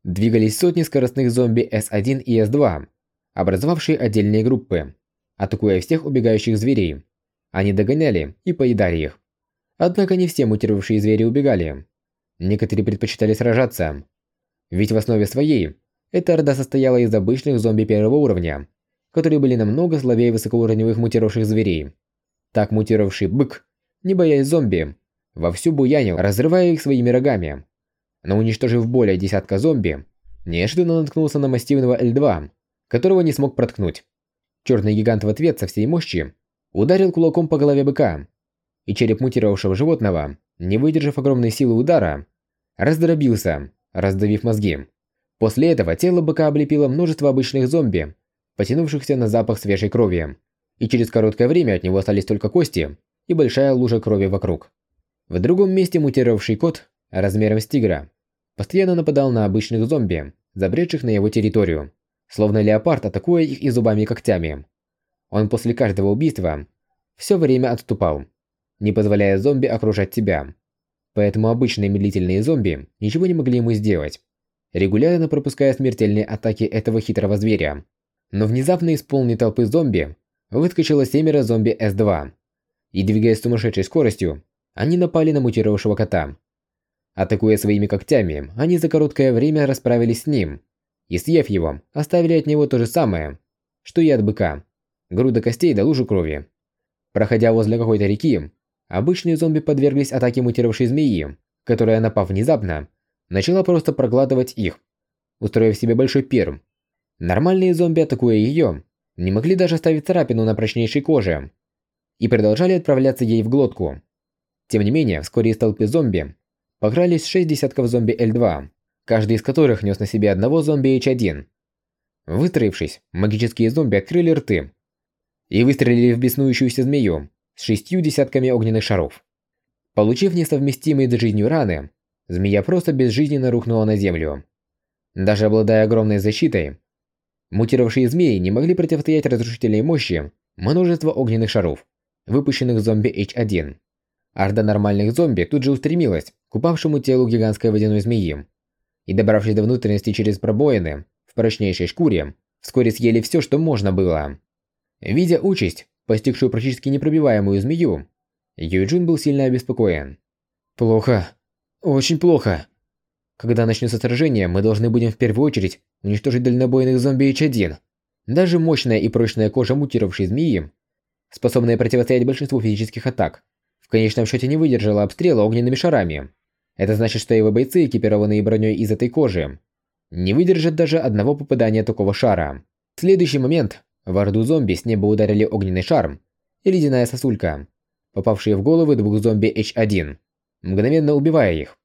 S1: двигались сотни скоростных зомби С1 и С2, образовавшие отдельные группы, атакуя всех убегающих зверей. Они догоняли и поедали их. Однако не все мутировавшие звери убегали. Некоторые предпочитали сражаться. Ведь в основе своей эта орда состояла из обычных зомби первого уровня, которые были намного слабее высокоуровневых мутировавших зверей. Так мутировавший бык, не боясь зомби, вовсю буянил, разрывая их своими рогами но уничтожив более десятка зомби, неожиданно наткнулся на массивного L2, которого не смог проткнуть. Черный гигант в ответ со всей мощи ударил кулаком по голове быка, и череп мутировавшего животного, не выдержав огромной силы удара, раздробился, раздавив мозги. После этого тело быка облепило множество обычных зомби, потянувшихся на запах свежей крови, и через короткое время от него остались только кости и большая лужа крови вокруг. В другом месте мутировавший кот, размером с тигра, постоянно нападал на обычных зомби, забредших на его территорию, словно леопард, атакуя их и зубами и когтями. Он после каждого убийства все время отступал, не позволяя зомби окружать тебя. Поэтому обычные медлительные зомби ничего не могли ему сделать, регулярно пропуская смертельные атаки этого хитрого зверя. Но внезапно из полной толпы зомби выскочило семеро зомби С2. И двигаясь с сумасшедшей скоростью, они напали на мутировавшего кота. Атакуя своими когтями, они за короткое время расправились с ним. И съев его, оставили от него то же самое, что и от быка. Груда костей до лужи крови. Проходя возле какой-то реки, обычные зомби подверглись атаке мутировавшей змеи, которая, напав внезапно, начала просто проглатывать их, устроив себе большой перм. Нормальные зомби, атакуя ее, не могли даже оставить царапину на прочнейшей коже и продолжали отправляться ей в глотку. Тем не менее, вскоре из толпы зомби покрались шесть десятков зомби L2, каждый из которых нес на себе одного зомби H1. Выстроившись, магические зомби открыли рты и выстрелили в беснующуюся змею с шестью десятками огненных шаров. Получив несовместимые с жизнью раны, змея просто безжизненно рухнула на землю. Даже обладая огромной защитой, мутировавшие змеи не могли противостоять разрушительной мощи множества огненных шаров, выпущенных зомби H1. Орда нормальных зомби тут же устремилась к упавшему телу гигантской водяной змеи. И добравшись до внутренности через пробоины в прочнейшей шкуре, вскоре съели все, что можно было. Видя участь, постигшую практически непробиваемую змею, Юджин был сильно обеспокоен. «Плохо. Очень плохо. Когда начнется сражение, мы должны будем в первую очередь уничтожить дальнобойных зомби H1. Даже мощная и прочная кожа мутировавшей змеи, способная противостоять большинству физических атак, в конечном счете не выдержала обстрела огненными шарами. Это значит, что его бойцы, экипированные броней из этой кожи, не выдержат даже одного попадания такого шара. В следующий момент в орду зомби с неба ударили огненный шар и ледяная сосулька, попавшие в головы двух зомби H1, мгновенно убивая их.